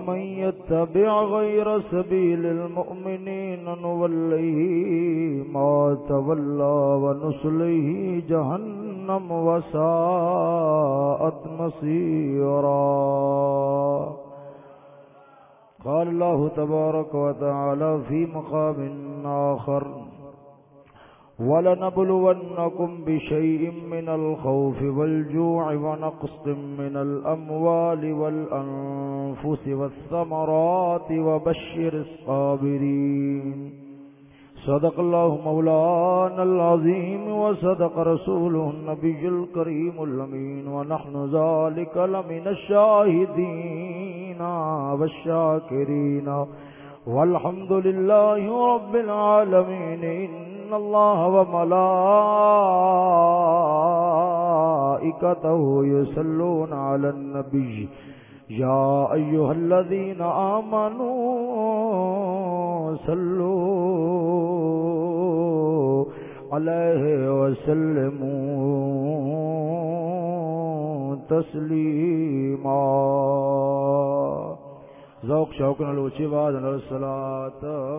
ومن يتبع غير سبيل المؤمنين نوليه ما تولى ونسليه جهنم وساءت مصيرا. قال الله تبارك وتعالى في مقام آخر. ولنبلونكم بشيء من الخوف والجوع ونقص من الأموال والأنفس والثمرات وبشر الصابرين صدق الله مولانا العظيم وصدق رسوله النبي الكريم الأمين ونحن ذلك لمن الشاهدين والشاكرين والحمد لله رب العالمين إن الله وملائكته يسلون على النبي يا أيها الذين آمنوا صلوا عليه وسلموا تسليما ذوق شوق نال اونچی آواز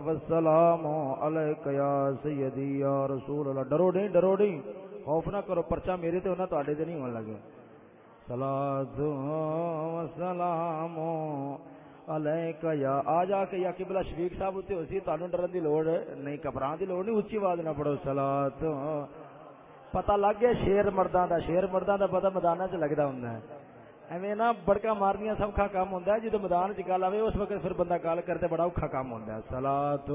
والسلام علیک یا سیدی یا رسول اللہ۔ ڈرو نہیں ڈرو نہیں۔ خوف نہ کرو پرچا میرے تے ہونا، تواڈے تے نہیں ہون لگے۔ صلات والسلام علیک یا۔ آ جا کے یا قبلہ شفیق صاحب تے ہوسی، تانوں ڈرن دی لوڑ نہیں گھبران دی لوڑ نہیں، اونچی آواز نہ پڑھو۔ صلات پتہ لگ گیا، شیر مرداں دا، شیر مرداں دا پتہ میداناں چ لگدا ہوندا ہے۔ ایویں نا بڑکا مارنیاں سوکھا کام ہوندا ہے جدو میدان چ گل آوے اس وقت پھر بندہ گل کرتے بڑا اوکھا کام ہوندا ہے صلات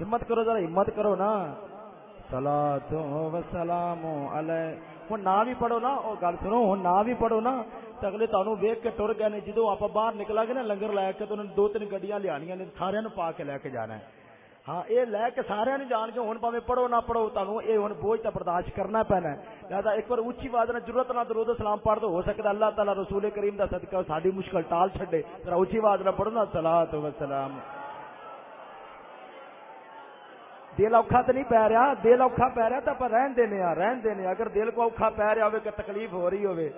ہمت کرو ذرا ہمت کرو نا صلات و سلام علی ہن نہ بھی پڑھو نا او گل سنو ہن نہ بھی پڑھو نا تے اگلے تانوں ویکھ کے ٹر گئے نے جدو آپ باہر نکلا گے نا لنگر لے کے تو انہوں نے دو تین گڈیاں لیانیاں نے سارے نو پا کے لے کے جانا ہے ہاں یہ لے کے سارے نے جان کے ہوں پاوے پڑھو نہ پڑھو تمہیں یہ ہوں بوجھ تو برداشت کرنا پینا ہے۔ لہٰذا ایک بار اچھی بات نہ، ضرورت نہ، درود سلام پڑھ دو، ہو سکتا اللہ تعالیٰ رسول کریم کا صدقہ ساری مشکل ٹال چھڈے۔ ذرا اچھی بات نہ پڑھو نا سلا تو سلام۔ دل اوکھا تو نہیں پی رہا، دل اوکھا پی رہا تو آپ رہن دینے ہاں، رہن دینے ہاں۔ اگر دل کو اوکھا پی رہا ہوگا کہ تکلیف ہو رہی ہوگی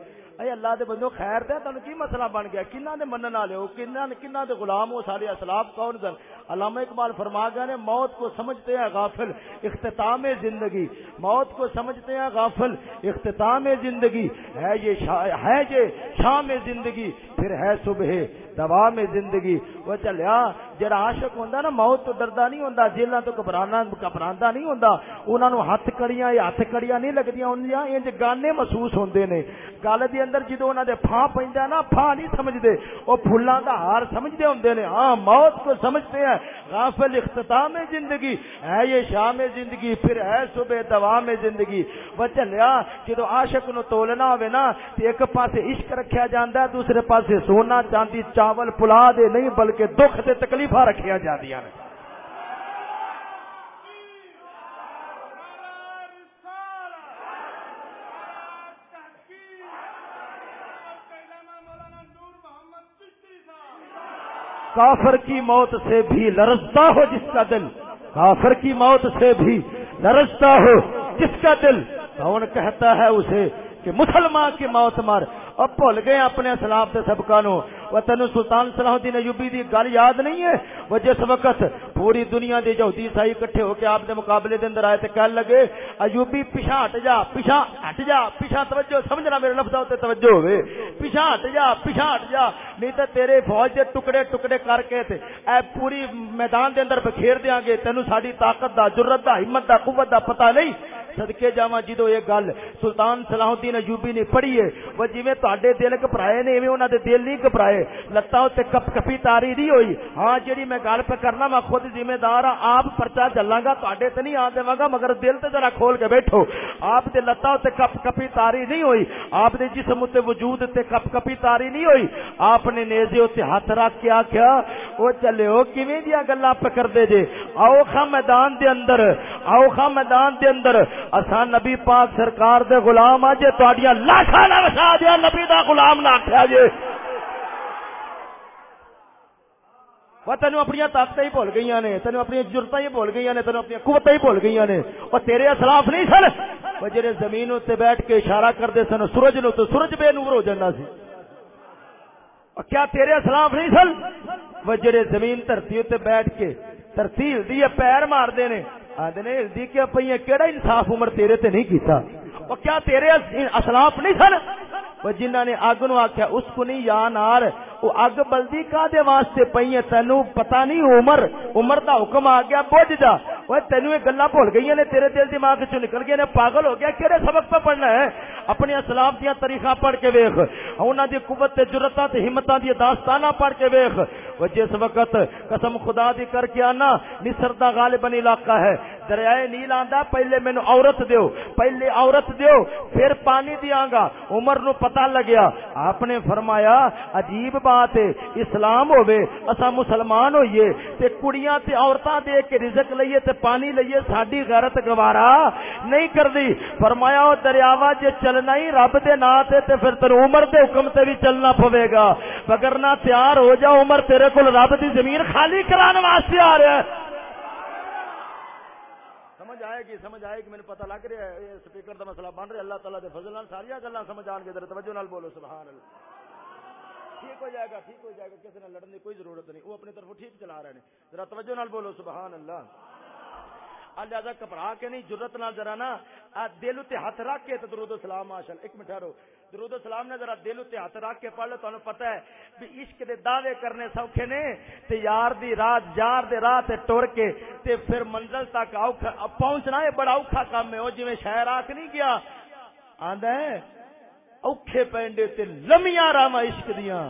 اے اللہ دے بندو خیر دے، تانوں کی مسئلہ بن گیا؟ کنا دے منن والے ہو؟ کنا کنا دے غلام ہو؟ سارے اسلاف کون سن؟ علامہ اقبال فرما گئے نے، موت کو سمجھتے ہیں غافل اختتام زندگی، موت کو سمجھتے ہیں غافل اختتام زندگی۔ ہے یہ ہے یہ شام زندگی، پھر ہے صبح دوا میں زندگی۔ وہ چلیا جڑا عاشق ہوندا نا، موت تو ڈردا نہیں ہوندا، جیلاں تو گھبرانا گھبراندا نہیں ہوندا۔ انہاں نو ہاتھ کڑیاں یا ہاتھ کڑیاں نہیں لگدیاں ہوندیاں انج گانے محسوس ہوندے نے۔ گل دی اندر جدوں انہاں دے پھاں پیندا نا، پھاں نہیں سمجھدے، او پھلاں دا ہار سمجھدے ہوندے نے۔ ہاں موت کو سمجھتے ہیں۔ غافل اختتام زندگی ہے یہ شام زندگی، پھر ہے صبح دوا میں زندگی۔ وہ چلیا جدوں عاشق نو تولنا ہوے نا، تے ایک پاسے عشق رکھیا جاندا ہے، دوسرے پاسے سونا، چاندی، چاول پلا دے نہیں، بلکہ دکھ دے تکلیف رکھیا جاندیاں نے۔ کافر کی موت سے بھی لرزتا ہو جس کا دل، کافر کی موت سے بھی لرزتا ہو جس کا دل۔ کون کہتا ہے اسے؟ کہ مسلمان کی موت مار۔ اب بھول گئے اپنے اسلاف سے سبقہ نو۔ وہ تینو سلطان صلاح الدین ایوبی دی گل یاد نہیں ہے؟ وہ جس وقت پوری دنیا دے یہودی عیسائی اکٹھے ہو کے آپ دے مقابلے دے اندر آئے تے کہنے لگے، ایوبی پیچھے ہٹ جا پیچھے ہٹ جا پیچھے توجہ سمجھنا میرے لفظ تے توجہ ہوے پیچھے ہٹ جا پیچھے ہٹ جا، نہیں تے تیرے فوج دے ٹکڑے ٹکڑے کر کے تے اے پوری میدان دے اندر بکھیر دیاں گے۔ تینو ساڈی طاقت دا جرت دا، ہمت دا، قوت دا پتہ نہیں۔ صدقے جاواں جدو یہ گل سلطان صلاح الدین ایوبی نے پڑھی ہے وہ جویں تواڈے دل گھبرائے نے ایویں انہاں دے دل نہیں گھبرائے لتاں تے کپ کپی تاری نہیں ہوئی ہاں جڑی میں گل پہ کرنا میں خود ذمہ دار ہاں آپ پرچا چلاں گا تواڈے تے نہیں آ دیواں گا مگر دل تے ذرا کھول کے بیٹھو آپ دے لتاں تے کپ کپی تاری نہیں ہوئی آپ دے جسم تے وجود تے کپ کپی تاری نہیں ہوئی آپ نے نیزے تے ہاتھ رکھ کے آکھیا او چلے او کیویں دیاں گلاں پہ کر دے جے؟ آؤ خا میدان دے اندر، آؤ خا میدان دے اندر۔ اساں نبی پاک سرکار دے غلام اجے تہاڈیاں لاکھاں نہ وسا دیا، نبی دا غلام نہ آکھیا جے۔ وہ تینو اپنی طاقت ہی بھول گئی نے تینو اپنی ضرورت ہی بھول گئی نے تینو اپنی قوت ہی بھول گئی نے۔ وہ تیرے اسلاف نہیں سن، وہ جڑے زمین اتنے بیٹھ کے اشارہ کرتے سن، سورج نو تو سورج بے نور ہو جانا سی۔ کیا تیرے اسلاف نہیں سن؟ وہ جڑے زمین دھرتی اتنے بیٹھ کے دھرتی ہلدی ہے، پیر مار دے نے۔ آدھے نے ہلدی کیا پی ہے کہڑا انصاف عمر تیرے تے نہیں کیتا؟ وہ کیا تیرے اسلاف نہیں سن؟ وہ جنہ نے اگ نو آخیا اس کو نہیں، یا نار وہ اگ بلدی کا دے واسطے پئی ہے تینو پتہ نہیں، عمر عمر دا حکم آ گیا، بوجھ جا۔ وہ تینو یہ گلا بھول گئی نے، تیرے دل دماغ چ نکل گئے نے۔ پاگل ہو گیا کہڑے سبق پہ پڑھنا ہے؟ اپنی اسلاف دیا تاریخ پڑھ کے ویخ انہوں دی قوت جرتا ہمت دی داستانہ پڑھ کے ویخ وہ جس وقت قسم خدا دی کر کے آنا نسر دا غالبن علاقہ ہے۔ دریائے نیل آندا، پہلے مینو عورت دیو، پہلے عورت دیو، پھر پانی دیاں گا عمر نو پتہ لگیا، آپ نے فرمایا، عجیب بات ہے اسلام ہوے اسا مسلمان ہوئیے، تے کڑیاں تے عورتاں دے کے رزق لئیے تے پانی لئیے، ساڈی غیرت گوارا نہیں کردی۔ فرمایا او دریاوا جے چلنا ہی رب دے نا تے تے پھر تر عمر دے حکم تے بھی چلنا پوے گا۔ مگر نہ تیار ہو جا عمر، تیرے کول رب دی زمین خالی کرانے واسطے آ رہا ہے۔ سمجھ آئے گی، سمجھ آئے گی میرے پتہ لگ رہا ہے سپیکر کا مسئلہ بن رہا ہے۔ اللہ تعالیٰ کے فضل ساری گلا سمجھ آن کے توجہ نال بولو، سبحان اللہ۔ ٹھیک ہو جائے گا، ٹھیک ہو جائے گا، کسی نے لڑنے کی کوئی ضرورت نہیں، وہ اپنی طرف ٹھیک چلا رہے ہیں۔ ذرا توجہ نال بولو، سبحان اللہ۔ اللہ گھبرا کے نہیں ضرورت نال ذرا نا دل اتنے ہاتھ رکھ کے درود و سلام ماشاء ایک منٹ ٹھہرو۔ درود و سلام نے ذرا دل اتنے ہاتھ رکھ کے پڑھ لو تمہیں پتا ہے بھی عشق دے دعوے کرنے سوکھے نے، تے یار دی رات، یار دے راہ تے ٹر کے، تے پھر منزل تک پہنچنا ہے، بڑا اوکھا کام ہے۔ وہ جی شہر آ نہیں گیا، آندا ہے۔ اوکھے پینڈے تے لمیاں راما عشق دیاں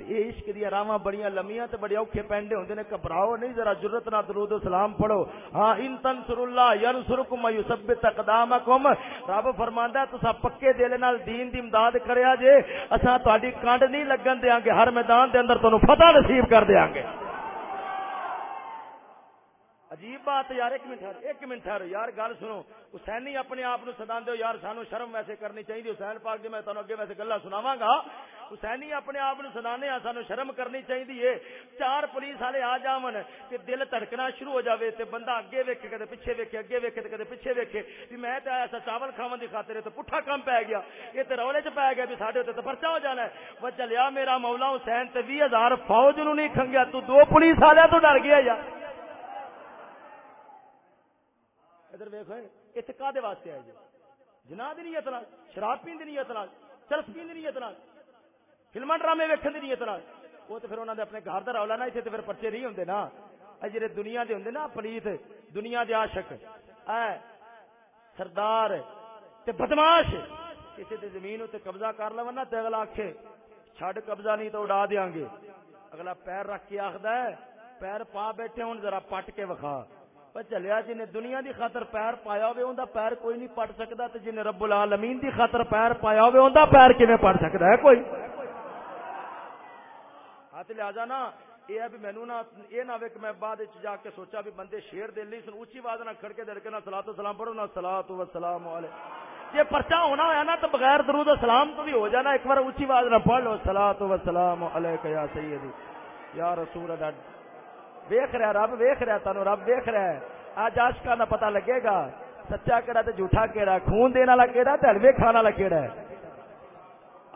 یہ عشق دیا راواں بڑی لمیاں تے بڑے اوکھے پینڈے ہوندے نے گھبراؤ نہیں ذرا ضرورت نہ درود و سلام پڑھو ہاں ان تنصر اللہ ینصرکم یثبت اقدامکم رب فرماندا ہے تساں پکے دل نال دین دی امداد کریا جے اساں تہاڈی کانڈ نہیں لگن دیاں گے ہر میدان دے اندر تانوں فتح نصیب کر دیاں گے عجیب بات یار، ایک منٹ ایک منٹ ٹھہرو یار، گل سنو۔ حسین ہی اپنے آپ سدا دو یار، سانو شرم ویسے کرنی چاہیے حسین پاک جی میں تمہیں اگے ویسے گلا سناوا گا۔ حسین اپنے آپ سدانے ہاں سانو شرم کرنی چاہیے چار پولیس والے آ جاون تے دل تڑکنا شروع ہو جاوے تے بندہ اگے ویکھے، کدے پیچھے ویکھے، اگے ویکھے تے کدے پیچھے ویکھے۔ بھی میں تے ایسا چاول کھاون دی خاطر، تے پٹھا کم پی گیا۔ یہ تے رولے چ پی گیا بھی ساڈے تے پرچا ہو جانا ہے۔ وہ چلیا میرا مولا حسین تے 20000 فوج نو نہیں کھنگیا۔ تو دو پولیس والے تو ڈر گیا یار۔ ادھر ویکو اتنے کا واسطے آئے جی۔ جناح دی نیت نال، شراب پین دی نیت نال، چرس پین دی نیت نال فلما ڈرامے ویکن دی نیت نال۔ وہ تو پھر انہوں نے اپنے گھر کا رولا نا اتنے تو پھر پرچے نہیں ہوندے نا۔ جڑے دنیا دے ہوندے نا، پلیت، دنیا دے عاشق۔ اے سردار تے بدماش کسی تے زمین تے قبضہ کر لو نا، تے اگلا آکھے، چھڈ قبضہ نہیں تو اڑا دیاں گے۔ اگلا پیر رکھ کے آخدا ہے، پیر پا بیٹھے ہوں ذرا پٹ کے وکھا۔ چلیا جن دنیا دی خاطر پیر پایا ہوئے، اوندا پیر کوئی نہیں پڑ سکتا تے جن رب العالمین دی خاطر پیر پایا ہوئے، اوندا پیر کیویں پڑ سکتا ہے کوئی؟ ہاں تے لہذا نا، یہ ہے بھی مینوں نا، یہ نہ کہ میں بعد وچ جا کے سوچا بھی بندے شیر دل نہیں سن، اونچی آواز نہ کھڑ کے دل کے نہ صلاۃ و سلام پڑھو نہ صلاۃ و سلام علیہ یہ پرچا ہونا ہویا نا، تو بغیر درود و سلام تو بھی ہو جانا، ایک بار اونچی آواز نہ پڑھ لو صلاۃ و سلام علیک یا سیدی، یا رسول اللہ۔ ویخ رہا رب ویخ رہا تینوں رب ویخ رہا ہے۔ آج آشکا کا پتا لگے گا، سچا کہڑا تو جھوٹا کہڑا خون دینے والا کہڑا تو ہلوے کھانے والا کہڑا ہے۔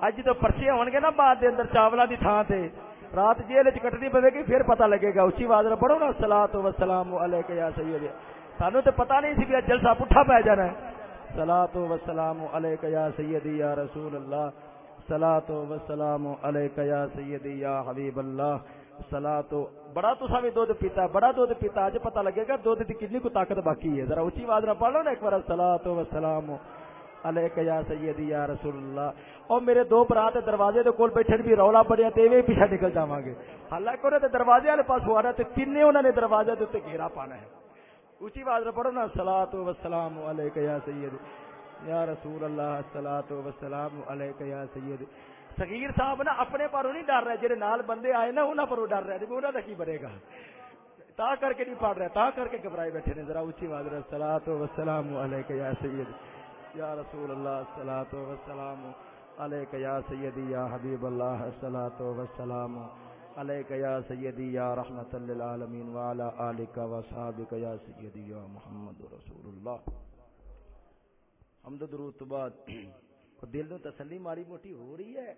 اج تو پرچے ہون گے نا بعد دے اندر چاولوں کی تھان سے رات جیل چ کٹنی پوے گی، پھر پتا لگے گا۔ اچھی آواز پڑھو نا سلا تو وسلام علیک یا سید سانو تو پتا نہیں سی بھی جلسہ پٹھا پی جانا ہے۔ سلا تو وسلام علیک یا سیدی یا رسول اللہ سلا تو وسلام علیک یا سیدی یا حبیب اللہ سلا تو بڑا تو سا بھی دودھ پیتا ہے، بڑا دودھ پیتا اج پتہ لگے گا دودھ کی کنی کو طاقت باقی ہے۔ ذرا اچھی آواز نہ پڑھ لو نا ایک بار سلا تو سلام علیک یا سیدی، یا رسول اللہ۔ اور میرے دو برات دروازے دے کول بیٹھے بھی رولا پڑیا تے وی پیچھے نکل جاواں گے۔ حالانکہ انہاں دے دروازے والے پاس ہوا رہا تے تینے انہاں نے دروازے دے تے گھیرا پانا ہے۔ اونچی آواز نہ پڑھو نا صلاۃ و سلام علیک یا سیدی، یا رسول اللہ صلاۃ و سلام علیک یا سیدی۔ صغیر صاحب نا اپنے پروں نہیں ڈر رہے، جڑے نال بندے آئے نا انہاں پروں ڈر رہے جی انہاں دا کی بنے گا؟ تا کر کے نہیں پڑھ رہے، تا کر کے گھبرائے بیٹھے نے، ذرا اونچی آواز رہا صلاۃ و سلام علیک یا سیدی یا رسول اللہ صلاۃ و سلام علیک یا سیدی، یا حبیب اللہ صلاۃ و سلام علیک یا سیدی، یا رحمت للعالمین وعلى آلک و صحابک یا سیدی، یا محمد رسول اللہ۔ حمد درود تو بعد دل نو تسلی ماری موٹی ہو رہی ہے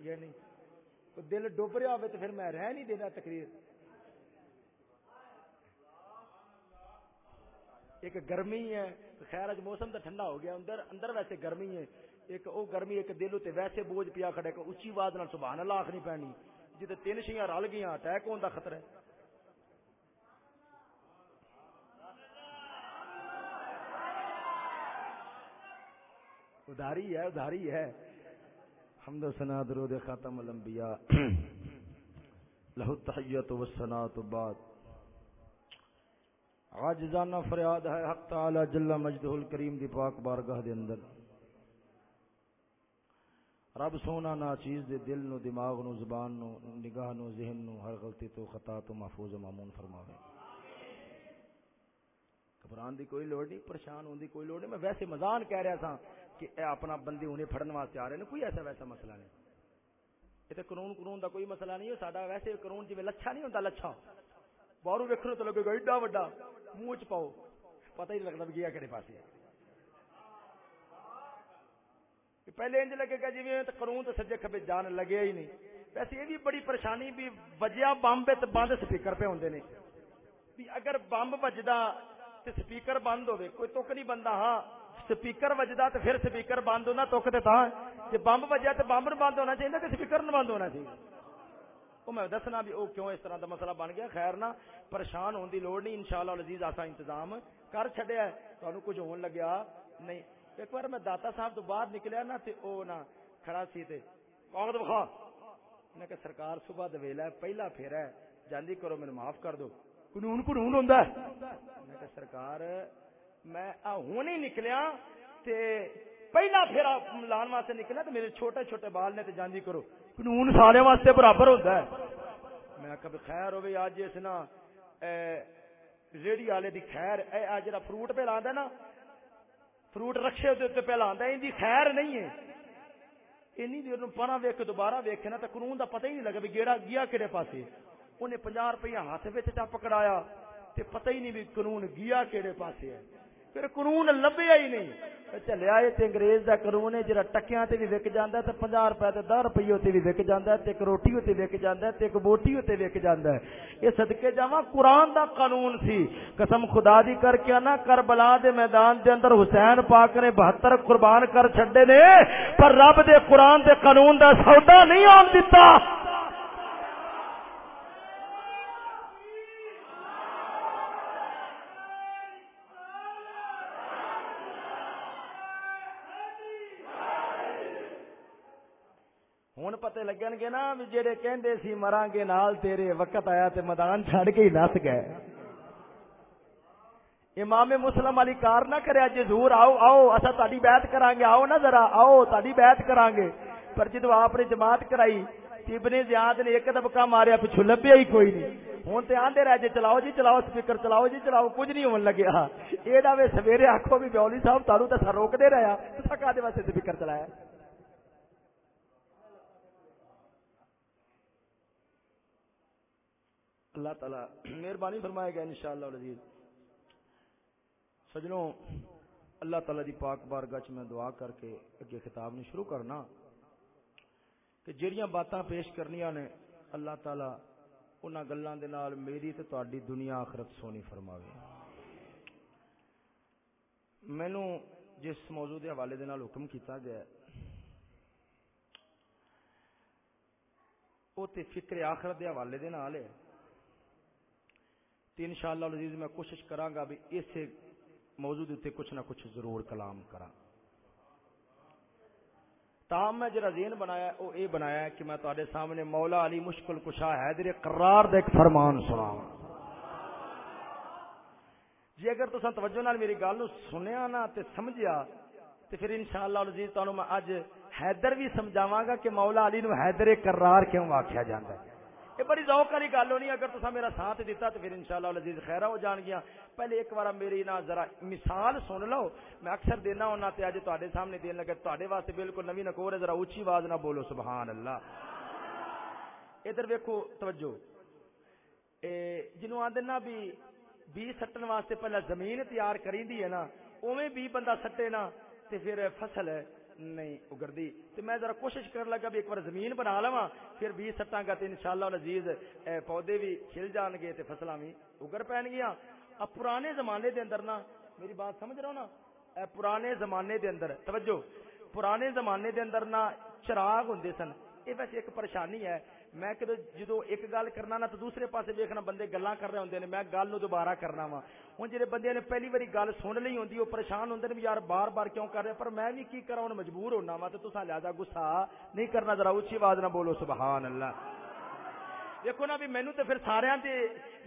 یا نہیں دل ڈوب رہا ہوئے تو پھر میں رہ نہیں دینا تقریر ایک گرمی ہے خیر اج موسم تو ٹھنڈا ہو گیا اندر اندر ویسے گرمی ہے ایک او گرمی ایک دل تے ویسے بوجھ پیا کھڑے کہ اونچی آواز نال سبحان اللہ آکھنی پینی جتے تین شیاں رل گئیاں اٹیک ہون دا خطرہ ہے ادھاری ہے ادھاری ہے۔ حمد و ثنا درود خاتم الانبیاء۔ لہو تحیت و التحیت والثناء بعد۔ عاجزانہ فریاد ہے، حق تعالی جل مجدہ الکریم دی پاک بارگاہ دے اندر۔ رب سونا نا چیز دے دل نو، دماغ نو، زبان نو، نگاہ نو، ذہن نو، ہر غلطی تو خطا تو محفوظ و معمون فرماوے۔ گھبران دی کوئی لوڑ نہیں، پریشان ہون دی کوئی لوڑ نہیں، میں ویسے مزان کہہ رہا تھا۔ کہ اے اپنا بندے انہیں پھڑن واسطے آ رہے ہیں، کوئی ایسا ویسا مسئلہ نہیں۔ یہ تو قانون قانون دا کوئی مسئلہ نہیں ہے، ساڈا ویسے قانون جویں لچھا نہیں ہوندا لچھا باہروں ویکھن تو لگے گا، ایڈا وڈا، منہ چ پاؤ۔ پتہ ہی لگتا گیا کہڑے پاس پہلے انج لگے گا جی قانون تو سجے کبے جان لگے ہی نہیں۔ ویسے یہ بھی بڑی پریشانی، بھی وجیا بمب بند سپیکر پہ ہوندے نے۔ بھی اگر بمب بجدا تے سپیکر بند ہوے کوئی تک نہیں بندا ہاں۔ سپیکر وجدا تے پھر سپیکر بند ہونا تک تے تاں جے بمب وجیا تے بمب بند ہونا چاہیے کہ سپیکر نہ بند ہونا چاہیے وہ میں دسنا بھی وہ کیوں اس طرح دا مسئلہ بن گیا خیر نہ پریشان ہونے دی لوڑ نہیں انشاءاللہ العزیز آسا انتظام کر چھڈیا ہے تانوں کچھ ہون لگیا نہیں ایک بار میں داتا صاحب تو باہر نکلیا نا تے او نا کھڑا سی تے کاغذ بخا میں کہ سرکار صبح دا ویلا ہے پہلا پھیرا ہے جاندی کرو مینوں معاف کر دو قانون قانون ہوندا ہے میں کہ سرکار میں آ ہوں نکلیا تے پہلا پھیرا لان واسطے نکلا تے میرے چھوٹے چھوٹے بال نے تے جاندی کرو۔ قانون سارے واسطے برابر ہوتا ہے۔ میں کبھی خیر ہوگی اج اس نا ریڑی والے دی خیر، اے آ جڑا فروٹ پہ لاندا نا، فروٹ رکشے دے تے پہ لاندا این دی خیر نہیں ہے۔ اینی دیر نو پرا ویکھ دوبارہ ویکھے نا تے قانون دا پتہ ہی نہیں لگا بھی گیڑا گیا کڑے پاسے۔ اونے 50 روپے ہاتھ وچ چا پکڑایا تے پتہ ہی نہیں بھی قانون گیا کیڑے پاسے ہے۔ پھر قانون لبیا ہی نہیں چلیا یہ انگریز دا قانون ہے جڑا ٹکیاں تے بھی وک جاندا ہے تے 50 روپے تے 10 روپے تے بھی وک جاندا ہے تے ایک روٹی تے وک جاندا ہے تے ایک بوٹی تے وک جاندا ہے یہ صدقے جاواں قرآن دا قانون سی قسم خدا دی کر کے نا کربلا دے میدان دے اندر حسین پاک نے 72 قربان کر چھڈے نے پر رب دے قرآن دے قانون دا سودا نہیں آن دتا پتے لگن گے نا بھی جڑے کہندے سی مران گے نال تیرے وقت آیا تے میدان چھڑ کے ہی نس گئے۔ امام مسلم علی کار نہ کرے اج حضور، آؤ آؤ اسا تہاڈی بیعت کران گے آؤ نا ذرا، آؤ، تہاڈی بیعت کران گے پر جدو آپ نے جماعت کرائی ابن زیاد نے ایک دبکا ماریا پچھو لبیا ہی کوئی نہیں۔ ہوں تو آدھے رہ جی چلاؤ جی چلاؤ سپیکر، چلاؤ جی چلاؤ، کچھ نہیں ہونے لگے۔ ہاں یہ سویرے آخو بھی بیولی صاحب تارو تو سر روکتے رہا ہاں۔ تو کا واسطے سپیکر چلایا اللہ تعالی مہربانی فرمائے گا انشاءاللہ العزیز۔ سجنوں، اللہ تعالی دی پاک بارگاہ میں دعا کر کے اگے خطاب نہیں شروع کرنا کہ جڑیاں باتاں پیش کرنیاں نے، اللہ تعالی انہاں گلاں دے نال میری تے تہاڈی دنیا آخرت سونی فرماوے۔ مینوں جس موضوع دے حوالے دے نال حکم کیتا گیا ہے وہ تے فکر آخرت دے حوالے دے نال ہے۔ تے انشاءاللہ العزیز میں کوشش کراں گا بھی اس موضوع تے کچھ نہ کچھ ضرور کلام کراں۔ تاہم میں جڑا ذہن بنایا او اے بنایا ہے کہ میں تواڈے سامنے مولا علی مشکل کشا حیدر قرار دا ایک فرمان سناواں جی اگر تساں توجہ نال میری گل نو سنیا نا تے سمجھیا، تے پھر انشاءاللہ العزیز تانوں میں اج حیدر بھی سمجھاواں گا کہ مولا علی نو حیدر قرار کیوں آکھیا جاندا ہے۔ یہ بڑی ذوق والی گل ہونی اگر تساں میرا ساتھ دیتا تو پھر انشاءاللہ العزیز خیرہ ہو جان گیا پہلے ایک بار میری نا ذرا مثال سن لو۔ میں اکثر دینا ہونا تے اج تواڈے سامنے دین لگا تواڈے واسطے بالکل نوی نکور ہے۔ ذرا اونچی آواز نہ بولو سبحان اللہ ادھر ویکھو، توجہ۔ اے جنوں آندے نا بھی بی سٹن واسطے پہلے زمین تیار کریندی ہے نا، اوویں بھی بندہ سٹے نا تے پھر فصل ہے۔ نہیں اگردی۔ تو میں ذرا کوشش کر لگا بھی ایک بار زمین بنا لوا پھر بھی سٹاں گا تے انشاءاللہ العزیز پودے بھی کھل جان گے تے فصلاں بھی اگر پین گیا اب پرانے زمانے دے اندر نا، میری بات سمجھ رہا ہو نا؟ اے پرانے زمانے دے اندر، توجہ، پرانے زمانے دے اندر نا چراغ ہوندے سن۔ اے ویسے ایک پریشانی ہے، میں کہ جدو ایک گل کرنا نا تو دوسرے پاسے ویکھنا بندے گلاں کر رہے ہوندے نے، میں گل نو دوبارہ کرنا وا۔ ہن جڑے بندے نے پہلی واری گل سن لئی ہوندی او پریشان ہوندے نے یار بار بار کیوں کر رہے پر میں بھی کی کراں ہن مجبور ہونا وا تے تساں لہذا غصہ نہیں کرنا، ذرا اونچی آواز نہ بولو، سبحان اللہ۔ دیکھو نا، بھی مینوں تے پھر سارے تے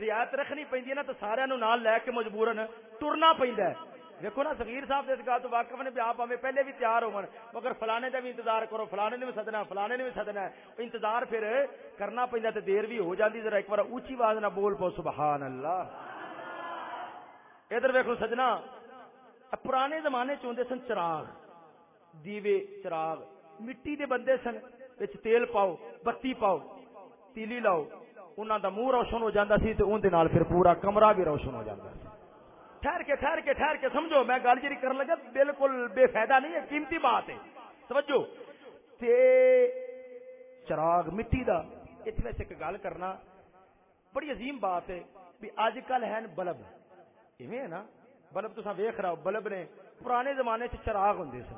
رعایت رکھنی پیندی نا، تے سارے نو نال لے کے مجبورن ٹرنا پیندا ہے۔ دیکھو نا سگیر صاحب اس گل تو واقف نے بھی آپ ہمیں پہلے بھی تیار ہو مگر فلانے کا بھی انتظار کرو، فلانے نے بھی سدنا، فلانے نے بھی سدنا ہے۔ انتظار پھر کرنا پہ دیر بھی ہو جاتی ذرا ایک بار اونچی آواز نہ بول پو سبحان اللہ۔ ادھر ویکو سجنا پرانے زمانے چاہتے سن چراغ، دیوے چراغ، مٹی دے بندے سن بچ تیل پاؤ، بتی پاؤ، تیلی لاؤ انہوں دا منہ روشن ہو جاتا سی تو اندر پھر پورا کمرہ بھی روشن ہو جاتا سی۔ ٹھہر کے ٹھہر کے ٹھہر کے، سمجھو، میں گل جی کرنے لگا، بالکل بے فائدہ نہیں ہے قیمتی بات ہے۔ سمجھو تے چراغ، مٹی دا اتنے ایک گل کرنا، بڑی عظیم بات ہے بھی اج کل ہے بلب۔ ایویں ہے نا؟ بلب تو ویخ رہا ہو، بلب نے پرانے زمانے چ چراغ ہوں سن۔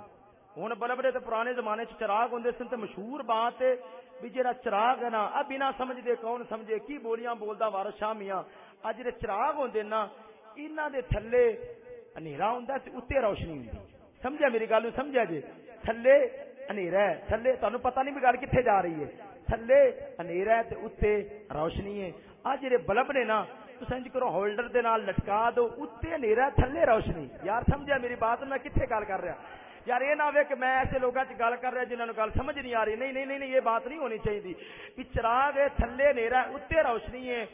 ہوں بلب نے تو پرانے زمانے چ چراغ ہوں سن تو مشہور بات ہے بھی جہاں چراغ ہے نا، اب بنا سمجھتے کون سمجھے؟ کی بولیاں بولتا وارس شاہ میاں؟ اج جی چراغ ہوں نا انہاں دے تھلے انیرا ہوندا تے اوتے روشنی ہوندی۔ سمجھا میری گل؟ سمجھا جی؟ تھلے انیرا ہے۔ تھلے تانوں پتہ نہیں بھی گل کتھے جا رہی ہے۔ تھلے انیرا ہے تے اوتے روشنی ہے۔ آ جڑے بلب نے نا تو جی کرو ہولڈر دے نال لٹکا دو اتنے انیرا تھلے روشنی۔ یار سمجھا میری بات، میں کتنے گل کر رہا؟ یار یہ نہ ہوئے کہ میں ایسے لوگوں سے گل کر رہا جنہوں نے گل سمجھ نہیں آ رہی۔ نہیں نہیں نہیں یہ بات نہیں ہونی چاہیے۔ چراغ ہے تھلے نیرا اتنے روشنی ہے۔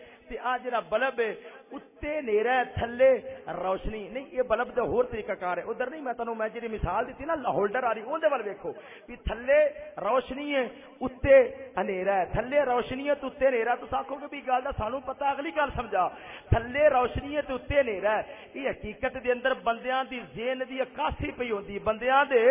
آ جا بلب ہے اتنے نیرا تھلے روشنی نہیں یہ بلب کا طریقہ کار ہے ادھر نہیں میں تمہیں میں جی مثال دیتی نا ہولڈر آ رہی اندر ویکو بھی تھلے روشنی ہے اتنے انیرا ہے تھلے روشنی ہے تو اتنے نیرا تو آخو گے بھی گل کا سانو پتا اگلی گل سمجھا تھلے روشنی ہے تو اتنے نیرا ہے یہ حقیقت دے اندر بندیاں دی زین دی اکاسی پی ہوندی بندیاں دے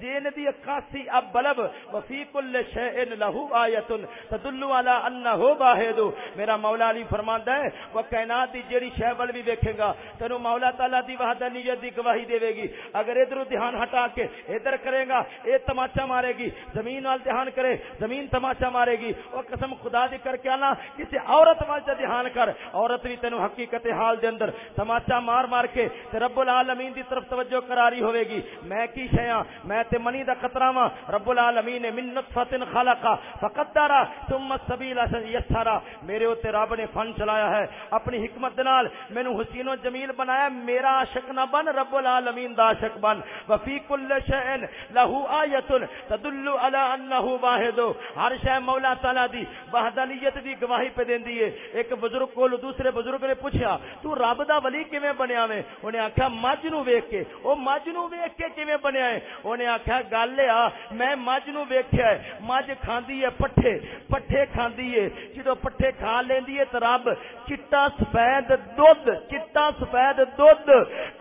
زین دی اکاسی اب بلب وفی کل شیء لہو آیت تدل علی انه واحد میرا مولا علی فرماندا ہے وہ کائنات دی جیڑی شے ول بھی دیکھے گا، تینو مولا تعالی دی وحدانیت دی گواہی دے گی۔ اگر ادھر دھیان ہٹا کے ادھر کرے گا، اے تماشا مارے گی۔ زمین وال دھیان کرے، زمین تماشا مارے گی۔ او قسم خدا دی کر کے انا کسی عورت وال دھیان کر۔ عورت بھی تینو حقیقت حال دے اندر تماشا مار مار کے تے رب العالمین دی طرف توجہ کراری ہوے گی۔ میں کی شیاں میں تے منی دا قطرہ وا رب العالمین نے من نطفه خلقا فقدر ثم السبيل يسرا میرے اوتے رب نے فن چلایا ہے۔ اپنی حکمت نال مینو حسین و جمیل بنایا، میرا عاشق نہ بن، رب العالمین دا عاشق بن۔ وفی کل شئن لہو آیت تدل علی انه واحد۔ ہر شے مولا تعالی دی وحدانیت دی گواہی پہ دیندی ہے۔ ایک بزرگ کول دوسرے بزرگ نے پوچھا، تو رب دا ولی کیویں بنیا وے؟ اونے آکھیا، مجھ نو ویکھ کے۔ او مجھ نو ویکھ کے کیویں بنیا ہے؟ اونے آکھیا، گل آ، میں مجھ نو ویکھیا ہے۔ مجھ کھاندی ہے پٹھے پٹھے کھاندی ہے۔ جدو پٹھے کھا لیندی ہے تے رب چٹا سفید سفید دودھ، چٹا سفید دودھ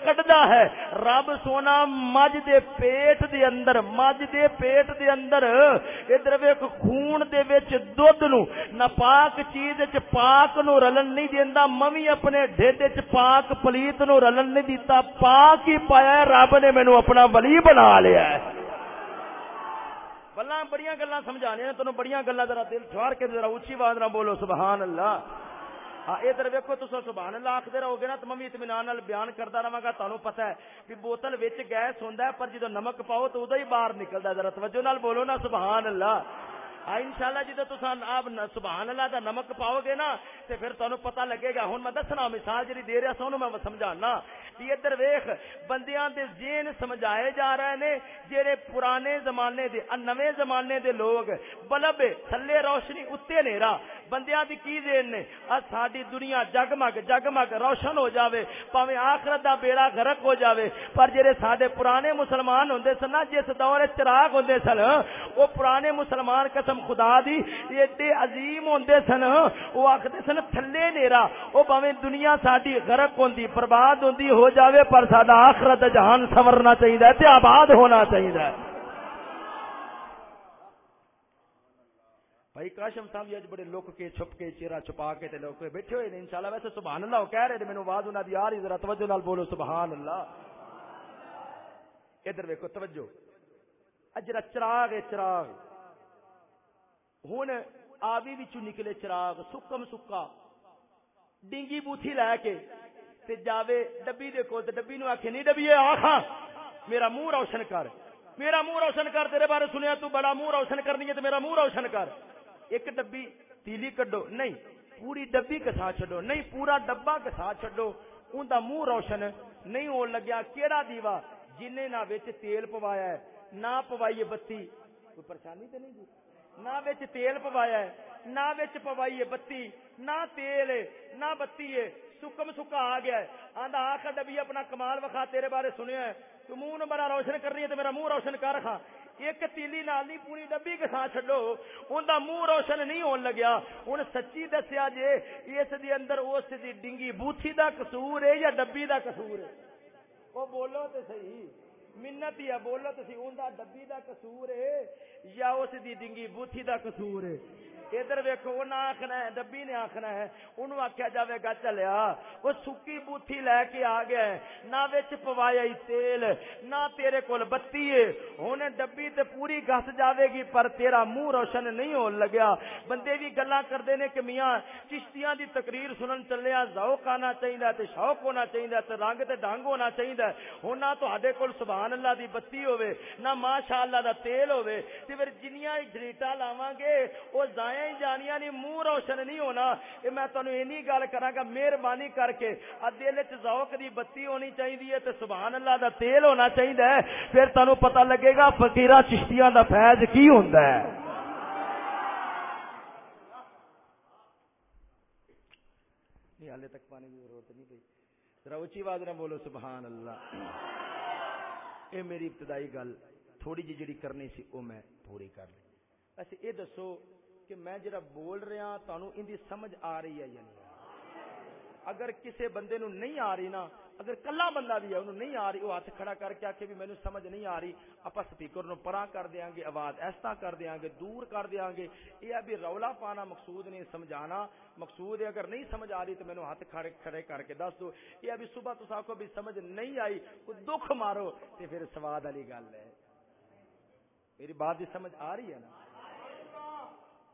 کڈدا ہے۔ رب سونا مجھ دے پیٹ دے اندر، مجھ دے پیٹ دے اندر۔ ادھر ویکھ، خون دے وچ دودھ نو۔ ناپاک چیز وچ پاک نو رلن نہیں دیندا، ممی اپنے ڈھڈ وچ پاک پلیت نو رلن نہیں دیتا پاک ہی پایا ہے، رب نے مینوں اپنا ولی بنا لیا ہے۔ گلا بڑی گلا سمجھانے تین بڑی گلا ذرا دل ٹھوار کے، ذرا اچھی بات نہ بولو، سبحان اللہ۔ ہاں ادھر ویکو تو سبحان اللہ آخر رہو گے نا تو ممی اطمینان بیان کرتا رہا گا تمہیں پتا ہے کہ بوتل وچ گیس ہوں پر جدو نمک پاؤ تو ادو ہی باہر نکلتا ذرا توجہ نال بولو نا، سبحان اللہ۔ ہاں ان شاء اللہ جدو تم آپ سبحان اللہ دا نمک پاؤ گے نا تو پھر تمہیں پتا لگے گا۔ ہوں میں دسنا مثال جی دے رہا سو میں سمجھانا۔ کہ ادھر ویخ بندیاں دے زین سمجھائے جا رہے نے جڑے پرانے زمانے دے، نویں زمانے دے لوگ، بلب تھلے روشنی اتنے نیرا۔ بندیاں دی کی دین نے؟ اج ساڈی دنیا جگمگ جگمگ روشن ہو جاوے، پاویں آخرت دا بیڑا غرق ہو جاوے۔ پر جڑے ساڈے پرانے مسلمان ہوندے سن جس دور چراغ ہوندے سن او پرانے مسلمان قسم خدا دی ایڈے عظیم ہوندے سن او آکھدے سن، تھلے نیرا۔ او پاویں دنیا ساڈی غرق ہوندی، برباد ہوندی ہو جاوے، پر ساڈا آخرت جہان سورنا چاہیے تے آباد ہونا چاہیے بھائی کاشم صاحب جی بڑے لک کے، چھپ کے چیرا چھپا کے تے لوگ بیٹھے ہوئے انشاءاللہ ویسے سبحان اللہ کہہ رہے مینوں آواز انہاں دی آ رہی، ذرا توجہ نال بولو، سبحان اللہ۔ ادھر ویکھو، توجہ۔ اجرا چراغ ہے، چراغ۔ ہن آوی وچوں نکلے چراغ، سکم سکا۔ ڈینگی بوتھی لے کے تے جاوے ڈبی دے کول، تے ڈبی نو آکھے، نہیں ڈبی آکھاں میرا منہ روشن کر۔ میرا منہ روشن کر، تیرے بارے سنیا، تو بڑا منہ روشن کرنی ہے تے میرا منہ روشن کر۔ ایک ڈبی تیلی کڈو نہیں پوری ڈبی کسا چھڈو نہیں پورا ڈبا کسا چھڈو ان دا منہ روشن نہیں ہون لگیا کیڑا دیوا جن نہ وچ تیل پوایا ہے نہ پوائیے بتی کوئی پریشانی تے نہیں جی نہ وچ تیل پوایا ہے نہ وچ پوائیے بتی نہ تیل ہے نہ بتی ہے سکم سکا آ گیا ہے آندا آخر ڈبی اپنا کمال وکھا تیرے بارے سنیا ہے تو منہ بڑا روشن کرنی ہے تو میرا منہ روشن کر رکھا ایک تیلی نال نہیں، پوری ڈبی کے ساتھ چڈو ان کا منہ روشن نہیں ہون لگیا۔ ہوں سچی دسیا جے، اس دی اندر اس دی ڈنگی بوتھی دا قصور ہے یا ڈبی دا قصور ہے؟ وہ بولو تو صحیح۔ منت ہی ہے، بولو تو ان ڈبی دا قصور ہے یا اس دی ڈنگی بوتھی دا قصور ہے؟ ادھر ویکو انہیں آخنا ہے ڈبی نے آخنا ہے، انہوں آخیا جائے گا، چلیا۔ وہ سکی بوتھی لے کے آ گیا ہے۔ نہ وچ پوایا تیل، نہ تیرے کول بتی ہے۔ ہوں ڈبی تے پوری گس جاوے گی، پر تیرا منہ روشن نہیں ہون لگیا۔ بندے بھی گلا کرتے ہیں کہ میاں، چشتیاں دی تقریر سنن چلیا، ذوق آنا چاہیے تے شوق ہونا چاہیے تے رنگ تے ڈنگ ہونا چاہیے ہوں نہ تے کول سبحان اللہ دی بتی ہوے نہ ماشاء اللہ دا تیل ہوے تے پھر جنیاں جریٹا لاواں گے وہ ضائع ہی جانیاں نہیں منہ روشن نہیں ہونا یہ میں تمہیں اینی گل کراں گا، مہربانی کر کے دل چ ذوق دی بتی ہونی چاہیے تے سبحان اللہ دا تیل ہونا چاہیے پھر تمہیں پتہ لگے گا فقیرہ چشتیاں دا فیض کی ہوندا ہے۔ ہالے تک پانی کی ضرورت نہیں پی ذرا اچھی آواز نہ بولو سبحان اللہ اے میری ابتدائی گل، تھوڑی جی جڑی کرنی سی، او میں پوری کر لی ویسے یہ دسو کہ میں جڑا بول رہا ہاں، تہن ان کی سمجھ آ رہی ہے یا نہیں اگر کسی بندے نو نہیں آ رہی نا، اگر کلا بندہ بھی ہے انہوں نہیں آ رہی وہ ہاتھ کھڑا کر کے آکے بھی مینو سمجھ نہیں آ رہی آپ سپیکر نو پرا کر دیا گے، آواز ایسا کر دیا گے، دور کر دیا گے۔ یہ ابھی رولا پانا مقصود نہیں، سمجھانا مقصود ہے۔ اگر نہیں سمجھ آ رہی تو مینو ہاتھ کھڑے کھڑے کر کے دس دو۔ یہ ابھی صبح تو کو بھی سمجھ نہیں آئی، کوئی دکھ مارو تو پھر سواد والی گل ہے۔ میری بات بھی سمجھ آ رہی ہے نا؟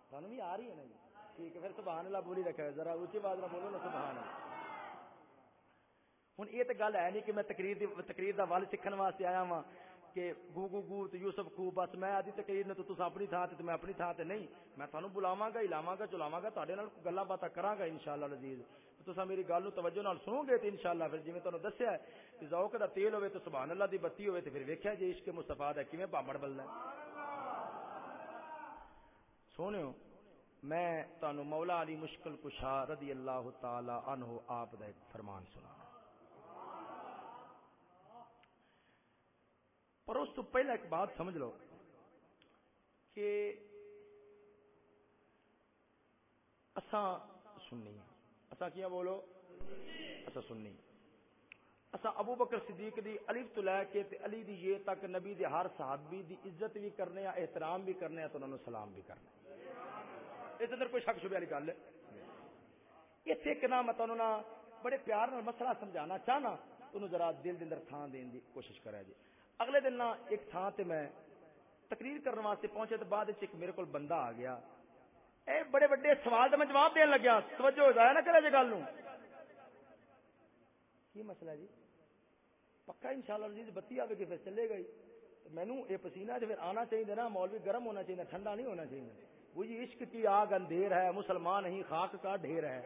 سانو بھی آ رہی ہے نا جی۔ ٹھیک ہے، پھر سبحان اللہ بولی رکھا ذرا اونچی بات نہ بولو نا، سبحان اللہ۔ ہوں یہ تو گل ہے نہیں کہ میں تقریر تقریر دا ول سیکھن واسطے آیا وا کہ گو گو گو تو یوسف کو، بس میں آدھی تقریر نے تو تصا اپنی تھان تے میں اپنی تھان تے نہیں۔ میں تھانوں بلاواں گا ہلاواں گا چلاواں گا تہاڈے نال گلاں باتاں کراں گا انشاءاللہ العزیز تو تسا میری گل نو توجہ نال سنو گے تے انشاءاللہ پھر جویں تانوں دسیا ہے کہ ذوق دا تیل ہوے تو سبحان اللہ دی بتی ہوے تے پھر ویکھیا جے جی، عشق مصطفی دا کیویں بامڑ بلدا ہے۔ سونےو میں تانوں مولا علی مشکل کشا رضی اللہ تعالی عنہ آپ دا ایک فرمان سنا۔ پر اس تو پہلے ایک بات سمجھ لو کہ اساں سننی اساں کیا بولو؟ اساں سننی اساں ابو بکر صدیق دی الف تو لے کے تے علی دی یہ تک نبی دے ہر صحابی دی عزت بھی کرنے احترام بھی کرنے تو انہوں سلام بھی کرنے اس اندر کوئی شک شبے والی گل ہے؟ اتنے ایک نہ میں تمہیں بڑے پیار نال مسئلہ سمجھانا چاہنا تمہیں ذرا دل دے اندر تھان دین دی کوشش کرے جی۔ اگلے دن نہ ایک تھان تے میں تقریر کرنے واسطے پہنچے تو بعد ایک میرے کو بندہ آ گیا۔ اے بڑے بڑے سوال تو میں جواب دین لگیا۔ توجہ ہو جائے نہ کرے جی گل کی مسئلہ جی؟ پکا ان شاء اللہ بتی آئے گی، پھر چلے گئی۔ مینو یہ پسینہ جو پھر آنا چاہیے نا مولوی گرم ہونا چاہیے ٹھنڈا نہیں ہونا چاہیے وہ جی عشق کی آگ اندھیر ہے، مسلمان ہی خاک کا ڈھیر ہے۔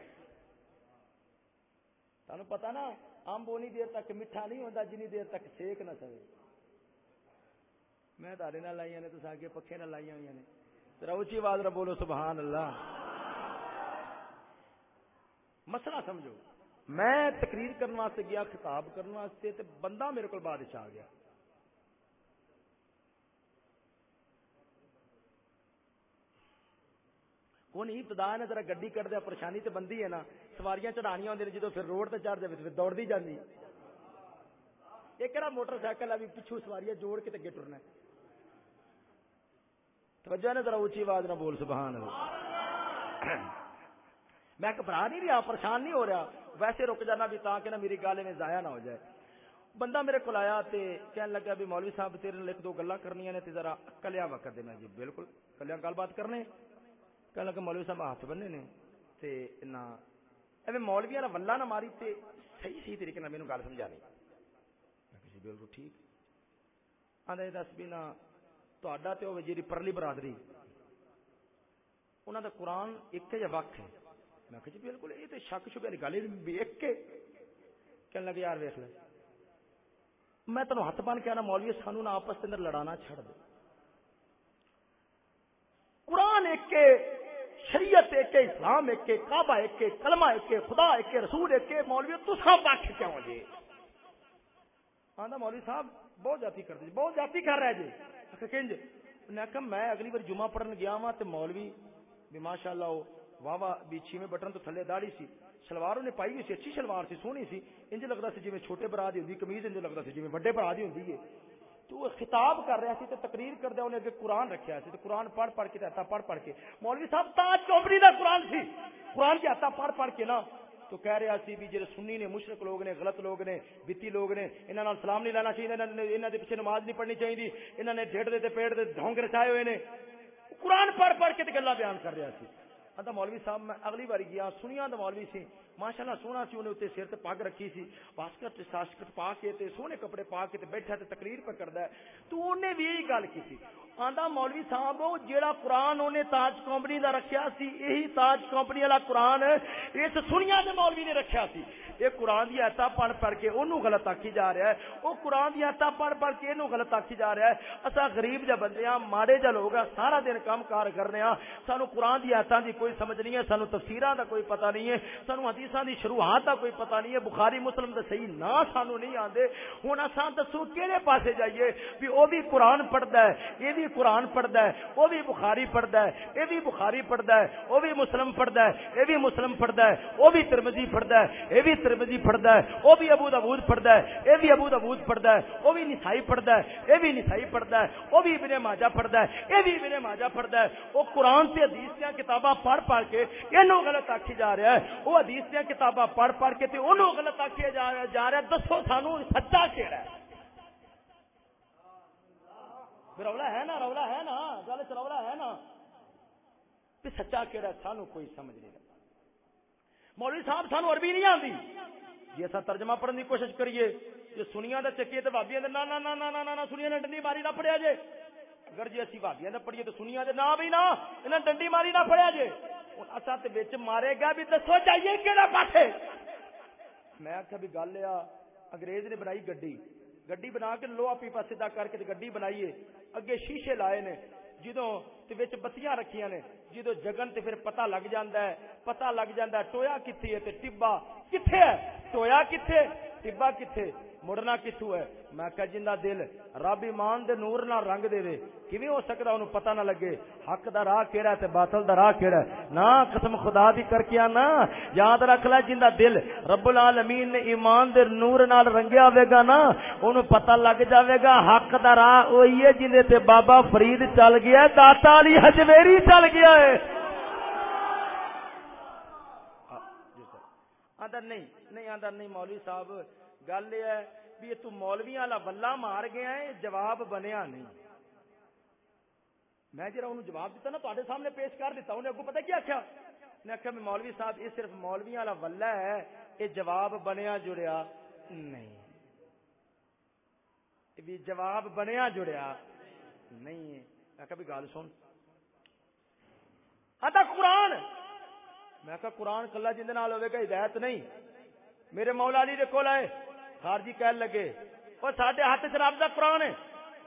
تمہیں پتا نا امب اونی دیر تک میٹھا نہیں ہوتا جنی دیر تک سیک نہ سوے۔ میں تارے نہ لائی نے تو آگے پکے نہ لائی ہوئی نے۔ ذرا اچھی آواز نہ بولو، سبحان اللہ۔ مسئلہ سمجھو، میں تقریر کرنے واسطے گیا، خطاب کرنے واسطے، تے بندہ میرے کو بادشاہ آ گیا۔ وہ نہیں ابتدا نے ذرا گڈی کٹ دیا پریشانی تے بندی ہے نا سواریاں چڑھانیاں ہوندی جدو پھر روڈ تے چڑھ جائے پھر دوڑتی جاندی ایک موٹر سائیکل ہے پچھو سواریاں جوڑ کے تے ٹرنا توجہ نے ذرا اونچی آواز نہ بول سبحان اللہ میں گھبرا نہیں رہا پریشان نہیں ہو رہا ویسے رک جانا بھی تاکہ نہ میری گل میں ضائع نہ ہو جائے بندہ میرے کو آیا تے کہنے لگا بھی مولوی صاحب تیرے ایک دو گلا کرنی نے ذرا کلیا وقت دینا جی بالکل کلیا گل بات کرنے کہنے مولوی صاحب ہاتھ بننے نے۔ تے نہ ایویں مولویاں نہ ولہ نہ ماری تے صحیح صحیح طریقے نال مینوں گل سمجھانی۔ میں جی بالکل ٹھیک۔ آندا دس بھی نہ تہاڈا تے ہوے پرلی برادری۔ انہاں دا قرآن ایک یا وقت ہے۔ میں کہ جی بالکل، یہ تو شک شبے والی گل ویک کے کہنے لگے یار ویخ لے۔ میں تینوں ہاتھ بن کے آنا، مولوی سانو نہ آپس کے اندر لڑانا چھڑ دے۔ قرآن ایک کے شریعت ایک کے اسلام، ایک کے کعبہ، ایک کے کلمہ، ایک کے خدا، ایک کے رسول، ایک کے مولوی، تو سب پاک کیوں جی؟ ہاں آندا مولوی صاحب، بہت جاتی کر دی جی، بہت جاتی کر رہا ہے جی اچھا کنج، میں کہ میں اگلی بار جمعہ پڑھن گیا وا تے مولوی بھی ماشاءاللہ او واہ واہ بھی چھویں بٹن تو تھلے داڑھی سی۔ شلوار انہیں پائی ہوئی سی، اچھی شلوار سی، سونی سی۔ انج لگتا سی جی چھوٹے برا دی ہوندی کمیز انج لگتا سی جی بڑے برا دی ہوندی ہے۔ تو وہ خطاب کر رہا سی تے تقریر کر دیا انہیں اگے قرآن رکھیا سی تے قرآن پڑھ پڑھ کے تے پڑھ پڑھ کے۔ مولوی صاحب، تاج چوبڑی دا قرآن سی قرآن کے آتا پڑھ پڑھ کے نا۔ تو کہہ رہا سی بھی جڑے سنی نے، مشرق لوگ نے، غلط لوگ نے، بتی لوگ نے، انہاں نال سلام نہیں لینا چاہیے، انہاں دے پیچھے نماز نہیں پڑھنی چاہیے، انہاں نے ڈھڈ دے تے پیڑ دے ڈھونگ رچائے ہوئے نے۔ قرآن پڑھ پڑھ کے تے گلاں بیان کر رہا سی آتا مولوی صاحب میں اگلی باری گیا سنیا تو مولوی سی۔ ماشاء اللہ سونا سی انہیں اتنے سر تے پگ رکھی سی۔ واسکٹ ساسکٹ پا کے تے، سونے کپڑے پا کے تے بیٹھا تے تقریر پہ کردا ہے۔ تو انہیں بھی یہی گل کی تھی آندا مولوی صاحب جیڑا قرآن انہیں تاج کمپنی دا رکھیا سی، یہی تاج کمپنی والا قرآن اس سنیا دے مولوی نے رکھیا سی۔ یہ قرآن دی ایتا پڑھ پڑھ کے انہوں غلط آکھی جا رہا ہے۔ وہ قرآن دی ایتا پڑھ پڑھ کے انہوں غلط آکھی جا رہا ہے۔ اسا غریب جا بندے ہاں ماڑے جا لوگ ہیں سارا دن کام کار کرنے ہاں۔ سانو قرآن دی ایتاں دی کوئی سمجھ نہیں ہے، سانو تفسیراں دا کوئی پتہ نہیں ہے، سانو حدیثاں دی شروعات دا کوئی پتہ نہیں ہے۔ بخاری، مسلم دے صحیح نہ سانو نہیں آندے۔ ہن اساں دسو کیڑے پاسے جائیے بھی او بھی قرآن پڑھدا ہے یہ بھی قرآن پڑھدا ہے، او بھی بخاری پڑھدا ہے یہ بھی بخاری پڑھدا ہے، او بھی مسلم پڑھدا ہے یہ بھی مسلم پڑھدا ہے، او بھی ترمذی پڑھدا ہے یہ بھی ترمذی پڑھدا ہے، وہ بھی ابو دبود پڑھدا ہے، یہ بھی ابو دبود پڑھدا ہے، وہ بھی نسائی پڑھدا ہے، یہ بھی نسائی پڑھدا ہے، وہ بھی ابن ماجہ پڑھدا ہے، یہ بھی ابن ماجہ پڑھدا ہے۔ وہ قرآن سے حدیث دیا کتاباں پڑھ پڑھ کے اینو غلط آکھی جا رہا ہے۔ وہ حدیث دیا کتاباں پڑھ پڑھ کے تے اونوں غلط آکھی جا رہا جا رہا ہے، دسو سانو سچا کیڑا ہے۔ رولا ہے نا، رولا ہے نا، گل رولا ہے نا۔ سچا کیڑا سانو کوئی سمجھ نہیں لگتا۔ مولوی صاحب سانو عربی نہیں آتی جی اصا ترجمہ پڑھنے کی کوشش کریے جی سنیا دا چکیے تو بابیا نہ نہ نہ نہ نہ سنیا نے ڈنڈی ماری نہ پڑیا جے۔ اگر جی اسی بابیا نے پڑھیے تو سنیا دے نہ بھی نہ انہیں ڈنڈی ماری نہ پڑیا جے۔ اصا تو بچ مارے گا بھی دسو چاہیے کہڑا پاسے۔ میں آخیا بھی گل آ، انگریز نے بنائی گڈی۔ گڈی بنا کے لوہا پیپا سیدا کر کے گڈی بنائیے۔ اگے شیشے لائے نے۔ جدو بتیاں رکھیاں نے جدو جگن تے پھر پتہ لگ جاندا ہے پتہ لگ جاندا ہے ٹویا کتھی ہے تے ٹبا کتھے ہے ٹویا کتھے ٹبا کتھے مڑنا کتھو ہے میں کہ جندا دل رب ایمان دے نور نال رنگ دے دے کیویں ہو سکدا اونوں پتہ نہ لگے حق دا راہ کیڑا ہے تے باطل دا راہ کیڑا ہے نا قسم خدا دی کر کے نا یاد رکھ لے جندا دل رب العالمین نے ایمان دے نور نال رنگیا ہوے گا نا اونوں پتہ لگ جاوے گا حق دا راہ اوہی ہے جنے تے بابا فرید چل گیا داتا علی حجویری چل گیا ہے آدر نہیں نہیں آدر نہیں مولوی صاحب گل یہ ہے بھی تو مولوی والا بلا مار گیا ہے، جواب بنیا نہیں۔ میں جرا انہوں جواب دیتا نا تو سامنے پیش کر دیتا انہیں اگو پتہ کیا آخیا نے آخیا میں مولوی صاحب، یہ صرف مولوی والا ولہ ہے، یہ جواب بنیا جڑیا نہیں۔ بھی جواب بنیا جڑیا نہیں ہے۔ میں کہا بھی گل سن۔ آتا قرآن! میں کہا قرآن کلا جن ہوئے گا، ہدایت نہیں۔ میرے مولا علی دے کول آئے۔ خارجی کہنے لگے وہ سارے ہاتھ چ رب دا قرآن ہے۔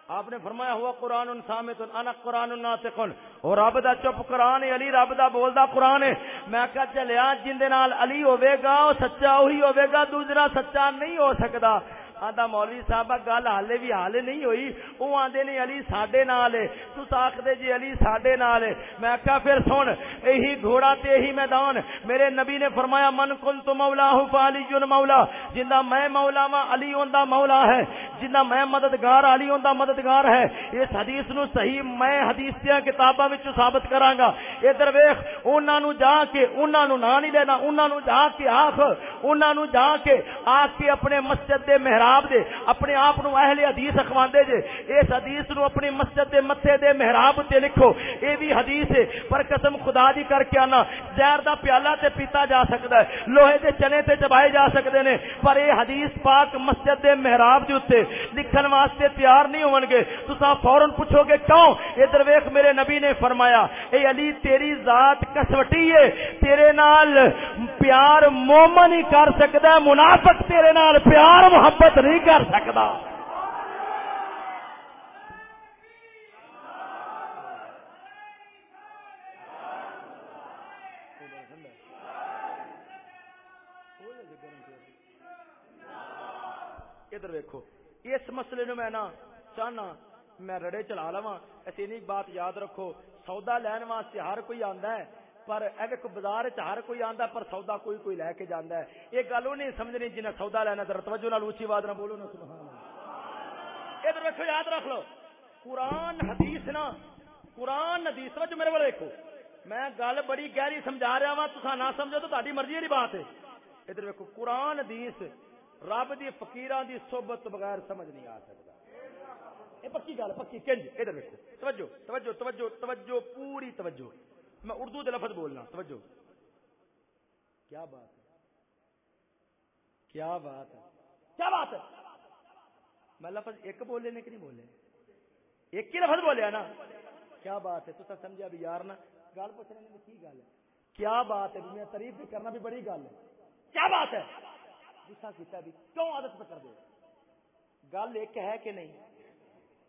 آپ نے فرمایا، ہوا قرآن ان سامت انا قرآن ناطقن اور رب دا چپ قرآن علی رب دا بولدا قرآن ہے۔ میں کہا چلیا جن دے نال علی ہوے گا، او سچا وہی ہوے گا، دوسرا سچا نہیں ہو سکدا۔ آدھا مولوی صاحب گل ہالے بھی حال نہیں ہوئی۔ وہ آدھے نے علی ساڈے نال ہے۔ تس آخدے جی علی ساڈے نال ہے۔ میں کہا پھر سن یہی گھوڑا تے یہی میدان۔ میرے نبی نے فرمایا، من کن تو مولا ہوں فالی جن مولا۔ جنہ میں مولا وا علی اوندا مولا ہے۔ جنہ میں مددگار، علی اوندا مددگار ہے۔ اس حدیث نو صحیح میں حدیث دیا کتاباں وچ ثابت کراں گا۔ ادھر ویکھ انہاں نو جا کے انہاں نو نہ نہیں لینا۔ انہاں نو جا کے آکھ۔ انہاں نو جا کے آ کے اپنے مسجد دے محراب محراب دے، اپنے آپ نو اہل حدیث اخواندے جے۔ اس حدیث نو اپنی مسجد دے متھے دے محراب تے لکھو۔ اے بھی حدیث ہے، پر قسم خدا دی کر کے آنا۔ زہر دا پیالہ تے پیتا جا سکدا ہے، لوہے دے چنے تے چبائے جا سکدے نے۔ پر اے حدیث پاک مسجد دے محراب دے اوتے لکھن واسطے تیار نہیں ہون گے۔ تساں فورن پوچھو گے، کیوں؟ ادھر ویکھ میرے نبی نے فرمایا، اے علی، تیری ذات کسوٹی ہے۔ تیرے نال پیار مومن ہی کر سکدا ہے، منافق تیرے نال پیار محبت نہیں کر سکتا۔ ادھر ویکو اس مسئلے نو میں نا چاہنا، میں رڑے چلا لوا ایسی بات یاد رکھو، سودا لین واسطے ہر کوئی آندا ہے۔ پر ایک بازار ہر کوئی آندا پر سودا کوئی کوئی لے کے جاندا ہے۔ یہ گل نہیں سمجھنی جنہیں سودا لینا ذرا توجہ نال اونچی آواز نہ بولو نا، سبحان اللہ۔ ادھر رکھو یاد رکھ لو۔ قرآن، حدیث نا، قرآن، حدیث وچ میرے والے دیکھو میں گل بڑی گہری سمجھا رہا ہوں تسا نہ سمجھو تو تاری مرضی والی بات ہے۔ ادھر ویکو قرآن، حدیث، رب دی فقیراں دی صحبت تو بغیر سمجھ نہیں آ سکتا یہ پکی گل، پکی کنج ادھر ویکو توجہ توجہ توجہ توجہ، پوری توجہ۔ میں اردو دے لفظ بولنا، توجہ۔ کیا بات ہے؟ کیا بات ہے؟ کیا بات ہے؟ میں لفظ ایک بولے نے کہ نہیں بولے؟ ایک ہی لفظ بولے نا؟ کیا بات ہے؟ تو سمجھا بھی یار نا۔ گل پوچھنے میں کی گل ہے؟ کیا بات ہے؟ میں تعریف بھی کرنا بھی بڑی گل ہے۔ کیا بات ہے؟ گسا کیتا بھی۔ کیوں عادت پہ کر دے؟ گل ایک ہے کہ نہیں؟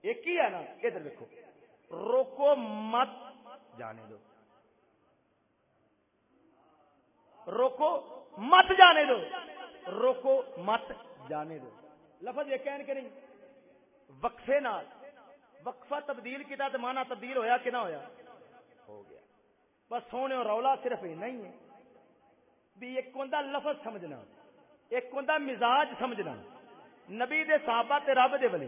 ایک ہی ہے نا؟ ادھر دیکھو۔ روکو مت جانے دو۔ روکو، مت جانے دو۔ روکو، مت جانے دو۔ لفظ یہ کہنے کے نہیں، وقفے نال۔ وقفہ تبدیل کیا تو مانا تبدیل ہویا کہ نہ ہویا؟ ہو گیا۔ بس سونے اور رولا صرف ہی نہیں ہے بھی ایک کوندا لفظ سمجھنا، ایک کوندا مزاج سمجھنا۔ نبی دے صحابہ تے رب دے ولی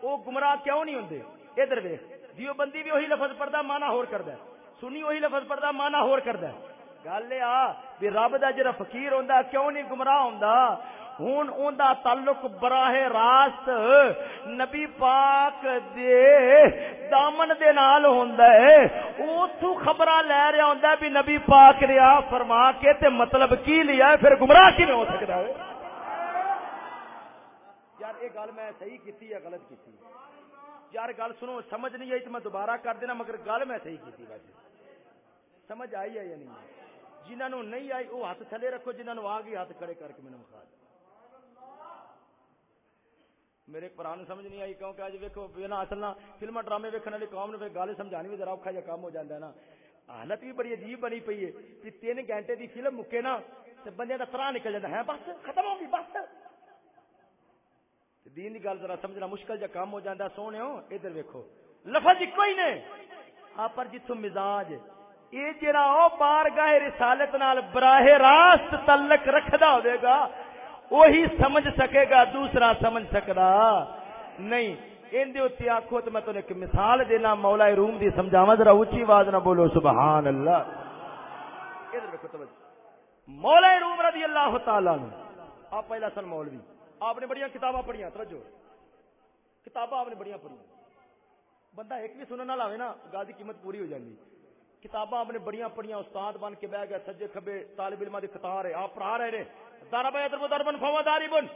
او گمراہ کیوں نہیں ہوندے؟ ادھر ویکھ دیو بندی بھی وہی لفظ پڑھدا مانا ہور کردا ہے، سنی وہی لفظ پڑھدا مانا ہور کردا ہے۔ گل آ بھی رب دا جڑا فقیر ہوندا کیوں نہیں گمراہ ہوندا؟ ہوں اوندا تعلق براہ راست نبی پاک دے دامن دے نال ہوندا ہے۔ اوتھوں خبراں لے رہا ہوندا ہے بھی نبی پاک نے آ فرما کے تے مطلب کی لیا ہے؟ پھر گمراہ کیویں ہو سکدا ہے؟ یار، یہ گل میں صحیح کیتی یا غلط کیتی؟ یار، گل سنو، سمجھ نہیں آئی تو میں دوبارہ کر دینا، مگر گل میں صحیح کیتی ویسے سمجھ آئی ہے یا نہیں؟ جنہوں نہیں آئی، وہ ہاتھ تھلے رکھو، جنہوں آ گئی ہاتھ کھڑے کر کے میرے مکھا میرے قرآن سمجھ نہیں آئی، کیونکہ اج ویکو بنا اصل نہ فلما ڈرامے ویکن والی قوم نے گل سمجھانی بھی ذرا اوکھا جا کام ہو جاتا ہے نا۔ حالت بھی بڑی عجیب بنی پی ہے کہ تین گھنٹے دی فلم مکے نا تو بندے کا ترا نکل جاتا ہے۔ ہاں، بس، ختم ہوگی بس۔ دین کی گل ذرا سمجھنا مشکل جا کام ہو جاتا سونے ہو، ادھر ویکو لفظ ایک ہی نے آپ پر جتوں مزاج یہ جڑا او بارگاہ رسالت نال براہ راست تعلق رکھدا ہوے گا، وہی سمجھ سکے گا، دوسرا سمجھ سکدا۔ نہیں، ان دے اوتے آکھو تے میں تانوں ایک مثال دینا، مولا روم دی سمجھاواں، ذرا اونچی آواز نہ بولو، سبحان اللہ۔ ادھر دیکھو توجہ۔ مولا روم رضی اللہ تعالی عنہ، آپ پہلا سن مولوی۔ آپ نے بڑیاں کتاباں پڑھیاں، توجہ۔ کتاباں آپ نے بڑیاں پڑھیاں۔ بندہ ایک بھی سننے لاوے نا، گل کی قیمت پوری ہو جاندی۔ کتاباں اپنے بڑیاں پڑیاں استاد بن کے بہ گیا سجے کھبے، طالب علم دی قطار ہے آپ پڑھا رہے نے؟ دارا بھائی ادر دربن فوا داری بن۔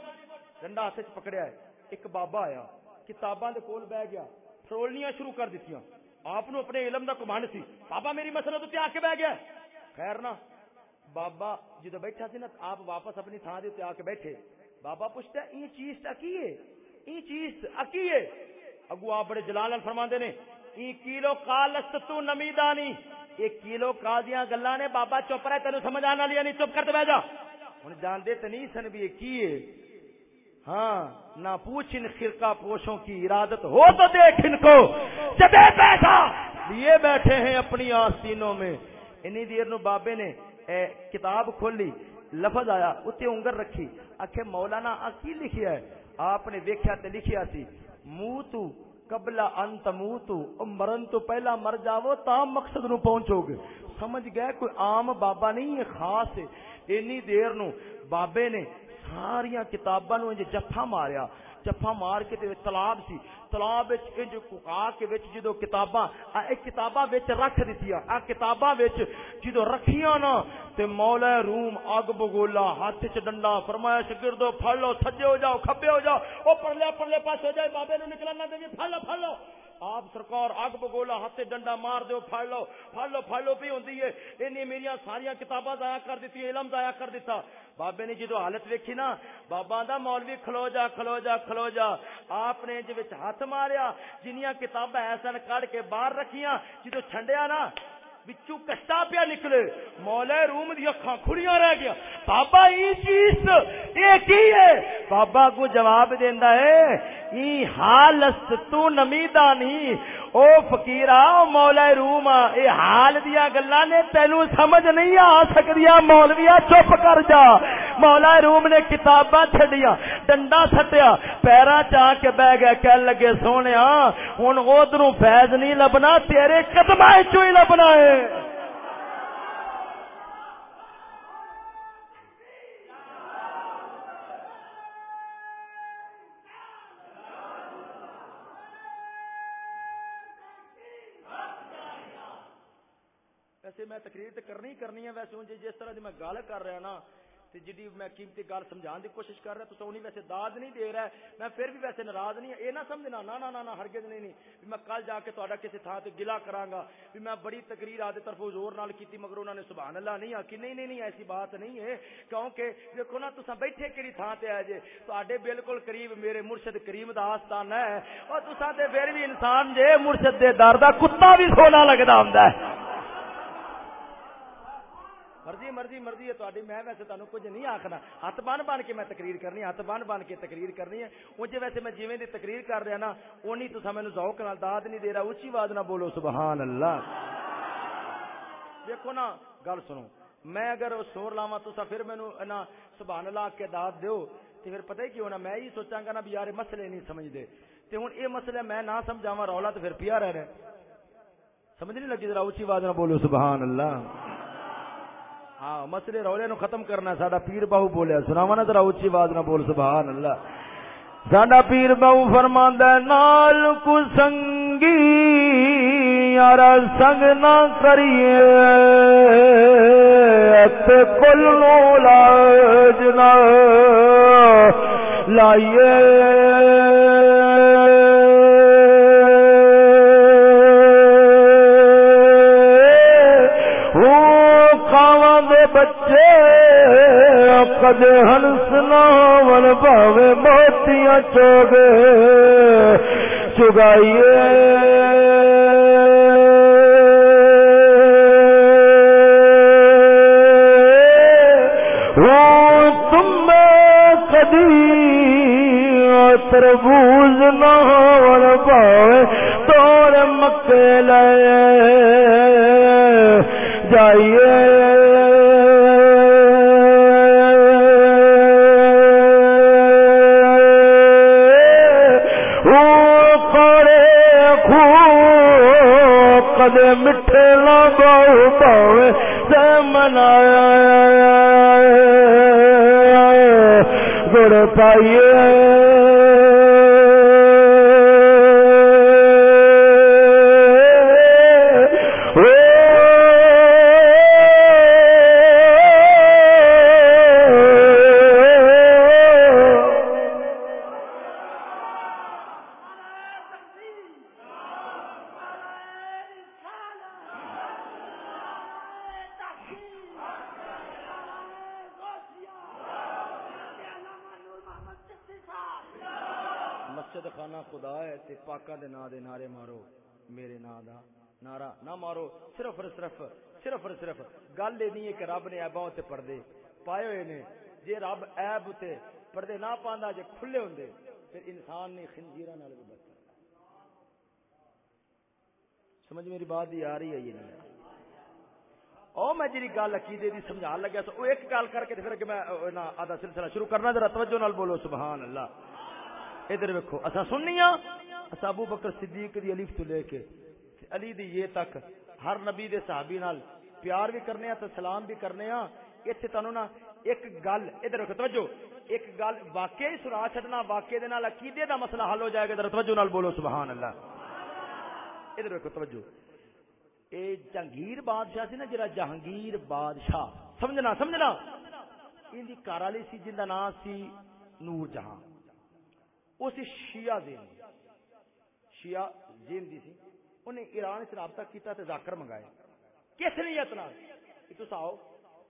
ڈنڈا ہاتھ وچ پکڑیا ہے۔ ایک بابا آیا، کتاباں دے کول بہ گیا فرولنیاں شروع کر دتیاں۔ آپ نو اپنے علم دا کمانڈ سی۔ بابا میری مسئلہ تے آ کے بہ گیا۔ خیر نا، بابا جدو بیٹھا سی نا، آپ واپس اپنی تھان دے آ کے بیٹھے۔ بابا پوچھتا یہ چیز کی ہے؟ یہ چیز اکی ہے؟ اگو آپ بڑے جلال فرما نے ای کیلو کالست تو نمی دانی ایک کیلو کا گلا نے بابا چپ رہے، تینوں سمجھ آنا لیا نہیں، چپ کرتے بہ جا۔ ہوں جانتے تو نہیں سن بھی کی ہاں نہ پوچھ ان خرقہ پوشوں کی ارادت ہو تو دیکھ ان کو۔ چبے پیسہ لیے بیٹھے ہیں اپنی آستینوں میں۔ انی دیر نو بابے نے اے کتاب کھولی، لفظ آیا اتنے انگر رکھی۔ آخے مولانا آ کی لکھیا ہے؟ آپ نے دیکھا تے لکھیا سی۔ منہ تو قبل انت منہ تو مرن تو پہلا مر جاؤ، تا مقصد نو پہنچو گے سمجھ گئے؟ کوئی عام بابا نہیں ہے، خاص ہے۔ اینی دیر نو بابے نے ساری کتاباں نو جفا ماریا۔ جفا مار کے تلاب سی۔ تلاب ککا کے جدو کتاباں کتاباں رکھ دیتی آ کتاباں جدو رکھیاں نا تے مولا روم اگ بگولا ہاتھ چ ڈنڈا فرمایا، شگردو، پھڑ لو، سجے ہو جاؤ، کھبے ہو جاؤ۔ او پرلے پرلے پاس ہو جائے، بابے نو نکلنا دے پھڑ لو پھڑ لو۔ آپ سرکار اگ بگولا ہاتھ ڈنڈا مار دو پھڑ لو پھڑ لو پھڑ لو بھی ہوندی ہے۔ اینی میری ساری کتاباں ضائع کر دیتی علم ضائع کر دیتا بابے نے جدو حالت ویکھی نا، بابا دا مولوی کھلو جا کھلو جا کھلو جا۔ آپ نے جی ہاتھ ماریا، جنیاں کتاباں ایسا کڑ کے باہر رکھیاں، جدو چھنڈیا نا بچو کشتا پیا نکلے۔ مولا روم دی اکھاں کھڑیاں رہ گیا۔ بابا ای چیز اے کی ہے؟ بابا کو جواب دیندا ہے ای حالست تو نمیدانی او فقیرا او مولا روم، اے حال دیا گلاں نے تینو سمجھ نہیں آ سکدیاں مولویا، چپ کر جا۔ مولا روم نے کتاباں چھڈیاں، ڈنڈا سٹیا پیرا چا کے بہ گیا کہن لگے، سونیا، ہن اودروں فیض نہیں لبنا، تیرے قدماں چوں ہی لبنا ہے۔ ویسے میں تقریر تو کرنی کرنی ہے، ویسے جی جس طرح کی میں گل کر رہا نا تے جی میں قیمتی گل سمجھان دی کوشش کر رہا تو انہیں ویسے داد نہیں دے رہا ہے۔ میں پھر بھی ویسے ناراض نہیں اے نہ سمجھنا، نہ نہ نہ ہرگز نہیں نہیں۔ میں کل جا کے تہاڈا کسی تھان تے گلا کراں گا بھی میں بڑی تقریر آدے طرف زور نال کیتی، مگر انہوں نے سبحان اللہ نہیں آکی نہیں نہیں نہیں، ایسی بات نہیں ہے۔ کیونکہ دیکھو نا، تساں بیٹھے کیڑی تھان تے آئے جے؟ تہاڈے بالکل قریب میرے مرشد کریم دا آستان ہے۔ اور تساں تے پھر بھی انسان جے مرشد دے در دا کتا بھی سونا لگدا ہوندا ہے۔ مرضی مرضی مرضی ہے تاری میں ویسے تمہیں کچھ نہیں آخنا ہاتھ بن بن کے میں تقریر کرنی ہاتھ بن بن کے تقریر کرنی ہے انج ویسے میں جیویں دی تقریر کر رہا نا اونی تو مینوں ذوق نال داد نہیں دے رہا اچھی آواز نہ بولو سبحان اللہ دیکھو نا گل سنو میں اگر سور لاوا تو پھر مینوں نا سبحان اللہ کے داد دیو تے پھر پتہ ہی کیوں نا میں ہی سوچاں گا نا بھی یار مسئلے نہیں سمجھدے تے ہن اے مسئلہ میں نہ سمجھاواں رولا تو پھر پیا رہ رہا سمجھ نہیں لگی ذرا اچھی آواز نہ بولو سبحان اللہ ہاں مسئلے رولے نو ختم کرنا ساڈا پیر باہو بولیا سناوا نا ذرا اچھی آواز نہ بول سبحان اللہ ساڈا پیر باہو فرماندا نال کو سنگی یار سنگ نہ کریے۔ تے کل نو لاج نہ لائیے۔ بچے کد ہنس ون پاوے موتیاں چوگے چگائیے۔ گڑ پردے نہ پاندا جے کھلے ہوندے، پھر انسان نے خنزیراں نال بھی بچ سمجھ میری بات دی آ رہی ہے یہ نہیں۔ او میں جی گل عقیدے دی سمجھا لگا تو او ایک گل کر کے پھر کہ میں آدھا سلسلہ شروع کرنا، ذرا توجہ نال بولو، سبحان اللہ۔ ادھر ویکھو اسا سننیاں اسا ابو بکر صدیق دی الف تو لے کے علی دی یہ تک ہر نبی دے صحابی نال پیار بھی کرنے ہاں تے سلام بھی کرنے ہاں ایتھے تانوں نا ایک گل، ادھر ویکھو، توجہ۔ ایک گل واقعی سنا چھڈنا، واقعے دے نال عقیدے دا مسئلہ حل ہو جائے گا، ذرا توجہ نال بولو، سبحان اللہ۔ ادھر ویکھو توجہ۔ اے جہانگیر بادشاہ سی نا، جڑا جہانگیر بادشاہ، سمجھنا سمجھنا۔ ان دی گھر والی سی، جن دا نام سی نور جہاں۔ او سی شیعہ دین شیعہ زین دی سی۔ انہیں ایران سے رابطہ کیتا تے ذاکر منگائے۔ کس نیت نال؟ تو آؤ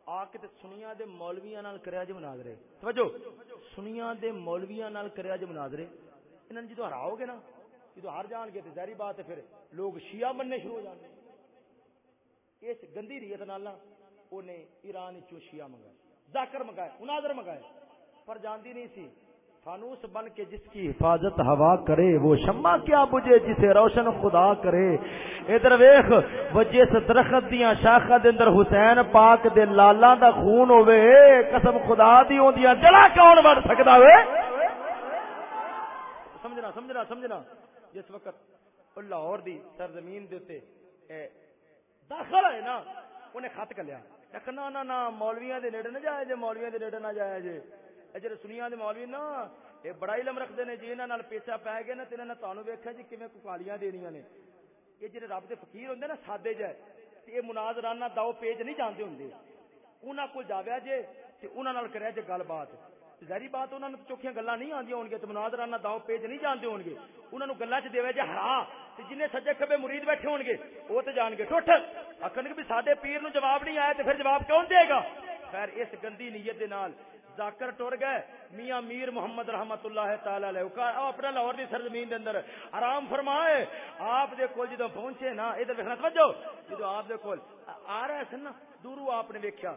آ کے تے سنیاں دے مولویاں نال کریا جے مناظرے توجہ سنیاں دے مولویاں نال کریا جے مناظرے انہاں جدوں ہراؤ گے نا جدوں ہار جان گے تے ظاہری بات ہے پھر لوگ شیعہ مننے شروع ہو جان گے اس گندی ریت نال انہیں ایران چوشیا منگائے ذاکر منگائے مناظر منگائے پر جاندی نہیں سی فانوس بن کے جس کی حفاظت ہوا کرے وہ شمع کیا بجے جسے روشن خدا کرے ادھر ویخ وہ جس درخت دیا شاخا دے اندر حسین پاک دے لالا دا خون ہوے قسم خدا دی ہوندیاں جلا کون بڑھ سکدا وے سمجھنا سمجھنا سمجھنا۔ جس وقت لاہور دی سرزمین دے تے داخل ہے نا، انہیں خط کلیا۔ نہ نہ نہ مولویاں دے نیڑے نہ جائے جے، مولویاں دے نیڑے نہ جائے جے۔ اے جڑے سنیاں دے مولوی نا، اے بڑا علم رکھدے نے جی انہاں نال پیچھا پے گئے نا تے انہاں نے تانوں ویکھیا جی کیویں کالیاں دینیاں نے۔ اے جڑے رب دے فقیر ہوندے نا، سادے جے تے اے مناظرانہ داو پیج نہیں جاندے ہوندے۔ انہاں کول جاویا جے، تے انہاں نال کریا جے گل بات۔ ظاہری بات انہوں نے چوکھیاں گلا نہیں آدی ہو گے مناظرانہ داؤ پیج نہیں جانتے ہو گے۔ انہوں نے گلا چ دے جی ہرا جن سجے کبے مرید بیٹھے ہو گے وہ تو جان گے ٹوٹ آخر بھی سارے پیر نو جواب نہیں آیا تو پھر جواب کون دے گا؟ خیر، اس گندی نیت دے نال ذاکر ٹر گئے۔ میاں میر محمد رحمت اللہ تعالی علیہ۔ اپنا لاہور دی سرزمین دے اندر۔ آرام فرمائے۔ آپ دے کول جدو پہنچے نا، ادھر دیکھنا توجہ! جدو آپ دے کول آ رہے سن نا دورو آپ نے ویکھیا۔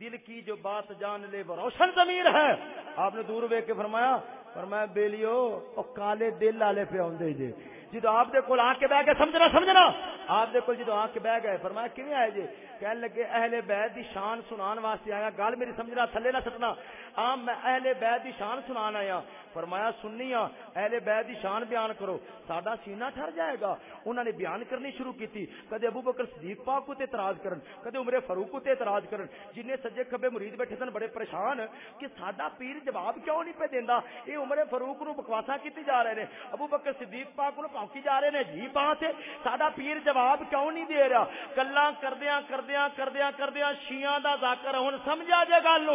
دل کی جو بات جان لے، وہ روشن ضمیر ہے۔ آپ نے دور ویک کے فرمایا فرمایا، بیلیو، او کالے دل والے پہ آدھے جی جدو آپ دے کول آ کے بہ گئے سمجھنا سمجھنا۔ آپ دے کول جدو آ کے بہ گئے، فرمایا کیویں آئے جی؟ کہنے لگے اہل بیت دی شان سنان واسطے آیا، گل میری سمجھنا تھلے نہ سٹنا۔ عام میں اہل بیت دی شان سنان آیا۔ فرمایا سننی ہاں اہل بیت دی شان بیان کرو۔ ساڈا سینہ ٹھر جائے گا۔ انہوں نے بیان کرنی شروع کی تھی کدے ابو بکر صدیق پاک کو تے اعتراض کرن، کدے عمر فاروق کو تے اعتراض کرن۔ جن سجے کھبے مرید بیٹھے سن بڑے پریشان کہ ساڈا پیر جواب کیوں نہیں پہ دیندا؟ اے عمر فاروق نو بکواسا کیتی جا رہے نے۔ ابو بکر صدیق پاک نو پونکی جا رہے نے۔ جی بات ہے ساڈا پیر جواب کیوں نہیں دے رہا؟ گلا کردیا کردیا کردیا کردیا شیا دا ذاکر ہوں سمجھا جے گل؟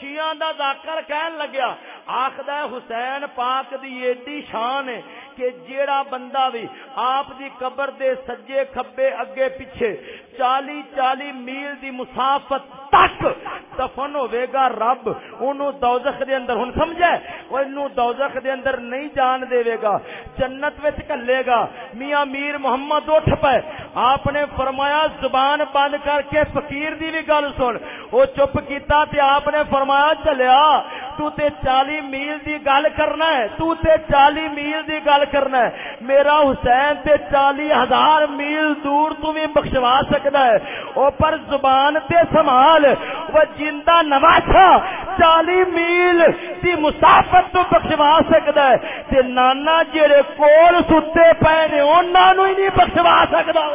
شیعہ دا ذکر کہن لگیا آخدا حسین پاک دی ایڈی شان ہے کہ جیڑا بندہ بھی آپ دی قبر دے سجے کھبے اگے پیچھے چالی چالی میل دی مسافت تک دفن ہوے گا رب اونوں دوزخ دے اندر ہن سمجھے او اینو دوزخ دے اندر نہیں جان دے گا جنت وچ کلے گا میاں میر محمد اٹھ پے آپ نے فرمایا زبان بند کر کے فقیر دی بھی گل سن۔ وہ چپ کیتا تے آپ نے فرمایا چلیا تو تے چالی میل دی گل کرنا ہے، تو تے چالی میل دی گل کرنا ہے۔ میرا حسین تے چالی ہزار میل دور تو بھی بخشوا سکتا ہے۔ او پر زبان تے سمال، وہ جندہ نواسا چالی میل دی مسافت تو بخشوا سکتا ہے۔ تے نانا جڑے کول ستے پے نے، انہاں نو ہی نہیں بخشوا سکتا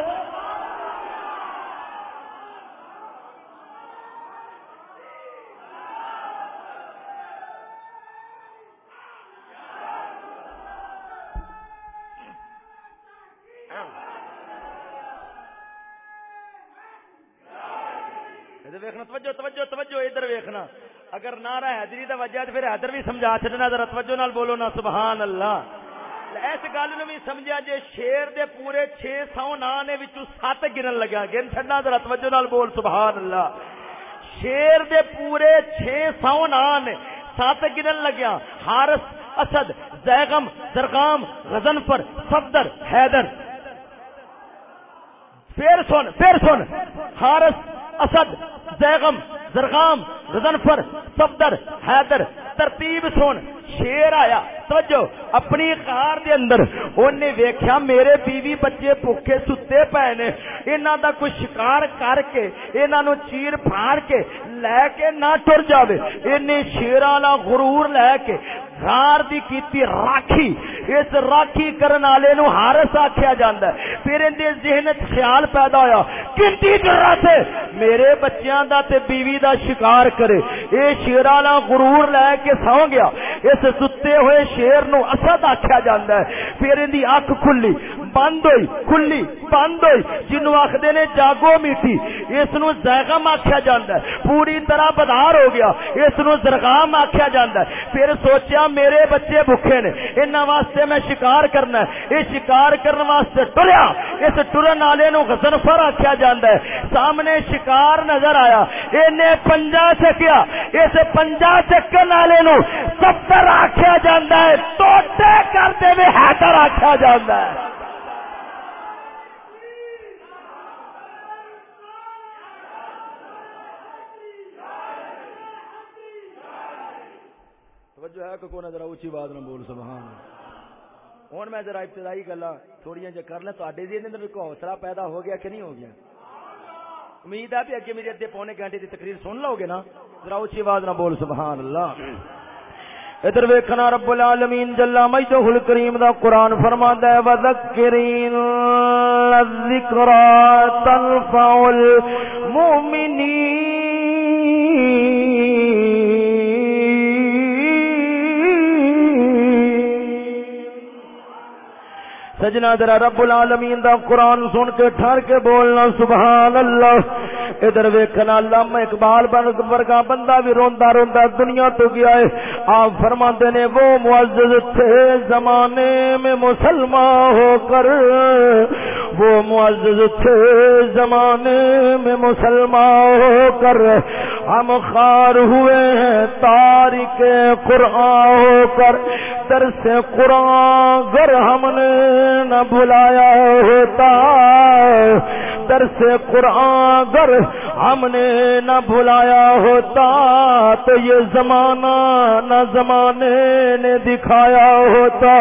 ویکھنا توجہ توجہ توجہ ادھر ویکھنا اگر نعرہ حیدری دا وجہ تے پھر حیدر بھی سمجھا چھڈنا ذرا توجہ نال بولو نا سبحان اللہ اس گل نو بھی سمجھا جے شیر دے پورے 600 نا نے وچوں 7 گنن لگا گن چھڈنا ذرا توجہ نال بول سبحان اللہ شیر دے پورے 600 نا نے 7 گنن لگیا حارث اسد زیغم زرغام غزن پر صفدر حیدر پھر سن پھر سن حارس اسد، زیغم، زرغام، غزنفر، صفدر، حیدر، ترتیب سن، شیر آیا۔ توجہ، اپنی کار دے اندر۔ اونے ویکھیا میرے بیوی بچے بھوکے ستے پے نے۔ انہاں دا کوئی شکار کر کے، انہاں نو چیر پھاڑ کے لے کے نہ ٹر جاوے۔ اینے شیراں والا غرور لے کے غار دی کیتی راکھی۔ اس راکھی کرن والے نو حارس آکھیا جاندا ہے۔ پھر ان دے ذہن وچ خیال پیدا ہویا کتنی ڈرا ہے میرے بچیاں دا تے بیوی دا شکار کرے۔ اے شیر والا غرور لے کے سو گیا۔ اس ستے ہوئے شیر نو اسد آکھیا جاندا ہے۔ پھر ان دی اکھ کھلی۔ بند ہوئی کھلی بند ہوئی جنوں آکھدے نے جاگو میٹھی اس نو زیغم آکھیا جاندا ہے، پوری طرح بدار ہو گیا اس نو زرغام آکھیا جاندا ہے۔ پھر سوچیا میرے بچے بھوکے نے، انہاں واسطے میں شکار کرنا ہے۔ یہ شکار کرنے واسطے ٹریا، اس ٹرن والے نو غزنفر آکھیا جاندا ہے۔ سامنے شکار نظر آیا، اینے پنجا چکیا، اس پنجا چکن والے نو ستر آکھیا جاندا ہے ٹوٹے کرتے ہوئے حیدر آکھیا جاندا ہے۔ توجہ ہے کہ کوئی ذرا اونچی بات نہ بول، سبحان ہوں میں ذرا ابتدائی گلا تھوڑی جی کر لیں تے دے اندر کوئی حوصلہ پیدا ہو گیا کہ نہیں ہو گیا؟ امید ہے کہ اگے میری ادھے پونے گھنٹے کی تقریر سن لو گے نا؟ ذرا اونچی آواز نہ بول، سبحان اللہ۔ ادھر ویکھنا رب العالمین، جل مجدہ الکریم دا قرآن فرماندا ہے، وذکرین الذکر تنفع المؤمنین۔ سجنا درا رب العالمین دا قرآن سن کے ٹھہر کے بولنا سبحان اللہ ادھر ویکھنا، علامہ اقبال بن ورگا بندہ بھی روندا روندا دنیا تو گیا ہے۔ آپ فرماندے نے، وہ معزز تھے زمانے میں مسلمان ہو کر۔ وہ معزز تھے زمانے میں مسلمان ہو کر ہم خار ہوئے ہیں تاریخ قرآن ہو کر در سے قرآن گر ہم نے نہ بلایا ہوتا در سے قرآن گر ہم نے نہ بلایا ہوتا تو یہ زمانہ نہ زمانے نے دکھایا ہوتا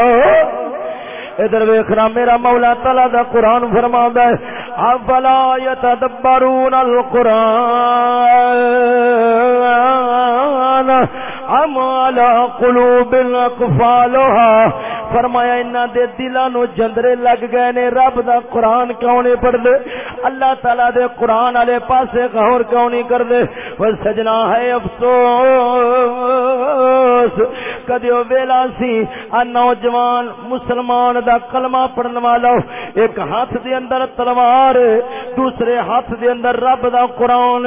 ادھر ویخنا میرا مولا تلا دا قرآن فرما ہے افلا یتدبرون القرآن؟ ام على قلوب اقفالها فرمایا، انہاں دے دلاں نو جندرے لگ گئے نے، رب دا قرآن کیوں نہیں پڑھ دے اللہ تعالی دے قرآن والے پاسے غور کیوں نہیں کر دے وہ سجنا ہے، افسوس، کدیو ویلا سی ا نوجوان مسلمان دا کلمہ پڑھن والا، ایک ہاتھ دے اندر تلوار، دوسرے ہاتھ دے اندر رب دا قرآن،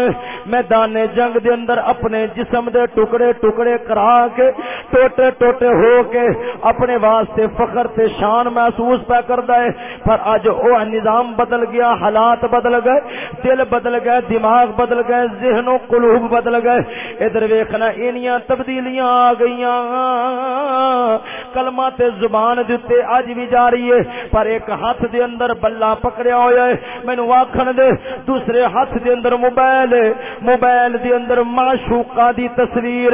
میدان جنگ دے اندر اپنے جسم دے ٹکڑے ٹکڑے کرا کے ٹوٹے ٹوٹے ہو کے اپنے واسطے فخر تے شان محسوس پہ کردا ہے۔ پر اج او نظام بدل گیا، حالات بدل گئے، دل بدل گئے، دماغ بدل گئے، ذہن و قلوب بدل گئے۔ ادھر ویکھنا، اینیاں تبدیلیاں آ گئیاں۔ کلمہ تے زبان دتے اج بھی جاری ہے، پر ایک ہاتھ دے اندر بلا پکڑیا ہویا ہے۔ مینوں آکھن دے، دوسرے ہاتھ دے اندر موبائل ہے۔ موبائل دے اندر معشوقہ دی تصویر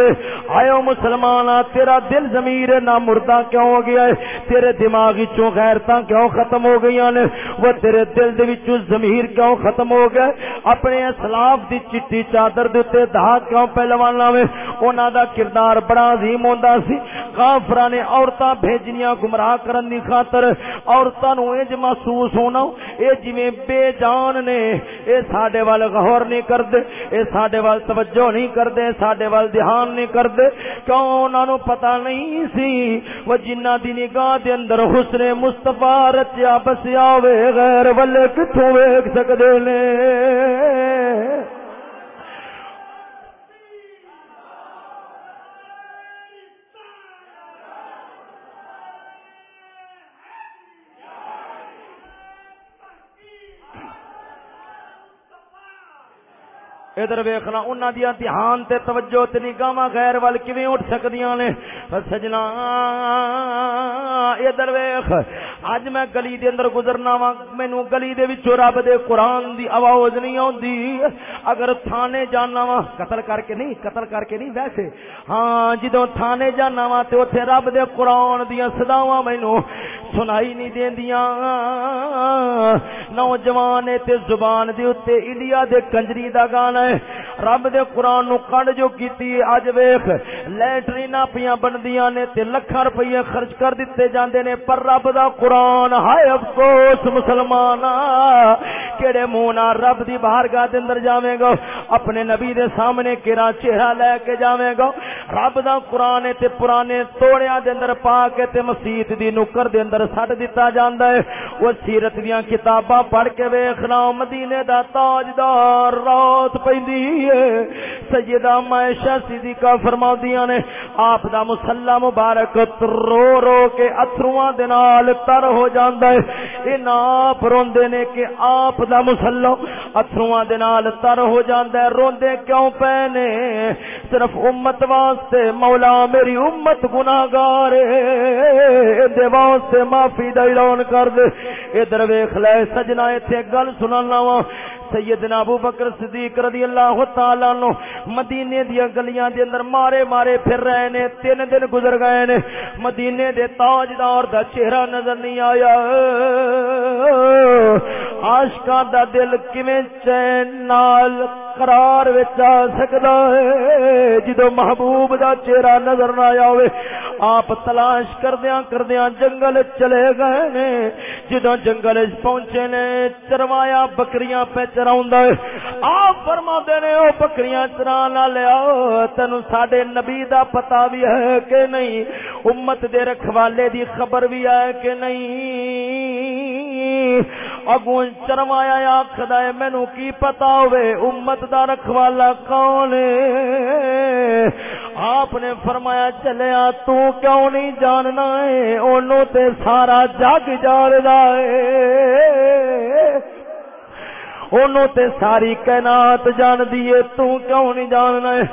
آئے مسلمانا تیرا دل ضمیر نہ مردہ کیوں ہو گیا ہے؟ تیرے دماغ وچوں غیرتاں کیوں ختم ہو گئیاں نے؟ وہ تیرے دل دے وچوں ضمیر کیوں ختم ہو گئے؟ اپنے اسلاف دی چٹی چادر دے تے دھاگ کیوں پہلوانا وے؟ انہاں دا کردار بڑا عظیم ہوندا سی۔ کافراں نے عورتاں بھیجنیاں گمراہ کرن دی خاطر عورتاں نو اج محسوس ہونا اے جویں بے جان نے، اے ساڈے وال غور نہیں کردے، اے ساڈے وال توجہ نہیں کردے ساڈے وال دھیان نہیں کردے۔ کیوں انہاں نو پتہ نہیں سی؟ وہ جنہ دی نگاہ دے اندر حسن مصطفی رچیا بسیا ہوئے، غیر ولے کتھوں ویکھ سکدے نے؟ ادھر ویخنا انہوں دیا دھیان تے توجہ تے نگاہ غیر وال کیویں اٹھ سکدیاں نے؟ سجنا، ادھر ویخ۔ اج میں گلی دے اندر گزرنا وا مینوں گلی دے وچوں رب دے قران دی آواز نہیں اوندی اگر تھانے جانا وا قتل کر کے نہیں، قتل کر کے نہیں، ویسے۔ ہاں جدوں تھانے جانا وا تے اوتھے رب دے قران دی صداواں مینوں سنائی نہیں دیندیاں نوجوان تے زبان دے اوتے انڈیا دے کنجری دا گانا ہے۔ رب دے قرآن نو کنڈ جو کیتی اج ویخ لیٹرینا پیاں بندیاں نے تے لکھاں روپیے خرچ کر دیتے جاندے نے، پر رب دا قرآن، ہائے افسوس مسلمان کیڑے منہ نال رب دی بارگاہ دے اندر جاویں گا اپنے نبی دے سامنے کیڑا چہرہ لے کے جاویں گا رب دا قرآن تے پرانے توڑیاں دے اندر پا کے تے مسجد دی نکر دے اندر اندر سٹ دتا جاندا ہے۔ او سیرت دیاں کتاباں پڑھ کے ویکھنا مدینے دا تاجدار رات پیندی ہے۔ سیدہ معاشہ صدیقہ فرما دیا نے، آپ دا مسلح مبارک رو رو کے اتھرواں دے نال تر ہو جاندا ہے۔ اے ناپ روندے نے کہ آپ دا مسلح اتھرواں دے نال تر ہو جاندا ہے۔ روندے کیوں پے نے صرف امت واسطے، مولا میری امت گناہگار ہے۔ دے واسطے معافی دا اعلان کر دے۔ ادھر ویکھ لے سجنا ایتھے گل سنانا وا۔ سیدنا ابو بکر صدیق رضی اللہ تعالی عنہ مدینے دی گلیاں دے اندر مارے مارے پھر رہے نے، تین دن گزر گئے نے۔ مدینے دے تاجدار دا چہرہ نظر نہیں آیا۔ عاشقاں دا دل کیویں چین نال قرار وچ آ سکدا ہے؟ جدو محبوب دا چہرہ نظر نہ آیا آوے آپ تلاش کردیاں کردیاں جنگل چلے گئے نے۔ جدو جنگل پہنچے نے چروایا بکریاں پہ چراؤندا ہے آپ فرما دے نے او بکریاں چرا نہ لیا تینو ساڈے نبی دا پتہ بھی ہے کہ نہیں امت دے رکھوالے دی خبر بھی ہے کہ نہیں اگوں چروایا آخد ہے مینو کی پتا ہوئے امت دا رکھوالا کون آپ نے فرمایا چلیا تو کیوں نہیں جاننا ہے انہوں تے سارا جگ جاننا ہے انہوں تے ساری کائنات جان دیے تو کیوں نہیں جاننا ہے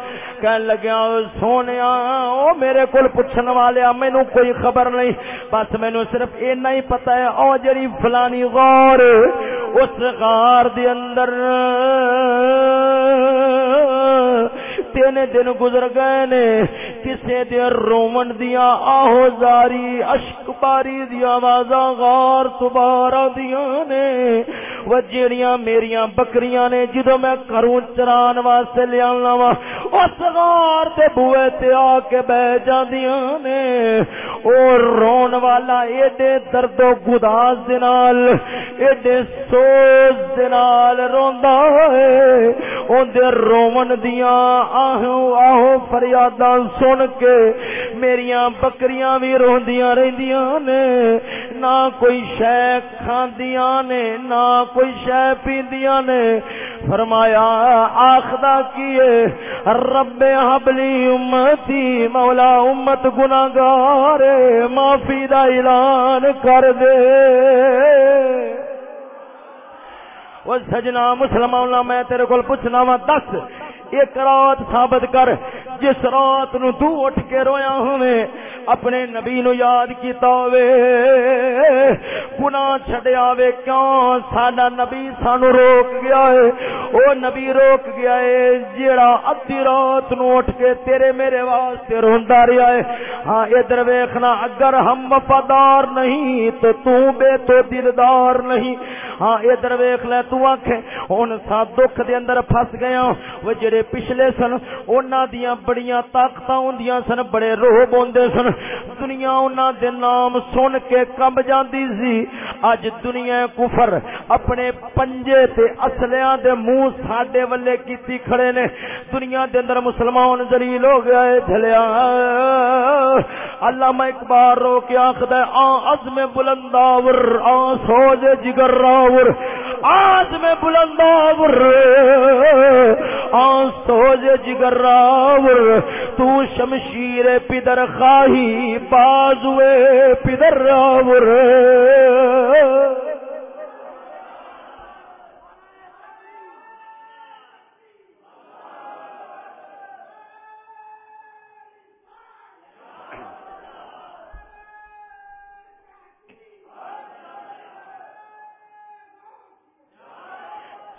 کہن لگیا سونے او میرے کول پوچھن والے مینو کوئی خبر نہیں بس مینو صرف اینا ہی پتا ہے او جڑی فلانی غار اس غار دے اندر تین دن گزر گئے نے کسے دے رومن دیا آہو زاری اشک باری دیا آوازاں غار تو بارا دیا نے وہ جیڑیاں میریاں بکریاں نے جدو میں کروں چران واسطے لیا وا اس غار تے بوئے تے آ کے بہ جاندیاں نے او رون والا ایڈے درد و گداس دے نال ایڈے سوز دے نال روندا ہے اون دے رومن دیاں آہو آہو فریاداں سن کے میریاں بکریاں بھی روندیاں رہندیاں نے نہ کوئی شے کھاندیاں نے، نہ کوئی شے پیندیاں نے۔ فرمایا، آخدا کیے رب حبلی امتی، مولا امت گناہگار معافی دا اعلان کر دے۔ وہ سجنا مسلمان میں تیرے کو پوچھنا وا، دس، ایک رات ثابت کر، جس رات نو تو اٹھ کے رویا ہوئے اپنے نبی نو یاد کیتا ہوئے۔ گناہ چھڑیا وے کیوں؟ ساڈا نبی سانو روک گیا ہے۔ او نبی روک گیا ہے، جیڑا ادھی رات نو اٹھ کے تیرے میرے واسطے روندا رہیا ہے۔ ہاں ادھر ویکھنا، اگر ہم وفادار نہیں، تو تو بے تو دلدار نہیں۔ ہاں ادھر ویکھ لے تو آکھے، ہن سا دکھ دے اندر پھس گیا ہاں۔ وہ جڑے پچھلے سن انہاں دیاں بڑیاں طاقتاں ہوندیاں سن، بڑے روح ہوندے سن۔ دنیا انہاں دے نام سن کے کمب جاندی سی؟ اج دنیا کفر اپنے پنجے تے اسلیاں دے منہ ساڈے ولے کیتی کھڑے نے۔ دنیا دے اندر مسلمان ذلیل ہو گیا ہے جھلیا۔ اللہ میں ایک بار رو کے آخدا آ عزم بلنداور آ سوج جگر راور آج میں بلنداور آ سوج جگر راور تو شمشیر پدر خواہی بازوے پدر راور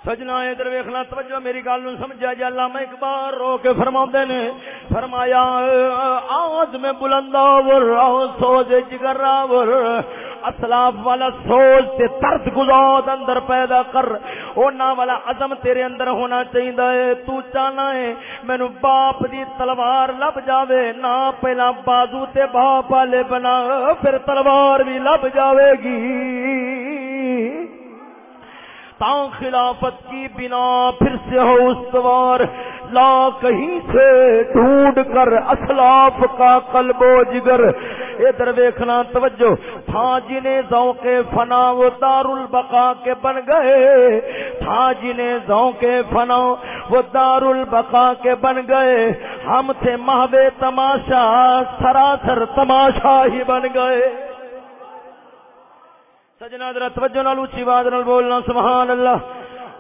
سجنا ادھر ویخنا توجہ میری گل نو سمجھا جی اللہ اقبال رو کے فرما نے، فرمایا آج میں بلندا سوچ جگر اسلاف والا سوچ تے درد گزاد اندر پیدا کر، اونا والا عزم تیرے اندر ہونا چاہیے تو چاہنا ہے مینو باپ دی تلوار لب جاوے، نہ پہلا بازو تے باپ والے بنا، پھر تلوار بھی لب جاوے گی۔ تا خلافت کی بنا پھر سے ہو استوار لا کہیں سے ڈھونڈ کر اسلاف کا قلب و جگر۔ ادھر ویکھنا توجہ، تھا جنہیں ذوق فنا وہ دار البقا کے بن گئے۔ تھا جنہیں ذوق فنا وہ دار البقا کے بن گئے۔ ہم تھے محوے تماشا، سراسر تماشا ہی بن گئے۔ سجنا در توجہ نال اونچی آواز نال بولنا، سبحان اللہ۔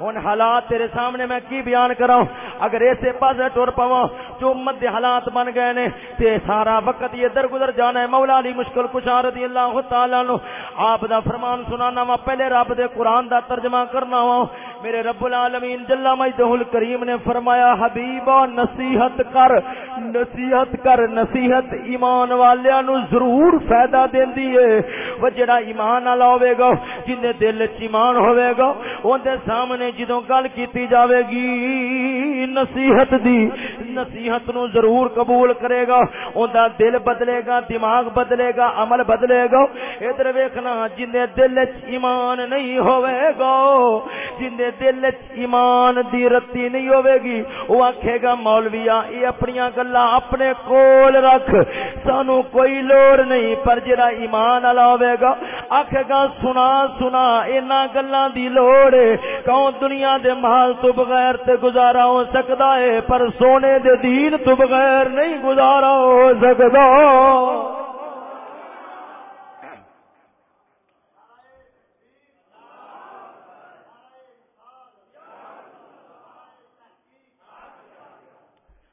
ہن حالات تیرے سامنے میں کی بیان کراں؟ اگر ایسے پاسے ٹر پواں جو امت دے حالات بن گئے نے، تے سارا وقت یہ در گزر جانا ہے۔ مولا علی مشکل کشا رضی اللہ تعالی عنہ، آپ دا فرمان سنانا وا، پہلے رب دے قرآن دا ترجمہ کرنا وا۔ میرے رب العالمین جل مجدہ الکریم نے فرمایا، حبیبا، نصیحت کر نصیحت کر، نصیحت ایمان والیاں نو ضرور فائدہ دیندی ہے۔ وہ جڑا ایمان والا ہوے گا، جن دے دل وچ ایمان ہوے گا، اون دے سامنے جدوں گل کیتی جاوے گی، نصیحت دی، نصیحت نصیحت نو ضرور قبول کرے گا اون دل بدلے گا، دماغ بدلے گا، عمل بدلے گا۔ ادھر ویکھنا جن دے دل وچ ایمان نہیں ہوے گا جن دے دل وچ ایمان دی رتی نہیں ہوے گی، او آکھے گا، مولویا، اے اپنی گلاں اپنے کول رکھ، سانو کوئی لوڑ نہیں، پر جڑا ایمان والا ہوے گا، آکھے گا، سنا سنا، انہاں گلاں دی لوڑ ہے کون دنیا دے مال تو بغیر تے گزارا ہو سکدا ہے، پر سونے دے دی دین تو بغیر نہیں گزارا ہو سکدا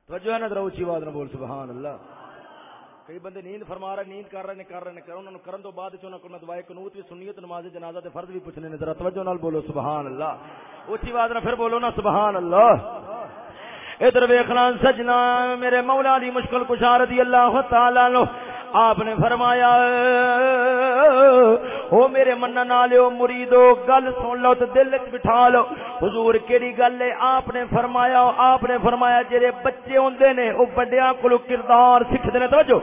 توجہ ہے نا ذرا اونچی آواز نہ بول، سبحان اللہ۔ کئی بندے نیند فرما رہے، نیند کر رہے نے کر رہے نے کر انہوں کرن تو بعد چ انہاں دعائے قنوت بھی، سنیت نماز جنازہ تے فرض بھی پوچھنے نے، ذرا توجہ نال بولو، سبحان اللہ۔ اونچی آواز نہ پھر بولو نا، سبحان اللہ۔ ادھر ویکھنا سجنا میرے مولا علی مشکل کشار رضی اللہ تعالی عنہ آپ نے فرمایا، او میرے منن والے مریدو گل سن لو تے دل وچ بٹھا لو. حضور کیڑی گل ہے؟ آپ نے فرمایا، آپ نے فرمایا جڑے بچے ہوندے نے، او بڑیاں کولوں کردار سکھدے نے، توجہ،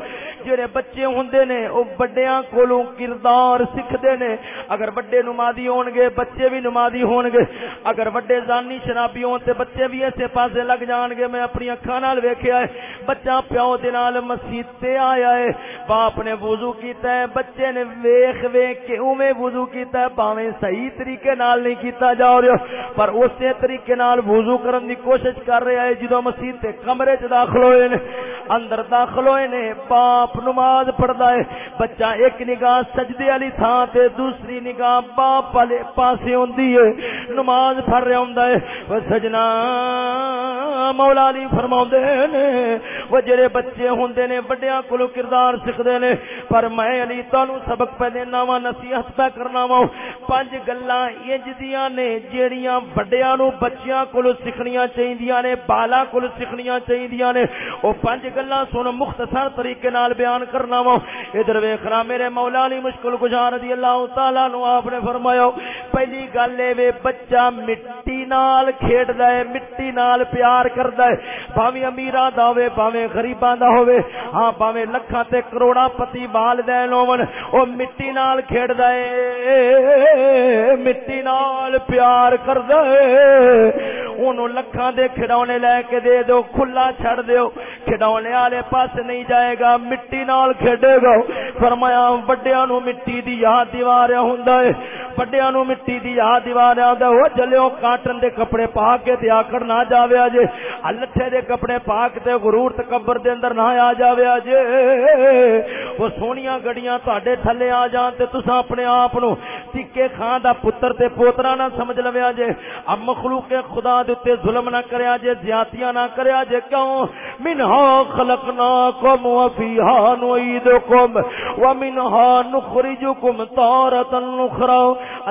جڑے بچے ہوندے نے، او بڑیاں کولوں کردار سکھدے نے۔ اگر بڑے نمازی ہون گے، بچے بھی نمازی ہون گے۔ اگر بڑے زانی شرابی ہون تے بچے بھی ایسے پاسے لگ جان گے، میں اپنی اکھاں نال ویکھیا ہے، بچہ پیو دے نال مسجد تے آیا ہے۔ باپ نے وضو کیتا ہے، بچے نے ویکھ ویکھ کے اوویں وضو کیتا ہے باویں صحیح طریقے نال نہیں کیتا جا رہا۔ پر اسی طریقے نال وضو کرن دی کوشش کر رہا ہے، جدوں مسجد تے کمرے چ داخل ہوئے نے، اندر داخل ہوئے نے، باپ نماز پڑھدا ہے۔ بچہ ایک نگاہ سجدے والی تھان تے دوسری نگاہ باپ والے پاسے ہوندی ہے۔ نماز پڑھ رہا ہوندا ہے۔ او سجنا مولا علی فرماوندے نے، وہ جڑے بچے ہوندے نے بڑیاں کولوں کردار سکھ سکھدے نے پر میں علی تانوں سبق پہ دینا وا نصیحت پہ کرنا وا پنج گلاں انج دیاں نے جیڑیاں بڑیاں نو بچیاں کولوں سیکھنیاں چاہیندیاں نے بالا کولوں سیکھنیاں چاہیندیاں نے او پنج گلاں سن مختصر طریقے نال بیان کرنا وا ادھر ویکھنا میرے مولا علی مشکل گزار رضی اللہ تعالی نو آپ نے فرمایا پہلی گل اے وے بچہ مٹی نال کھیڈدا ہے مٹی نال پیار کردا ہے بھاویں امیراں دا ہوے بھاویں غریباں دا ہوے ہاں بھاویں لکھاں تے کروڑا پتی والدین ہون او مٹی نال کھیڈدا ہے مٹی نال پیار کردا ہے اونوں لکھاں دے کھڈونے لے کے دے دو کھلا چھڑ دیو کھڈونے والے پاس نہیں جائے گا مٹی نال کھیڈے گا فرمایا بڑیاں نو مٹی دی یاد دیوار ہوندا ہے بڑیاں نو مٹی دی یاد دیوار ہوندا او جلیو کاٹن دے کپڑے پا کے تے آکڑ نہ جاوے اجے لٹھے دے کپڑے پا کے تے غرور تکبر دے اندر نہ آ جاوے اجے وہ سونیاں گڑیاں تواڈے تھلے آ جان تے تساں اپنے آپ نو ٹکے خان دا پتر تے پوترا نہ سمجھ لویا جے اب مخلوق خدا دے تے ظلم نہ کریا جے زیاتیاں نہ کریا جے کیوں منها خلقناکم وفیها نعیدکم ومنها نخرجکم تارتا نخرا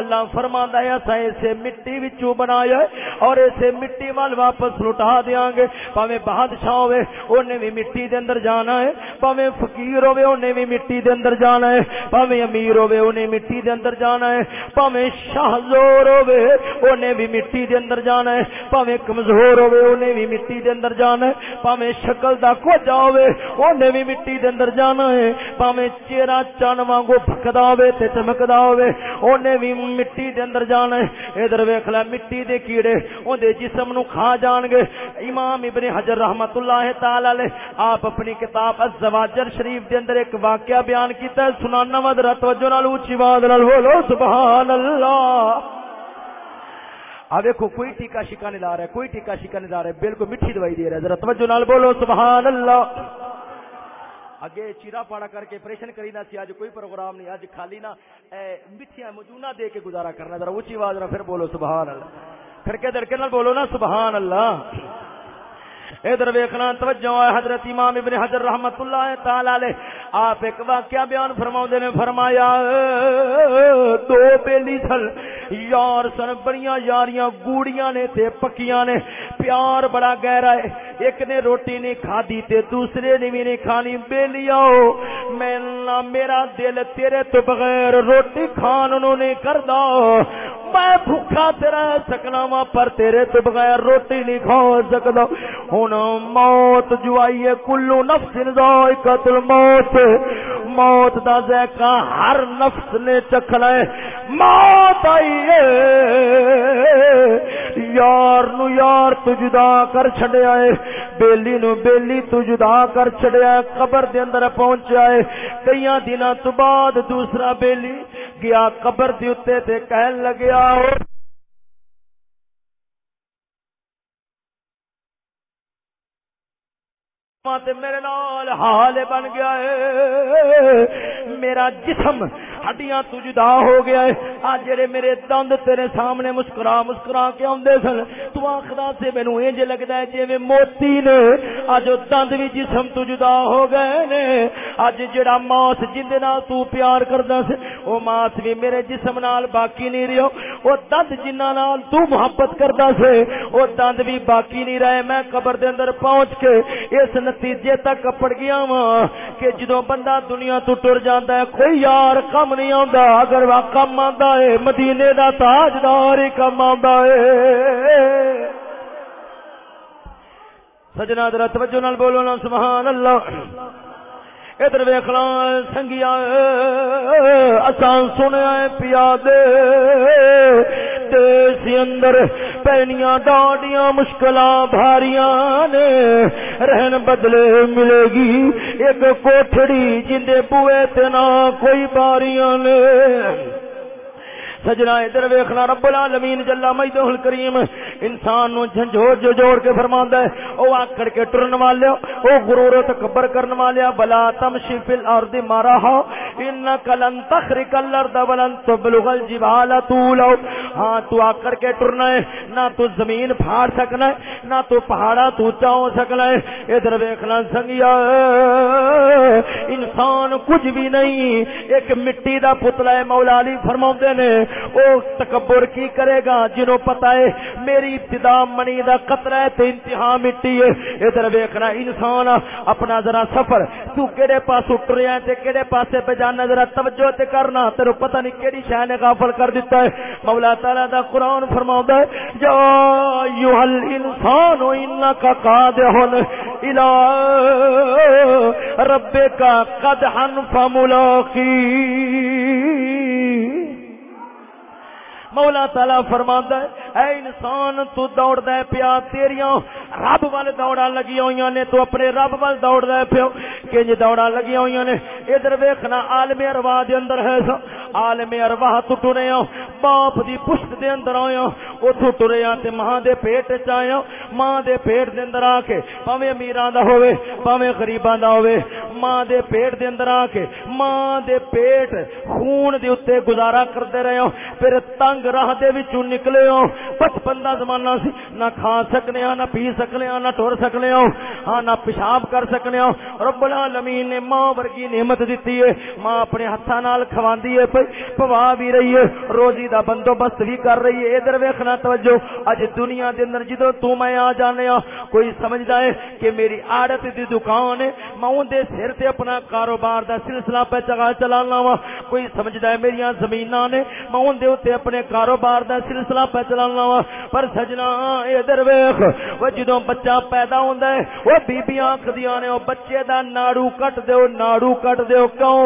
اللہ فرماندا ہے اسا اسے مٹی وچوں بنایا اور اسے مٹی وال واپس لٹا دیاں گے۔ پاویں بادشاہ ہوے اونے بھی مٹی دے اندر جانا ہے۔ پاویں فقیر ہوے اونے بھی مٹی دے اندر جانا ہے۔ پاویں امیر ہوے اونے مٹی دے اندر جانا ہے۔ پاویں شاہ زور ہوے اونے بھی مٹی دے اندر جانا ہے۔ پاویں کمزور ہوے اونے بھی مٹی دے اندر جانا ہے۔ پاویں شکل دا کوجا ہوے اونے بھی مٹی دے اندر جانا ہے۔ پاویں چہرہ چن وانگو بھکدا ہوے تے چمکدا ہوے اونے بھی مٹی دے اندر جانا ہے۔ ادھر ویکھ لے، مٹی دے کیڑے اون دے جسم نو کھا جان گے۔ امام ابن حجر رحمت اللہ تعالی علیہ آپ اپنی کتاب الزواجر شریف دے اندر ایک واقعہ بیان کیتا ہے۔ سنانا ودر توجہ نال، اونچی آواز نال بولو، سبحان اللہ۔ اب دیکھو کوئی ٹیکا شکا نہیں لا رہا ہے، کوئی ٹیکا شکا نہیں لا رہا ہے۔ بالکل میٹھی دوائی دے رہا ہے۔ ذرا توجہ نال بولو، سبحان اللہ۔ اگے چیرا پاڑا کر کے پریشن کری نہ سی اج کوئی پروگرام نہیں اج خالی نہ میٹھیاں مجونا دے کے گزارا کرنا، ذرا اونچی آواز نہ، پھر بولو سبحان اللہ۔ کھڑکے دڑکے نال بولو نا سبحان اللہ۔ ادھر ویکھنا توجہ ہے، حضرت امام ابن حجر رحمت اللہ تعالی علیہ۔ آپ ایک واقعہ بیان فرماؤندے نے، فرمایا، دو بیلی سن یار سن، بڑیاں یاریاں، گوڑیاں نے تے پکیاں نے۔ پیار بڑا گہرا ہے۔ ایک نے روٹی نہیں کھادی تے دوسرے نے بھی نہیں کھانی۔ بے بیلیاں میں نہ میرا دل تیرے تو بغیر روٹی کھان انہوں نے کردا۔ میں بھوکا تے رہ سکنا وا پر تیرے تو بغیر روٹی نہیں کھا سکدا۔ ہن موت جو آئی ہے، کلو نفس ذائقۃ الموت۔ موت دا ذائقہ ہر نفس نے چکھنا ہے۔ موت آئی ہے۔ یار نو یار تو جدا کر چھڈیا ہے۔ بیلی نو بیلی تو جدا کر چھڈیا ہے۔ قبر دے اندر پہنچیا ہے۔ کئی دنوں تو بعد دوسرا بیلی گیا قبر دے اوتے تے کہن لگیا میرے نال حال بن گیا ہے۔ میرا جسم ہڈیاں تو جدا ہو گیا ہے۔ آج جڑے میرے دند تیرے سامنے مسکرا مسکرا کے آندے سن، تو آخدا سے مینوں انج لگدا ہے جویں موتی نے۔ اج دند بھی جسم تو جدا ہو گئے نے۔ اج جڑا ماس جندے نال تو پیار کردا سی او ماس بھی میرے جسم نال باقی نہیں رہو او دند جنہاں نال تو محبت کردا سی او دند بھی باقی نہیں رہے۔ میں قبر دے اندر پہنچ کے اس نتیجے تک پڑ گیا وا کہ جدو بندہ دنیا تو ٹر جاتا ہے، کوئی یار کم نہیں آتا اگر وہ کم آتا ہے مدینے دا تاجدار ہی کم آتا ہے سجنا در توجہ نال بولو نا، سبحان اللہ۔ ادھر ویخنا سنگیا اسان سنیا پیا دے۔ سی اندر پہنیاں ڈاڈیاں مشکل بھاریاں نے رہن بدلے ملے گی۔ ایک کوٹھڑی جندے بوئے تنا کوئی باریاں نے۔ سجنا ادھر ویکھنا رب العالمین جلا مجدہ الکریم، انسان نو جھنجھوڑ جو جوڑ کے فرماندا ہے، او آکڑ کے ٹرن والے او غرور و تکبر کرن والے بلا تمشی فی الارض مرحا، انک لن تخرق الارض ولن تبلغ الجبال طولا۔ ہاں تو آکڑ کے ٹرنا ہے، نہ تو زمین پھاڑ سکنا ہے، نہ تو پہاڑا تو اونچا ہو سکنا ہے۔ ادھر ویکھنا سنگیا، انسان کچھ بھی نہیں، ایک مٹی دا پتلا ہے، مولا علی فرماوندے نے۔ او تکبر کی کرے گا جنہوں پتا ہے میری ابتدا منی دا قطرہ ہے تے انتہا مٹی ہے۔ ادھر ویکھنا انسان اپنا ذرا سفر۔ تو کیڑے پاس اٹھ رہا ہے تے کیڑے پاسے پہ جانا، ذرا توجہ تے کرنا۔ تیرو پتہ نہیں کیڑی شے نے غافل کر دیتا ہے۔ مولا تعالی دا قران فرماوندا ہے جو یحل انسان انک قادحن الى ربک قدحن فملاقی۔ مولا تالا فرما اے انسان، تو دوڑ دے پیا، تیریاں رب وال دوڑا لگی ہوئی نے، تو اپنے رب وال دوڑ دے پیو کنج جی دوڑا لگی ہوئی نے۔ ادھر ویکھنا، عالم ارواح دے اندر ہے سو عالم ارواح تو ٹرے ہو باپ دی پشت دے اندر آیا ہاں، اتو ٹرے آ تے ماں دے پیٹ چ آیا ماں دے پیٹ دے اندر آ کے پاویں امیراں دا ہوے پاویں غریباں دا ہوے ماں دے پیٹ دے اندر آ کے، ماں دے پیٹ خون دے اتنے گزارا کرتے رہے ہو پھر تنگ راہ دے وچوں نکلے ہو بچپن دا زمانہ سی، نہ کھا سکنے ہاں نہ پی سکنے ہاں نہ ٹر سکنے ہو ہاں نہ پیشاب کر سکنے ہو رب العالمین نے ماں ورگی نعمت دیتی ہے۔ ماں اپنے ہاتھاں نال کھواندی ہے پوا بھی رہی ہے۔ روزی دا بندوبست بھی کر رہی ہے۔ ادھر ویکھنا توجہ، اج دنیا دے اندر جدوں تو میں آ جانے ہاں کوئی سمجھدا ہے کہ میری عادت دی دکان ہے۔ میں دے سر تے اپنا کاروبار دا سلسلہ پہ چلا چلانا وا کوئی سمجھدا ہے میری زمیناں نے؟ میں دے اوتے اپنے کاروبار دا سلسلہ پہ چلانا وا، پر سجنا، ادھر ویکھ او جدوں بچہ پیدا ہوندا ہے او بیبییاں آکھدیاں نے او بچے دا ناڑو کٹ دیو، ناڑو کٹ دیو، کیوں؟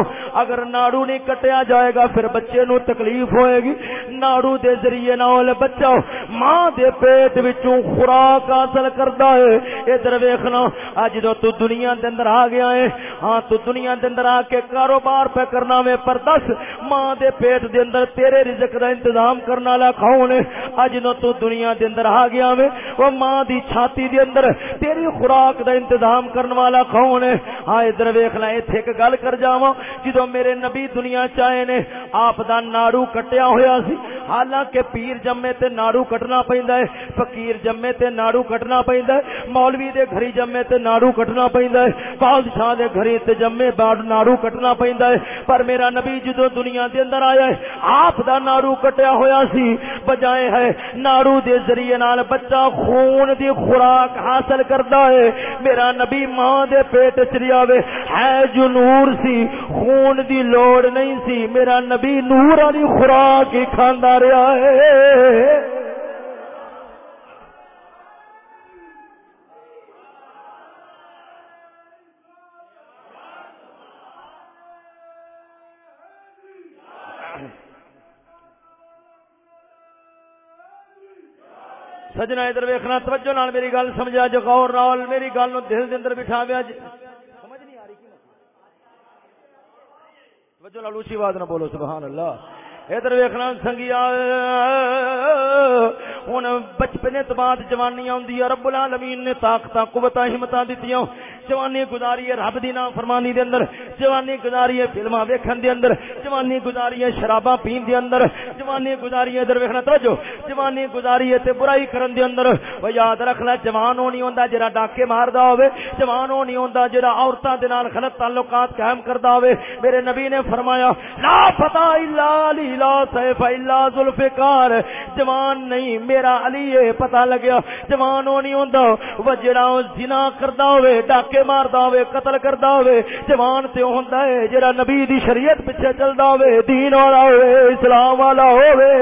اگر ناڑو نہیں کٹیا جائے گا، پھر بچے نو تکلیف ہوئے گی۔ ناڑو دے ذریعے نال بچہ ماں دے پیٹ وچوں خوراک حاصل کردا ہے۔ ادھر ویکھنا اج جدوں تو دنیا دے اندر آ گیا ہے ہاں تو دنیا دے اندر آ کے کاروبار پہ کرنا میں پر دس، ماں دے پیٹ دے اندر تیرے رزق دا انتظام کرنا والا کون ہے؟ اج نو تو دنیا دے اندر آ گیا میں وہ ماں دی چھاتی دے اندر تیری خوراک دا انتظام کرنے والا کون ہے؟ ہاں ادھر ویکھ لے ایتھے ایک گل کر جاواں۔ جدوں میرے نبی دنیا چائے نے، آپ دا ناڑو کٹیا ہویا سی۔ حالانکہ پیر جمے تے ناڑو کٹنا پیندا ہے، فقیر جمے تے ناڑو کٹنا پیندا ہے۔ مولوی دے گھری جمے تے ناڑو کٹنا پیندا ہے۔ بادشاہ دے گھری تے جمے بعد ناڑو کٹنا پیندا ہے۔ پر میرا نبی جدوں دنیا دے اندر آیا ہے، آپ دا ناڑو کٹیا ہویا سی، بجائے ہے نارو دے ذریعے نال بچہ خون دی خوراک حاصل کردا ہے۔ میرا نبی ماں دے پیٹ چ وے، ہے جو نور سی، خون دی لوڑ نہیں سی۔ میرا نبی نور والی خوراک ہی کھاندا رہیا ہے۔ سجنا ادھر ویکھنا، توجہ نال میری گل سمجھا، جو غور نال میری گل نو دل دے اندر بٹھاویا جی۔ سمجھ نہیں آ رہی کی مطلب؟ توجہ نال اونچی آواز نہ بولو، سبحان اللہ۔ ادھر ویکھنا، سنگیا۔ ہن بچپنے تو بعد جوانی آندی ہے رب العالمین نے طاقتاں قوتاں ہمتاں دتیاں جوانی گزاری ہے رب دی فرمانی دے اندر جوانی گزاری ہے فلماں ویکھن دے اندر جوانی گزاری ہے شراباں پین دے اندر جوانی گزاری ہے ادھر ویکھنا توجہ جوانی گزاری ہے تے برائی کرن دے اندر او یاد رکھ لے جوان ہونی ہوندا جڑا ڈاکے ماردا ہوے جوان ہونی ہوندا جڑا عورتاں دے نال غلط تعلقات قائم کردا ہوے میرے نبی نے فرمایا لا فتح الا علی لا سیف الا ذوالفقار جوان نہیں تیرا علی ہے پتہ لگیا جوان ہونی ہوندا و جڑا زنا کردا ہوے ڈاکے ماردا ہوے قتل کردا ہوے جوان تے ہوندا ہے جڑا نبی دی شریعت پیچھے چلدا ہوے دین والا ہوے اسلام والا ہوے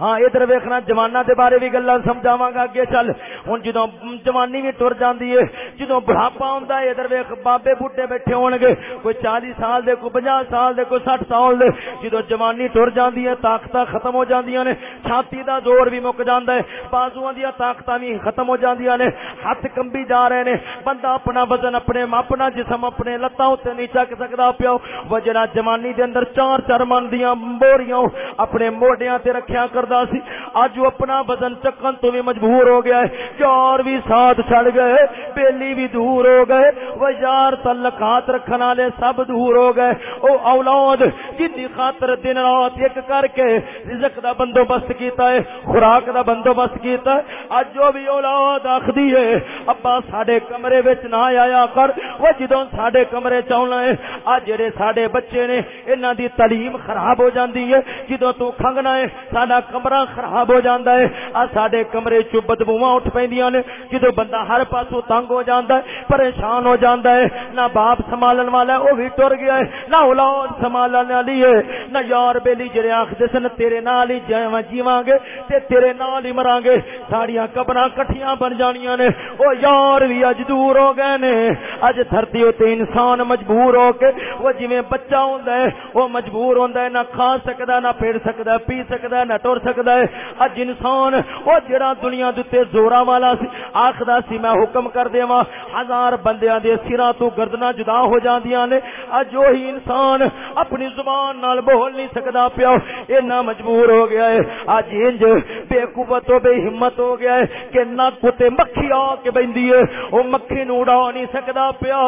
ہاں ادھر ویکھنا، جواناں دے بارے بھی گلاں سمجھاواں گا۔ اگے چل، ہن جدوں جوانی بھی ٹر جاندی ہے جدوں بڑھاپا ہوندا ہے ادھر ویکھ بابے بڈھے بیٹھے ہون گے۔ کوئی 40 سال دے، کوئی 50 سال دے، کوئی 60 سال دے۔ جدوں جوانی ٹر جاندی ہے طاقتاں ختم ہو جاندیاں نے۔ چھاتی دا زور بھی مک جاندا ہے بازواں دی طاقتاں بھی ختم ہو جاندیاں نے۔ ہاتھ کمبی جا رہے نے۔ بندہ اپنا وزن، اپنے اپنا جسم، اپنے لتاں تے نہیں چک سکدا پیو وجنا جوانی دے اندر چار چار من دیاں بوریاں اپنے موڈیاں تے رکھیا کر کردا سی۔ اج اپنا وزن چکن تو بھی مجبور ہو گیا ہے۔ چار بھی ساتھ چڑ گئے، بیلی بھی دور ہو گئے۔ وہ یار تعلقات رکھنے والے سب دور ہو گئے۔ او اولاد جن خاطر دن رات ایک کر کے رزق دا بندوبست کیتا ہے، خوراک دا بندوبست کیتا ہے۔ اج جو بھی اولاد آخدی ہے، ابا ساڈے کمرے وچ نہ آیا کر، وہ جدوں ساڈے کمرے چاونا ہے اج جڑے ساڈے بچے نے، انہاں دی تعلیم خراب ہو جاندی ہے۔ جدوں تو کھنگنا ہے، ساڈا کمرہ خراب ہو جاتا ہے آ سڈے کمرے چ بدبو اٹھ پہ نے جدو بندہ ہر پاسوں تنگ ہو جاتا ہے پریشان ہو جاتا ہے نہ باپ سنبھالن والا ہے وہ بھی ٹر گیا ہے نہ اولاد سنبھالن والی ہے نہ یار بیلی جڑے آخر سن تیرے نال ہی جیوا جیواں گے تے تیرے نال ہی مراں گے ساڑیاں قبر کٹھیاں بن جانیاں نے وہ یار بھی اج دور ہو گئے نے اج دھرتی تے انسان مجبور ہو کے وہ جویں بچہ ہوندا ہے وہ مجبور ہوندا ہے نہ کھا سکدا نہ پھر سکدا پی سکدا نہ ٹر سکتا ہے اج انسان وہ جڑا دنیا دے زورا والا سی آخدا سی میں حکم کر دیواں ہزار بندیاں دے سراں تو گردنا جدا ہو جاندیاں نے اج وہی انسان اپنی زبان نال بول نہیں سکدا پیا اینا مجبور ہو گیا ہے اج انج بے قوت ہو بے ہمت ہو گیا ہے کہ نہ کتے مکھی آ کے بہندی ہے او مکھی نو اڑا نہیں سکدا پیا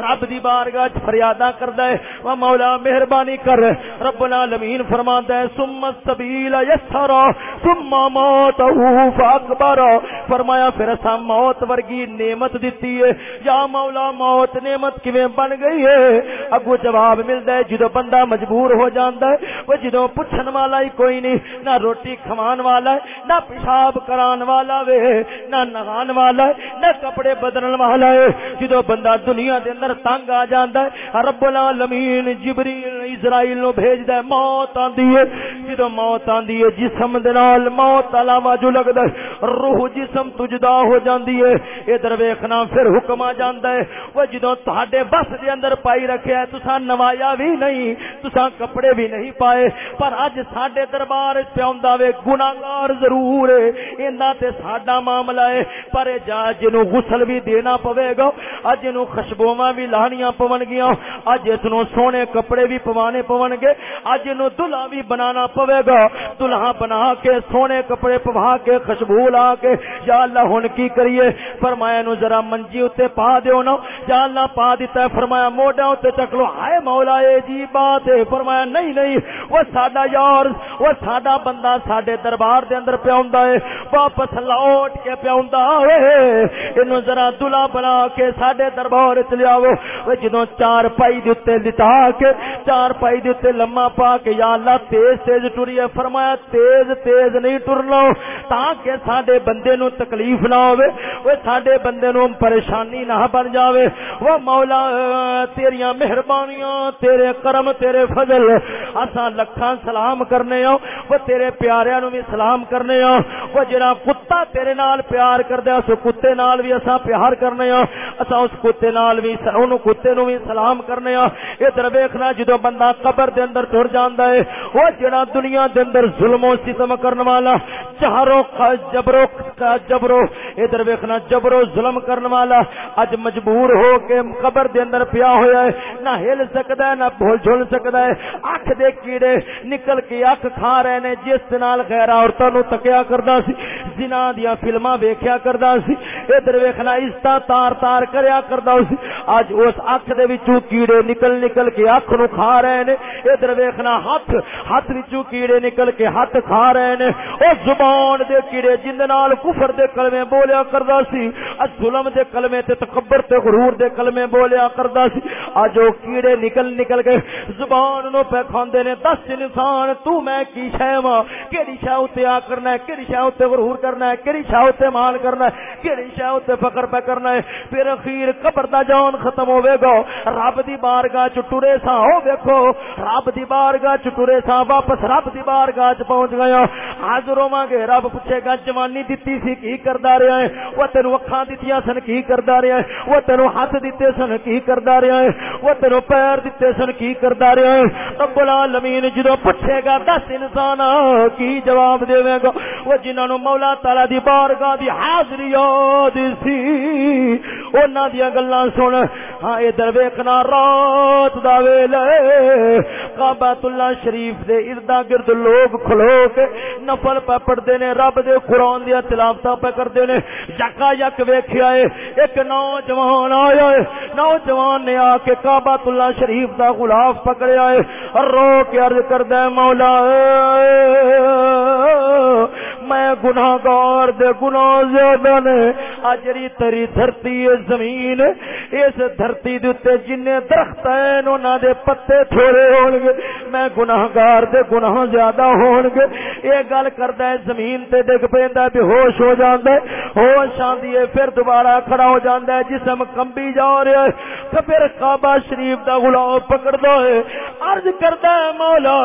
رب دی بارگاہ وچ فریاداں کردا ہے او مولا مہربانی کر رب العالمین فرماندا ہے ثم السبیل یسرا ثم موت فاکبر فرمایا، پھر اسا موت ورگی نعمت دتی ہے۔ یا مولا، موت نعمت کیویں بن گئی ہے؟ اگو جواب ملدا ہے جدو بندہ مجبور ہو جاندا ہے، وہ جدو پوچھن والا ہی کوئی نہیں، نہ روٹی کھوان والا ہے، نہ پیشاب کران والا وے، نہ نہان والا ہے، نہ کپڑے بدلن والا ہے۔ جدو بندہ دنیا دے اندر تنگ آ جاندا ہے، رب العالمین جبریل اسرائیل نو بھیجدا ہے، موت آندی ہے۔ جدو موت موت آندی ہے جسم دے نال موت علاوہ جو لگدا ہے، روح جسم تجدا ہو جاندی ہے ادھر ویکھنا، پھر حکم آ جاندا ہے وہ جدو تہاڈے بس دے اندر پائی رکھیا ہے، تساں نوایا بھی نہیں، تساں کپڑے بھی نہیں پائے۔ پر اج ساڈے دربار وچ پیوندا وے گناہگار ضرور ہے ایندا تے ساڈا معاملہ ہے پر جا جنوں غسل بھی دینا پوے گا، اج نو خوشبوواں بھی لانیاں پون گیاں۔ اج اس نو سونے کپڑے بھی پوانے پون گے۔ اج نو دلہا بھی بنانا پوے گا۔ دلہا بنا کے، سونے کپڑے پوا کے، خوشبو لا کے۔ یا اللہ، ہن کی کریے؟ فرمایا نو ذرا منجی اوتے پا دیو نا۔ یا اللہ، پا دیتا ہے۔ فرمایا موڈا اوتے چک لو۔ ہائے مولا اے جی بات ہے۔ فرمایا نہیں نہیں۔ وہ ساڈا یار، وہ ساڈا بندہ ساڈے دربار دے اندر پیا ہوندا ہے۔ واپس لوٹ کے پیا ہوندا اے اینو ذرا دلہا بنا کے ساڈے دربار وچ لیاو او جدوں چار پائی دے اوتے لٹا کے، چار پائی دے اوتے لمما پا کے، یا اللہ، تیز تیز ٹری فرمایا، تیز تیز نہیں ٹرنا تاکہ ساڈے بندے نو تکلیف نہ ہوے او ساڈے بندے نو پریشانی نہ بن جاوے، وہ مولا، تیریاں مہربانیاں، تیرے کرم، تیرے فضل، اساں لکھاں سلام کرنے ہو وہ تیرے پیاریاں نو بھی سلام کرنے ہو وہ جڑا کتا تیرے نال پیار کردے اس کتے نال بھی اساں پیار کرنے ہو اساں اس کتے نال بھی، اونوں کتے نو بھی سلام کرنے ہو ادھر ویکھنا جدوں بندہ قبر دے اندر ٹر جاندا ہے، وہ جڑا دنیا دے اندر ظلم و ستم کرن والا چہرو جبرو، کا جبرو، ادھر ویکھنا جبرو ظلم کرن والا، اج مجبور ہو کے قبر دے اندر پیا ہویا ہے، نہ ہل سکدا ہے، نہ بھول جھول سکدا ہے، اکھ دے کیڑے نکل کے اکھ کھا رہے نے، جس نال غیر عورتاں نو تکیا کردا سی، زنا دیاں فلماں ویکھیا کردا سی، ادھر ویکھنا استا تار تار کریا کردا سی، اج اس اکھ دے وچوں کیڑے نکل نکل کے اکھ نو کھا رہے نے، ادھر ویکھنا ہاتھ ہاتھ وچوں کیڑے نکل کے ہاتھ کھا رہے نے۔ او زبان دے کیڑے جن نال کفر دے کلمے بولیا کردا سی، اج ظلم دے کلمے تے تکبر تے غرور دے کلمے بولیا کردا سی۔ اج او کیڑے نکل نکل کے زبان نو پہ کھاندے نے، دس انسان، تو میں کی شے وا کیڑی شے اوتے آ کرنا ہے، کیڑی شے اوتے غرور کرنا ہے، کیڑی شے اوتے مان کرنا ہے، کیڑی شے اوتے فخر پہ کرنا ہے۔ پھر اخیر قبر دا جان ختم ہوے گا۔ رب دی بارگاہ چ ٹرے سا ہو ویکھو، رب دی بارگاہ چ ٹرے سا واپس رب دی بارگاہ چ پہنچ گیا ہاں۔ حاضر ہوواں گے۔ رب پوچھے گا، جوانی دتی سی، کی کردا رہیا ہے او تینو اکھاں دتیاں سن، کی کردا رہیا ہے او تینو ہاتھ دتے سن، کی کردا رہیا ہے او تینو پیر دتے سن، کی کردا رہیا ہے رب العالمین، جدوں پوچھے گا، دس انسان کی جواب دےوے گا؟ او جنہاں نو مولا تعالی دی بارگاہ دی حاضری یاد سی، انہاں دی گلاں سن ہاں ادھر ویکھنا رات دا ویلے، کعبۃ اللہ شریف دے اردا گرد لوگ کھلو کے نفل پہ پڑھتے نے رب دے قرآن دیا تلاوت پہ کرتے نے جکا یک ویخیا ہے ایک نوجوان آیا ہے نوجوان نے آ کے کعبۃ اللہ شریف دا غلاف پکڑیا ہے رو کے عرض کردا ہے مولا میں گناہ گار دے گناہ زیادہ نے اجری تری دھرتی زمین اس دھرتی دے تے جن درخت ہیں انہاں دے پتے تھوڑے ہون گے میں گناہگار دے گناہ زیادہ ہون گے یہ گل کردا ہے زمین تے ڈگ پیندا ہے بے ہوش ہو جاندا ہے ہوش آندی ہے پھر دوبارہ کھڑا ہو جاندا ہے جسم کمبی جا رہا ہے تے پھر کعبہ شریف دا غلام پکڑدا ہے عرض کردا ہے مولا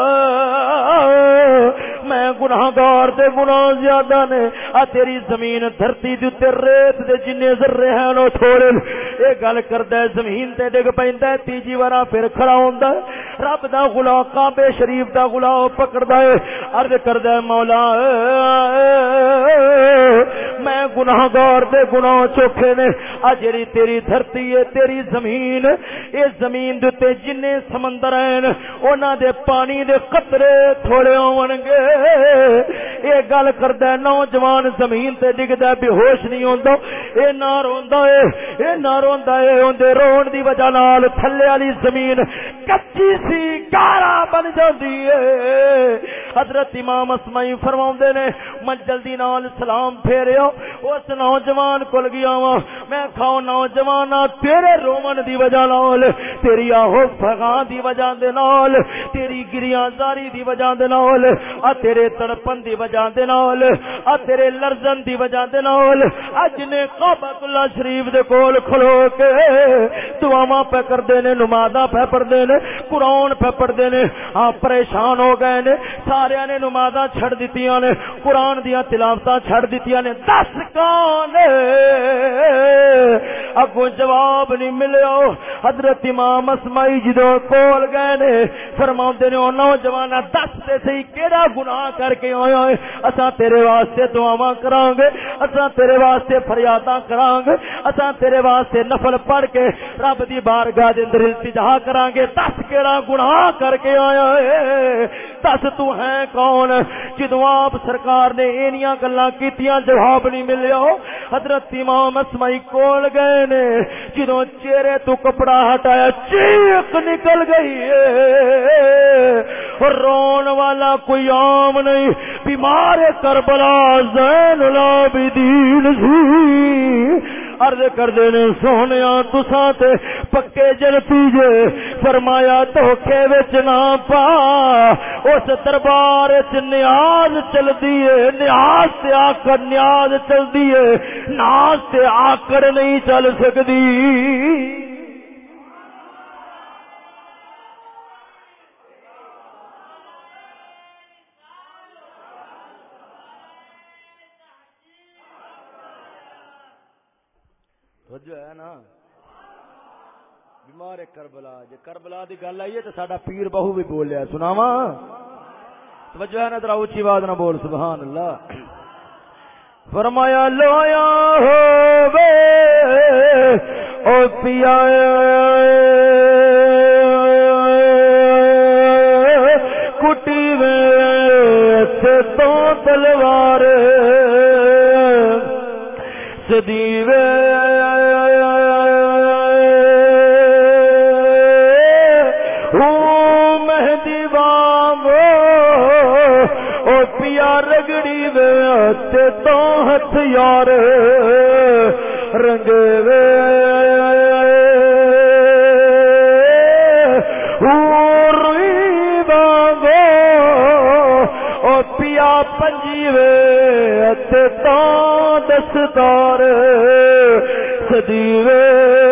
میں گناہ گار دے گناہ زیادہ نے آ تیری زمین دھرتی دے تے ریت دے جنے ذرے ہیں نو تھوڑے اے گل کردا ہے زمین تے ڈگ پیندا ہے تیجی وارا پھر کھڑا ہوندا ہے رب دا غلام کعبے شریف دا غلام پکڑدا ہے عرض کردا ہے، مولا، میں گناہ گار دے گناہ چوکھے نے۔ آ جڑی تیری دھرتی ہے، تیری زمین، اے زمین دے تے جنے سمندر ہیں، انہاں دے پانی دے قطرے تھوڑے ہون گے۔ اے گل کردا نوجوان زمین تے ڈگدا بے ہوش نہیں ہوندا اے نہ روندا اے اے نہ روندا اے اون دے رون دی وجہ نال تھلے والی زمین کچی سی گارا بن جاندی اے حضرت امام اسمائی فرماوندے نے میں جلدی نال سلام پھیریا اس نوجوان کول گیا وا میں کھاؤ نوجوان تیرے رومن دی وجہ نال، تیری آہو فغان دی وجہ دے نال، تیری گریاں زاری دی وجہ دے نال ا تیرے تڑپن دی وجہ دے نال ا تیرے لرزن دی وجہ دے نال اج نے کعبۃ اللہ شریف دے کول کھلو کے دعاواں پہ کردے نے، نمازاں پہ پڑھدے نے، قرآن پہ پڑھدے نے ہاں پریشان ہو گئے نے سارے نے نمازاں چھڑ دتیاں نے، قرآن دیاں تلاوتاں چھڑ دتیاں نے۔ دس کون اگوں جواب نہیں ملیا۔ حضرت امام اسمائی جدو کول گئے نے فرماؤندے نے، او نوجوان دس تے سی کیڑا گناہ کر کے آیا ہے؟ اساں تیرے واسطے دعاواں کران گے اساں تیرے واسطے فریاداں کران گے اساں تیرے واسطے نفل پڑھ کے رب دی بارگاہ دے اندر التجا کران گے دس کیڑا گناہ کر کے آیا ہے؟ دس تو ہے کون جدو آپ سرکار نے اینیاں گلاں کیتیاں جواب نہیں ملیا حضرت امام اسمائی کول گئے نے، جدو چہرے تو کپڑا ہٹایا، چیخ نکل گئی ہے۔ رون والا کوئی عام نہیں، بیمار کربلا، زین العابدین سی۔ عرض کر دینے سونے تساں تے پکے جنتی جے فرمایا دھوکے وچ نہ پا، اس دربار وچ نیاز چلدی ہے، نیاز تے آکڑ نیاز چلدی ہے۔ ناز تے آکڑ نہیں چل سکدی جو ہے نا؟ بیمار کربلا۔ جی کربلا دی گل آئی ہے تو ساڈا پیر بہو بھی بولیا سناوا توجہ ہے نا، ذرا اونچی آواز نہ بول، سبحان اللہ۔ فرمایا لویا ہو او پیا کٹی تو تلوار سدیوے ہاتھ یار رنگ وے پیا پنجی وے تو دستار سدیوے۔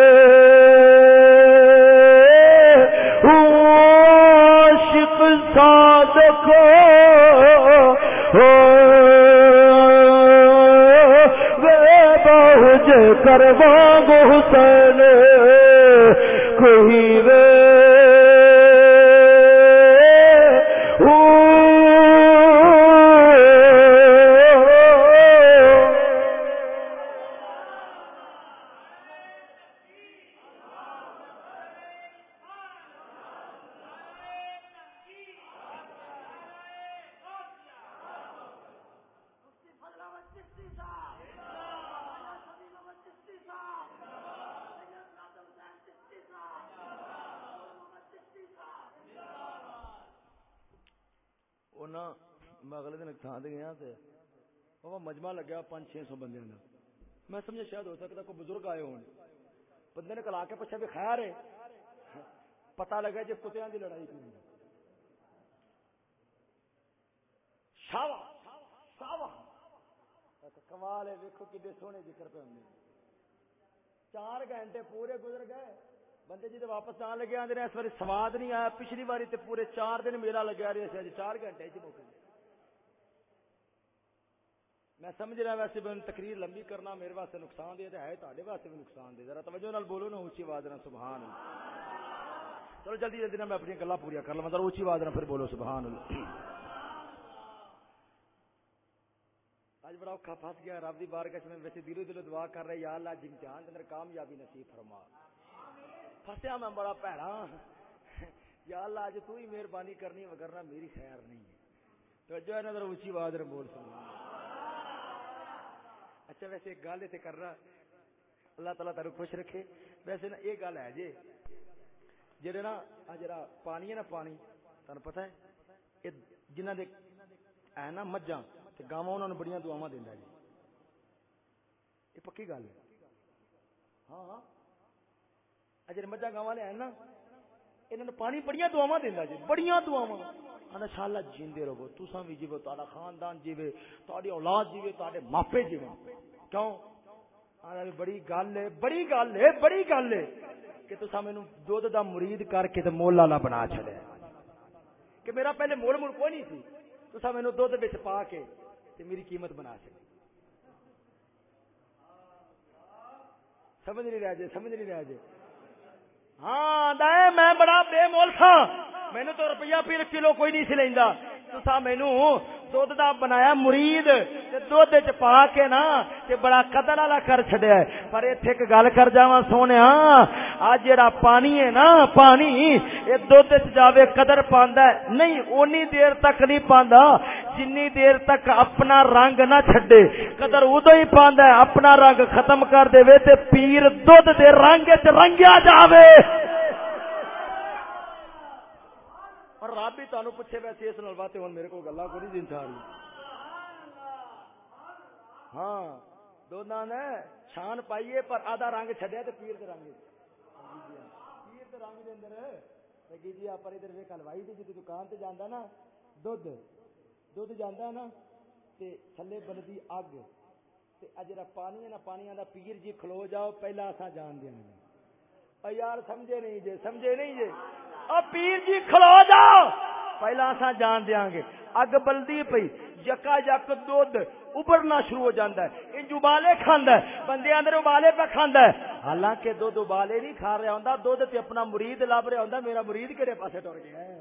وہ حسین مجمع لگیا پانچ چھ سو بندے کا میں سمجھا شاید ہو سکتا کوئی بزرگ آئے ہو بندے نے کلا کے پوچھا بھی خیر ہے۔ پتا لگا جی کتیا کی لڑائی کی شاوا شاوا کمال ہے ویکو کڈے سونے ذکر پہ ہوں۔ چار گھنٹے پورے گزر گئے۔ بندے جی واپس آن لگے آدھے اس بار سواد نہیں آیا۔ پچھلی باری تے پورے چار دن میلا لگا رہے چار گھنٹے چ موقع۔ میں سمجھ رہا ویسے بھی تقریر لمبی کرنا میرے واسطے نقصان دے ہے، تے واسطے بھی نقصان دے ذرا توجہ نال بولو نا، اونچی آواز نہ سبحان اللہ۔ چلو جلدی جلدی میں اپنی گلا پوریا کر لوا ذرا اونچی آواز نہ پھر بولو، سبحان اللہ۔ اج بڑا اوکھا پھس گیا، رب دی بارگاہ میں ویسے دلو دلو دعا کر رہے یا اللہ جن جان اندر کامیابی نصیب فرما۔ پھسیا میں بڑا پیڑا ہاں۔ یا اللہ اج تو ہی مہربانی کرنی وگرنا میری خیر نہیں ہے۔ تو جو ہے نا ذرا اونچی آواز میں بول سکوں اچھا ویسے ایک گل اتنے کر رہا۔ اللہ تعالیٰ تعالی خوش رکھے۔ ویسے نا یہ گل ہے جی۔ جہے نا جا پانی ہے نا، پانی تمہیں پتا ہے؟ یہ جنہ دے ہے نا مجھا گاواں انہوں نے بڑی دعوا دینا جی۔ یہ پکی گل ہے۔ ہاں ہاں۔ جی مجھا گاواں لے نا انہوں نے پانی بڑی دعوا دینا جی۔ بڑی دعوا آدھا شالا جیندے رہو تسا بھی جیو تا خاندان جیوے تاری اولاد جیوے تے ماپے جیوے۔ کیوں؟ بڑی گل ہے، بڑی گل ہے، بڑی گل ہے کہ تسا مینو دھد دا مرید کر کے مول والا بنا چلے کہ میرا پہلے مول مول کوئی نہیں سی تسا مینو دھد بچ پا کے تے میری قیمت بنا چلے سمجھ نہیں رہا جی سمجھ نہیں رہا جی۔ ہاں میں بڑا بے مول تھا مینو تو روپیہ پھر کلو کوئی نہیں سی لینا تسا مینو دھد دا بنایا مرید دھد چ پا کے نا تے بڑا قدر والا کر چڈیا پر اتنے ایک گل کر جا سونے آج جا پانی ہے نا پانی یہ دھد چ جاوے قدر پاندا ہے نہیں اونی دیر تک نہیں پاندا جنی دیر تک اپنا رنگ نہ چھڈے قدر ادو ہی پاندا ہے اپنا رنگ ختم کر دے تے پیر دھد دے رنگ چ رنگیا جاوے اور رب بھی تمہیں پوچھے ویسے اس نال بات ہوں میرے کو گلا کو نہیں دن ساری ہاں دو نے چھان پائیے پر آدھا رنگ چڈیا تو پیر کے رنگ۔ پیر کے رنگ اندر جی آپ ادھر ویک ہلوائی کی جی دکان سے جانا نا دھد دھد جانا نا، تے تھلے بنتی اگ۔ جا پانی ہے نا، پانی آدھا پیر جی کھلو جاؤ، پہلا اصا جان دیا یار، سمجھے نہیں جی سمجھے نہیں جے۔ جی پیر جی کھلو جاؤ پہلا اصا جان دیا گے، اگ بلدی پی یکا یک دھد ابرنا شروع ہو جاتا ہے۔ انج ابالے کھانا ہے، بندے اندر ابالے پہ کھانا ہے۔ حالانکہ دھد ابالے نہیں کھا رہا ہوں دھد تے اپنا مرید لب رہا ہوں میرا مرید کہڑے پاسے ٹر گیا ہے؟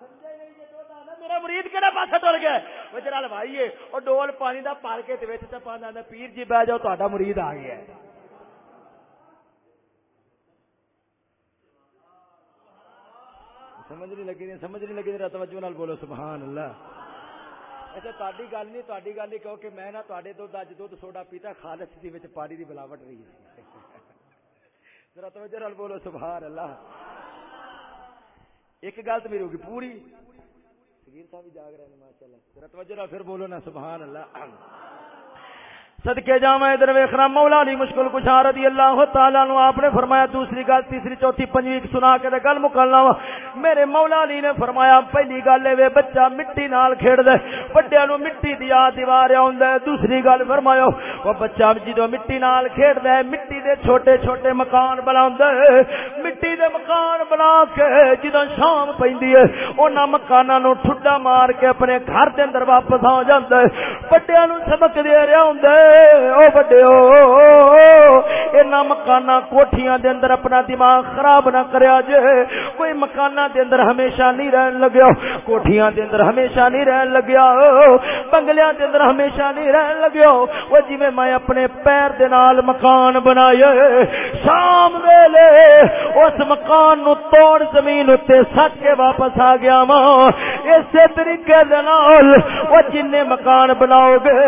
جی، میرا مرید کہڑے پاسے ٹر گیا وہ جرا لوائیے اور ڈول پانی دا پال کے پانا پیر جی بہ جاؤ تا مرید آ گیا ہے۔ سمجھ نہیں لگی نہیں، سمجھ نہیں لگی توجہ نال بولو، سبحان اللہ۔ اچھا تاری گل نہیں تاری گل نہیں کہو کہ میں نا تے دھد اج دھد سوڈا پیتا خالص دی وچ پانی دی بلاوٹ رہی ہے۔ ذرا توجہ نال بولو، سبحان اللہ۔ ایک گل تو میری ہوگی پوری۔ سگیر صاحب جاگ رہے ہیں، ماشاءاللہ۔ ذرا توجہ نال پھر بولو نا، سبحان اللہ۔ صدقے جاوا ادھر ویخنا مولا علی مشکل کشا رضی اللہ تعالیٰ نو آپ نے فرمایا، دوسری گل، تیسری، چوتھی، پنجویں سنا کے گل مکلنا وا میرے مولا علی نے فرمایا، پہلی گل اے بچہ مٹی نال کھیڑ دے بڑیا نو مٹی دیا دیوار آندا ہے دوسری گل فرمایا وہ بچہ جدو مٹی نال کھیڑ دے مٹی دے چھوٹے چھوٹے مکان بناوندا ہے مٹی دے مکان بنا کے جدو شام پیندی ہے انہاں مکاناں نو ٹھڈا مار کے اپنے گھر دے اندر واپس آ جاندا ہے بڑیا نو سبق دے رہا ہوندا ہے او بڑے مکانا کوٹیاں دے اندر اپنا دماغ خراب نہ کریا جے۔ کوئی مکانا دے اندر ہمیشہ نہیں رہن لگیا کوٹیاں دے اندر ہمیشہ نہیں رہن لگیا، بنگلیاں دے اندر ہمیشہ نہیں رہن لگیا۔ وہ جی میں اپنے پیر دے نال مکان بنایا شام ویلے اس مکان نو توڑ زمین اتنے سٹ کے واپس آ گیا وا اسی طریقے دے نال وہ جن مکان بناؤ گے،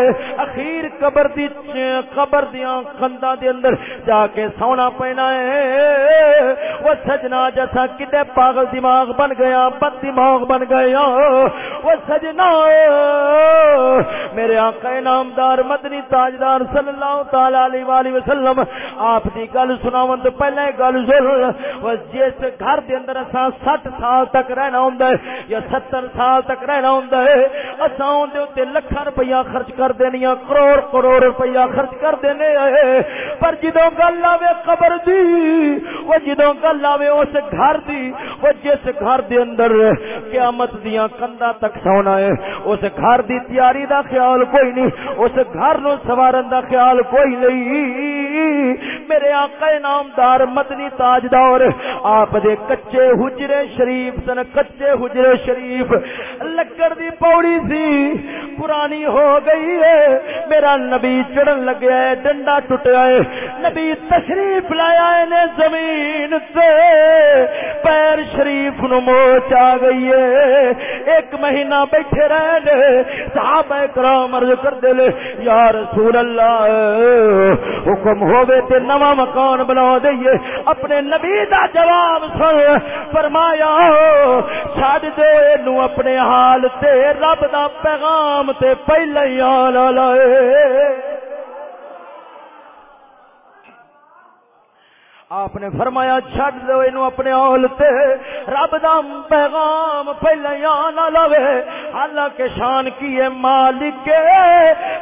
اخیر قبر دی قبر دیاں کنداں دے اندر جا کے سونا پینا ہے۔ وہ سجنا جیسا کتے پاگل دماغ بن گیا، بد دماغ بن گیا۔ وہ سجنا میرے آقا نامدار، مدنی تاجدار صلی اللہ تعالی علیہ والہ وسلم، آپ دی گل سناون تو پہلے گل سن۔ وہ جس گھر دے اندر اساں 60 سال تک رہنا ہوندا ہے یا 70 سال تک رہنا ہوندا ہے، اساں اون دے اوتے لاکھاں روپیہ خرچ کر دینیاں، کروڑ کروڑ روپیہ خرچ کر دینے آئے۔ پر جدو گل آوے قبر دی، وہ جدو گل آوے اس گھر دی، وہ جس گھر دے اندر قیامت دیاں کندا تک سونا ہے، اس گھر دی تیاری دا خیال کوئی نہیں، اس گھر نو سوارن دا خیال کوئی نہیں۔ میرے آقا نامدار مدنی تاجدار، آپ دے کچے حجرے شریف سن، کچے حجرے شریف۔ لکڑ دی پوڑی سی پرانی ہو گئی ہے۔ میرا نبی چڑھن لگیا ہے ڈنڈا ٹوٹیا ہے نبی تشریف لایا نے زمین سے۔ پیر شریف نو موچ آ گئی ہے۔ ایک مہینہ بیٹھے رہے صحابہ کرام عرض کر دے یا رسول اللہ، حکم ہوے تے نواں مکان بنا دئیے۔ اپنے نبی دا جواب سن۔ فرمایا، چھڈ دے نو اپنے حال تے رب دا پیغام تے پہلے ہی آ لائے آپ نے فرمایا چھڈ دو اینو اپنے اول تے۔ رب دا پیغام پہلے نہ لوے۔ حالانکہ شان کی ہے مالک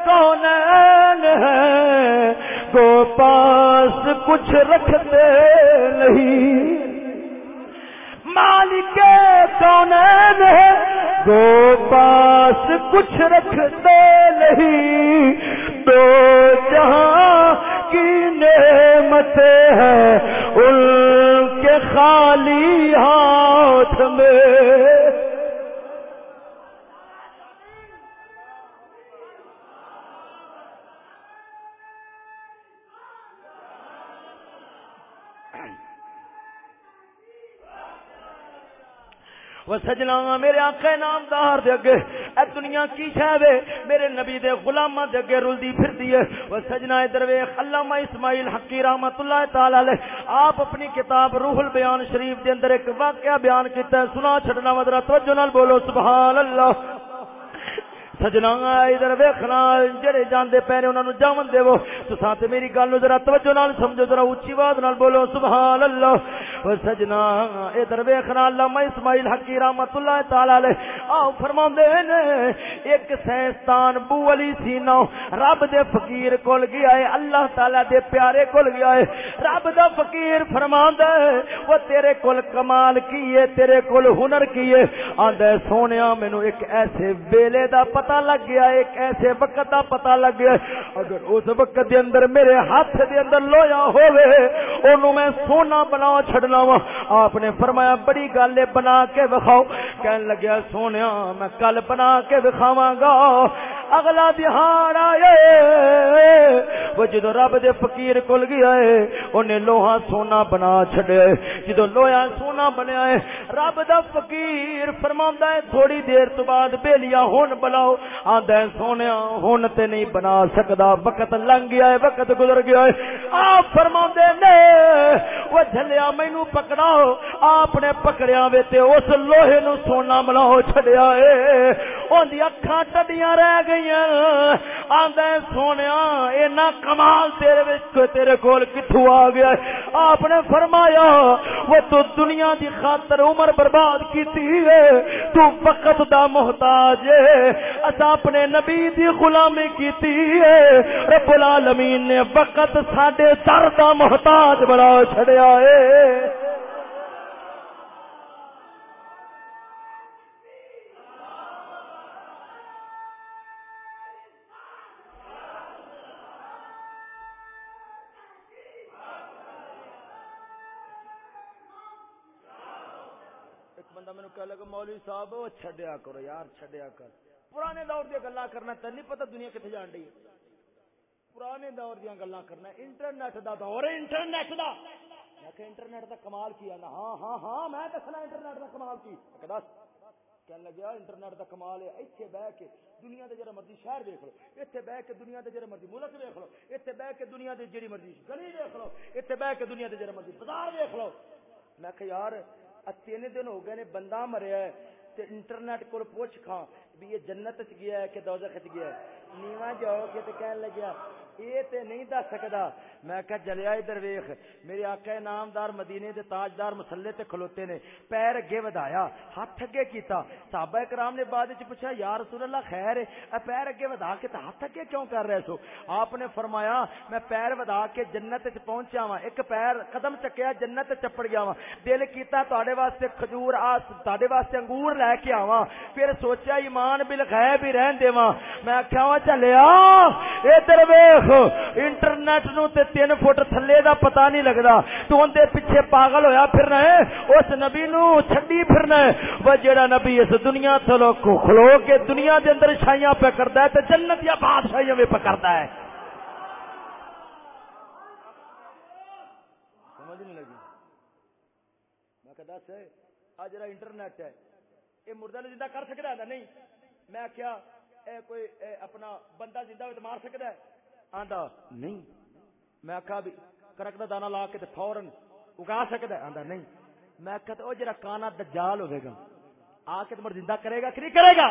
کونین ہے؟ گو پاس کچھ رکھتے نہیں۔ مالک کونین ہے؟ دو پاس کچھ رکھتے نہیں۔ دو جہاں کی نعمت ہے، ان کے خالی ہاتھ میں۔ وہ سجنا میرے آخے نامدار دے اگے۔ اے دنیا کی شہ وے میرے نبی دے غلاماں دے اگے رلدی پھردی ہے۔ وہ سجنا ادھر ویکھ، علامہ اسماعیل حقی رحمتہ اللہ تعالی علیہ۔ آپ اپنی کتاب روح البیان شریف دے اندر ایک واقعہ بیان کیتا ہے۔ سنا چھڑنا مدرا توجہ نال بولو، سبحان اللہ۔ سجنا ادھر ویخنا جڑے جانے پے نے انہوں جاون دے تو تے میری گل نو ذرا توجہ نال سمجھو، ذرا اونچی آواز نال بولو، سبحان اللہ۔ او سجنا، ادھر ویخنا علامہ اسماعیل حقی رحمت اللہ تعالی علیہ۔ آ فرماندے نے، ایک سائنسدان بو علی سینو رب دے فقیر کول گیا ہے، اللہ تعالی دے پیارے کول گیا ہے۔ رب دا فقیر فرماندا ہے او تیرے کول کمال کی ہے، تیرے کول ہنر کی ہے۔ آندا سونیا، مینوں ایک ایسے ویلے دا پتہ پتا لگ گیا، ایک ایسے وقت کا پتا لگ گیا۔ اگر اس وقت دے اندر میرے ہاتھ دے اندر لویا ہوئے انہوں میں سونا بنا چھڑنا وا۔ آپ نے فرمایا، بڑی گل بنا کے وکھاؤ۔ کہن لگیا، سونیا، میں کل بنا کے بکھاوا گا۔ اگلا دہاڑ آئے۔ وہ جدو رب دے فقیر کل گیا ہے، انہیں لوہا سونا بنا چھڑے جدو لوہا سونا بنیا ہے، رب دا فقیر فرماوندا ہے، تھوڑی دیر تو بعد بیلیا ہن بلاؤ۔ آندا ہے، سونیا ہن تے نہیں بنا سکدا۔ وقت لنگ گیا ہے، وقت گزر گیا ہے۔ آپ فرماندے نے، وہ جھلیا مینوں پکڑاؤ۔ آپ نے پکڑیا وے تے اس لوہے نو سونا بناؤ چھڑیا ہے۔ اون دی اکھاں ٹڈیاں رہ گئی۔ آدھا سونے اینا کمال تیرے وچ تیرے کول کتھو آ گیا۔ آپ نے فرمایا، وہ تو دنیا دی خاطر عمر برباد کیتی ہے۔ تو وقت دا محتاج ہے۔ اسا اپنے نبی دی غلامی کیتی ہے۔ رب العالمین نے وقت ساڈے سر دا محتاج بنا چھڑیا ہے۔ لگا، مولوی صاحب چھڈیا کرو یار، چھڈیا کر۔ پرانے دور دیا گلا کرنا تے نہیں پتہ دنیا کتنے جان رہی پرانے دور دیا گلا کرنا انٹرنیٹ دا دور ہے، انٹرنیٹ دا۔ میں کہ انٹرنیٹ دا کمال کیا نا؟ ہاں ہاں ہاں میں دسنا انٹرنیٹ دا کمال کی۔ دس۔ کہنے لگیا، انٹرنیٹ دا کمال ہے، ایتھے بہ کے دنیا دے جڑا مرضی شہر دیکھ لو، ایتھے بہ کے دنیا دے جڑا مرضی ملک دیکھ لو، ایتھے بہ کے دنیا دے جڑی مرضی گلی دیکھ لو، ایتھے بہ کے دنیا دے جڑا مرضی بازار دیکھ لو۔ میں کہ یار تین دن ہو گئے نے بندہ مریا ہے تے انٹرنیٹ کو پوچھ کھا بھی یہ جنت چ گیا ہے کہ دوزخ چ گیا ہے؟ نیواں جاؤ گے تے کہن لگیا یہ تے نہیں دس سکدا۔ میں کہ جلیا ادھر ویکھ، میرے آقا نامدار مدینے دے تاجدار مسلے تے کھلوتے نے پیر اگے ودایا ہاتھ اگے کیتا۔ صحابہ کرام نے بعد وچ پوچھا، یا رسول اللہ، خیر اے پیر اگے ودا کے تے ہاتھ اگے کیوں کر رہے سو؟ آپ نے فرمایا، میں پیر ودا کے جنت وچ پہنچا وا ایک پیر قدم چکیا، جنت چپڑ گیا وا دل کیتا، تواڈے واسطے کھجور آ تواڈے واسطے انگور لے کے آواں۔ پھر سوچیا، ایمان بالغیب ہی رہن دیواں۔ میں آکھیا وا چلیا ادھر ویکھ۔ رکھ انٹرنیٹ نو تے تین فٹ تھلے دا پتا نہیں لگتا تو اون دے پیچھے پاگل ہویا پھرنا ہے اس نبی نو چھڈی پھرنا ہے وہ جیڑا نبی اس دنیا تھلو کھلو کے دنیا دے اندر شائیاں پہ کردا ہے تے جنت یا بادشاہیاں پہ کردا ہے میں کہ ہے انٹرنیٹ ہے یہ مردہ نے زندہ کر سکتا ہے نہیں میں کیا اے کوئی اے اپنا بندہ زندہ مار سکتا ہے آندا نہیں میں آخا بھی کرک دا دانا لا کے تے فورن اگا سکتا ہے آندا نہیں میں آخا تو جرا کانا دجال ہوئے گا آ کے تمہیں زندہ کرے گا کہ نہیں کرے گا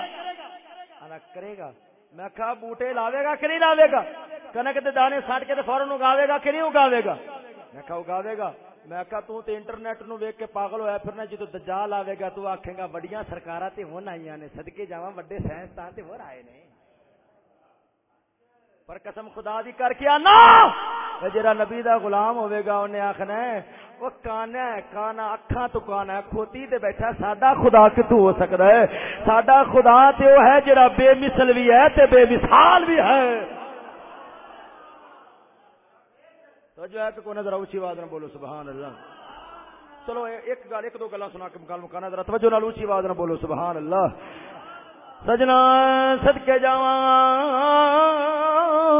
آنا کرے گا میں کہا بوٹے لاوے گا کہ نہیں لاوے گا کنک دے دانے سٹ کے تے فورن اگاوے گا کہ نہیں اگاوے گا میں کہا اگاوے گا میں کہا تو تے انٹرنیٹ نو ویکھ کے پاگل ہویا پھرنا جدو دجال آوے گا تو آکھے گا بڑیاں سرکاراں تے ہن آئیاں نے صدکے جاواں بڑے سائنسدان تے ہور آئے نے پر قسم خدا دی کر کے آنا۔ جڑا نبی دا غلام ہوے گا، انہیں آخنا ہے، وہ کانا ہے، کانا اکھاں تو کانا ہے، کھوتی تے بیٹھا ساڈا خدا کتوں ہو سکدا ہے؟ ساڈا خدا تے وہ ہے جڑا بے مثل بھی ہے تے بے مثال بھی ہے۔ تو جو ہے کہ کوئی نظر اونچی آواز نہ بولو، سبحان اللہ۔ چلو، ایک گل، ایک دو گلا سنا کے مکال مکانا، ذرا توجہ نال اونچی آواز نہ بولو، سبحان اللہ۔ سجنا، صدقے جاواں۔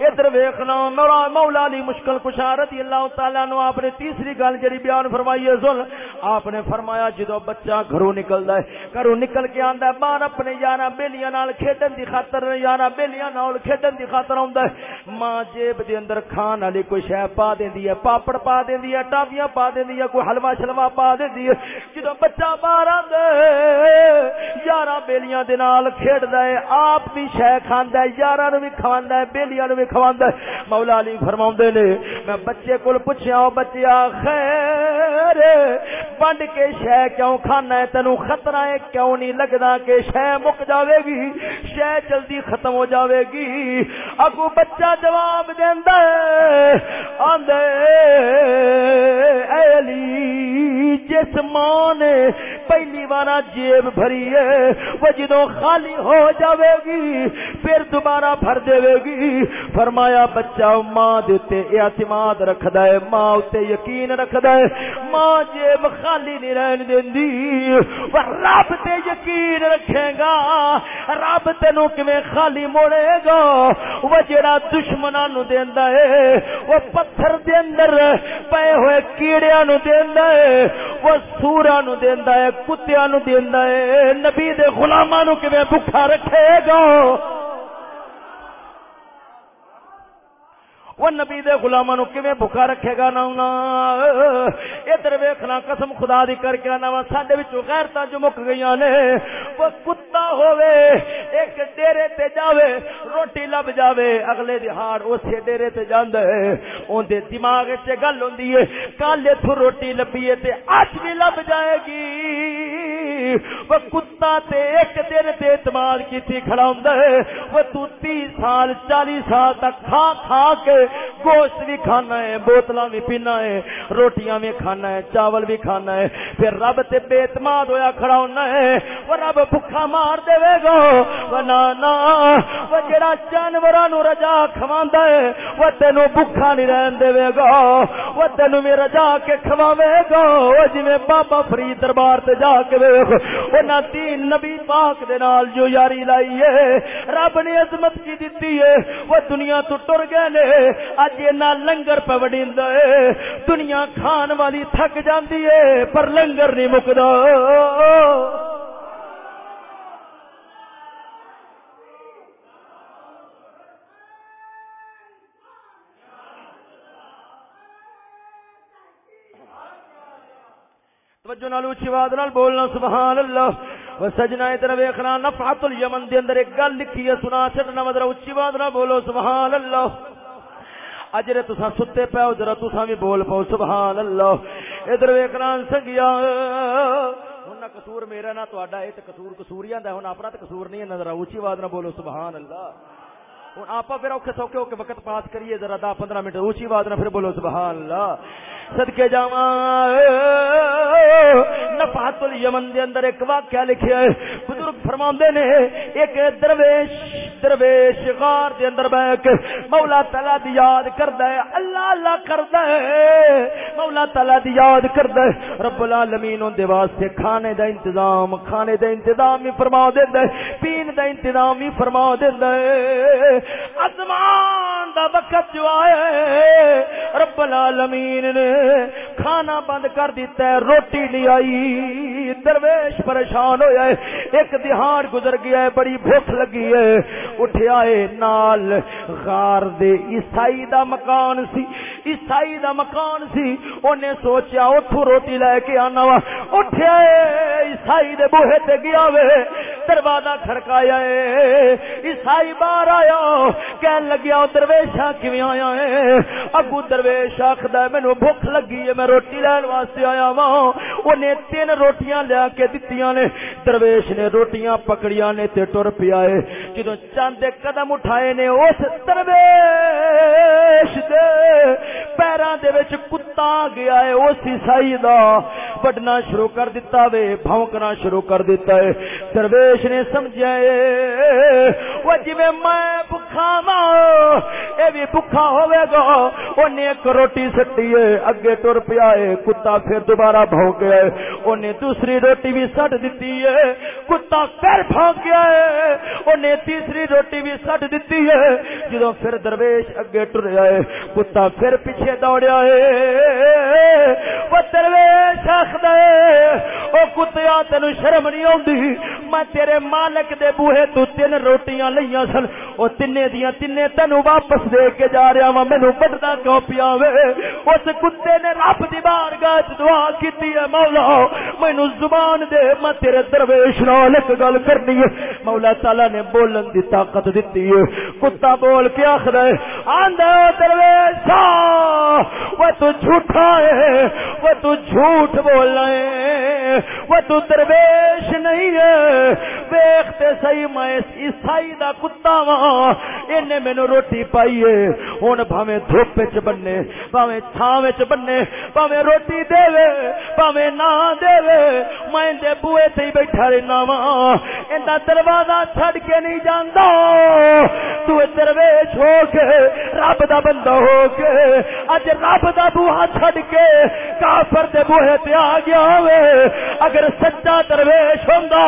ادھر ویخنا مولا مولا علی مشکل کشا رضی اللہ تعالیٰ نو آپ نے تیسری گل جڑی بیان فرمائی ہے سن آپ نے فرمایا جدو بچہ گھروں نکلدا ہے، گھروں نکل کے آندا ہے، باہر اپنے یاراں بیلیاں نال کھیڈن دی خاطر، یاراں بیلیاں نال کھیڈن دی خاطر آندا ہے۔ ماں جیب دے اندر کھان والی کوئی شے پا دیندی ہے، پاپڑ پا دیندی ہے، ٹافیاں پا دیندی ہے، کوئی حلوہ شلوا پا دیندی ہے۔ جدو بچہ باہر آندا ہے، یاراں بیلیاں دے نال کھیڈدا ہے، آپ بھی شے کھاندا ہے، یاراں نو بھی کھواندا ہے، بیلیاں نو بھی کھواندا ہے۔ مولا علی فرماوندے نے، میں بچے کول پوچھیا، او بچیا، خیر بنڈ کے شے کیوں کھانا ہے؟ تینو خطرہ ہے، کیوں نہیں لگدا کہ شے مک جاوے گی؟ شے جلدی ختم ہو جاوے گی۔ اگو بچہ جواب دیندا ہے۔ آندے، اے علی، جس ماں نے پہلی بار جیب بھری ہے، وہ جدو خالی ہو جاوے گی، پھر دوبارہ بھر دے گی۔ فرمایا، بچہ ماں دیتے اعتماد رکھدا ہے، ماں تے یقین رکھدا ہے۔ ماں جیب خالی نہیں رہن دیندی وہ رب تے یقین رکھے گا۔ رب تینو کیویں خالی موڑے گا؟ وہ جڑا دشمناں نو دیندا ہے، وہ پتھر دے اندر پے ہوئے کیڑیاں نو دیندا ہے، وہ سوراں نو دیندا ہے، کتیاں نو دیندا ہے۔ نبی دے غلاماں نو کیویں بھکھا رکھے گا؟ وہ نبی دے غلاماں نو کیویں بھکا رکھے گا نا ادھر ویکھنا قسم خدا دی کر کے آنا وا، ساڈے وچوں غیرتاں جو مک گئیاں نے، وہ کتا ہووے، ایک ڈیرے تے جاوے، روٹی لب جاوے، اگلے دہاڑ اسی ڈیرے تے جاندا ہے۔ اون دے دماغ وچ گل ہوندی ہے کل ایتھوں روٹی لبی ہے تے اج بھی لب جائے گی۔ وہ کتا تے ایک دن تے اعتماد کیتی کھڑا ہوندا ہے وہ تو 30 سال 40 سال تک کھا کھا کے گوشت بھی کھانا ہے بوتل بھی پینا ہے روٹیاں بھی کھانا ہے چاول بھی کھانا ہے پھر رب تے بے اعتماد ہویا کھڑا ہونا ہے وہ رب بھکھا مار دے گا وہ نا نا وہ جڑا جانوراں نو رجا کھواندا ہے وہ تینو بھکھا نہیں رہن دے گا وہ تینو میں رجا کے کھواوے گا وہ جویں بابا فرید دربار تے جا کے ویکھ انہاں تین نبی پاک دے نال جو یاری لائی ہے، رب نے عظمت کی دتی ہے، وہ دنیا تو ٹر گئے نے اج اینا لنگر پوڑیندا ہے۔ دنیا کھان والی تھک جاندی ہے، پر لنگر نہیں مکدا۔ توجہ نال اونچی آواز نال بولنا، سبحان اللہ۔ و سجنا ادھر ویکھنا نفعت الیمن دے اندر ایک گل لکھی ہے، سنا چھڈنا مدر اونچی آواز نال بولو، سبحان اللہ۔ اجرے تسا ستے پاؤ ذرا تسا بھی بول پاؤ، سبحان اللہ۔ ادھر ویکھنا، سنگیا۔ ہن قصور میرا نہ تہاڈا، اے تے قصور قصوریاں دا ہن اپنا تے قصور نہیں ہے نظر اونچی آواز نہ بولو، سبحان اللہ۔ ہن آپا پھر اوکھے سوکھے ہو کے وقت پاس کریے، ذرا 10 15 منٹ، اونچی آواز نہ پھر بولو سبحان اللہ صدقے جاواں نفحت الیمن دے اندر ایک واقعہ لکھیا ہے۔ بزرگ فرماندے نے، ایک درویش درویش غار دے اندر بیٹھ کے مولا تعالی دی یاد کردا ہے۔ اللہ اللہ کردا ہے۔ مولا تعالی دی یاد کردا ہے۔ رب العالمین اون دے واسطے کھانے دا انتظام، کھانے دا انتظام بھی فرما دیندا ہے۔ پین دا انتظام بھی فرما دیندا ہے۔ ازمان دا وقت جو آئے رب العالمین نے کھانا بند کر دیتا ہے، روٹی نہیں آئی۔ درویش پریشان ہویا ہے۔ ایک دہاڑ گزر گیا ہے، بڑی بھوک لگی ہے۔ اٹھیا ہے نال غار دے عیسائی دا مکان سی۔ عیسائی دا مکان سی، اونے سوچیا اوتھوں روٹی لے کے آنا وا۔ اٹھیا عیسائی دے بوہے تے گیا وے۔ دروازہ کھڑکایا ہے عیسائی باہر آیا، کہن لگیا درویشا کیویں آیا ہے اگو درویش آکھدا ہے، مینوں بھوک لگی ہے میں روٹی لین واسطے آیا وا اونے تین روٹیاں لے کے دتیاں نے۔ درویش نے روٹیاں پکڑیاں نے تے ٹر پیا ہے جدوں چاند قدم اٹھائے نے، اس درویش گیا ہے اس عیسائی دا۔ پڑھنا شروع کر دیتا وے، بھونکنا شروع کر دیتا ہے۔ درویش نے سمجھا ہے، وہ جی میں بھکھا وا اے بھی بھکھا ہوے گا۔ اونے ایک روٹی سٹی ہے اگے ٹر پیا ہے کتا پھر دوبارہ بھونک گیا ہے اونے دوسری روٹی بھی سٹ دتی ہے کتا پھر بھونک گیا ہے اونے تیسری روٹی بھی سٹ دتی ہے جدوں پھر درویش اگے ٹریا ہے کتا پھر پیچھے دوڑیا ہے وہ درویش آخدا ہے او کتیا، تینو شرم نہیں اوندی میں تیرے مالک دے بوہے تو تین روٹیاں لیاں سن۔ او تنے دیاں تنے تینو واپس دے کے جا رہا وا مینوں بڑدا کیوں پیا وے؟ اس کتے نے رب دی بارگاہ وچ دعا کیتی ہے، مولا، مینوں زبان دے میں تیرے درویش نال ایک گل کرنی ہے۔ مولا تعالی نے بولن دی طاقت دتی ہے۔ کتا بول کے آخر ہے، آندا درویش وہ تو جھوٹا ہے، وہ تو جھوٹ بول رہے ہیں وہ تو درویش نہیں ہے۔ ویختے صحیح میں عیسائی دا کتا وا ان مینو روٹی پائی ہے۔ ہوں بھاوے دھوپ چ بننے بھاوے چھاوے چ بننے بھاوے روٹی دے بھاوے نہ دے میں دے بوئے تے بیٹھا رہنا وا ان دروازہ چھڑ کے نہیں جانا تو درویش ہو کے رب دا بندہ ہو کے اج رب دا بوہا چھڑ کے کافر دے بوہے تے آ گیا ہوئے اگر سچا درویش ہوندا،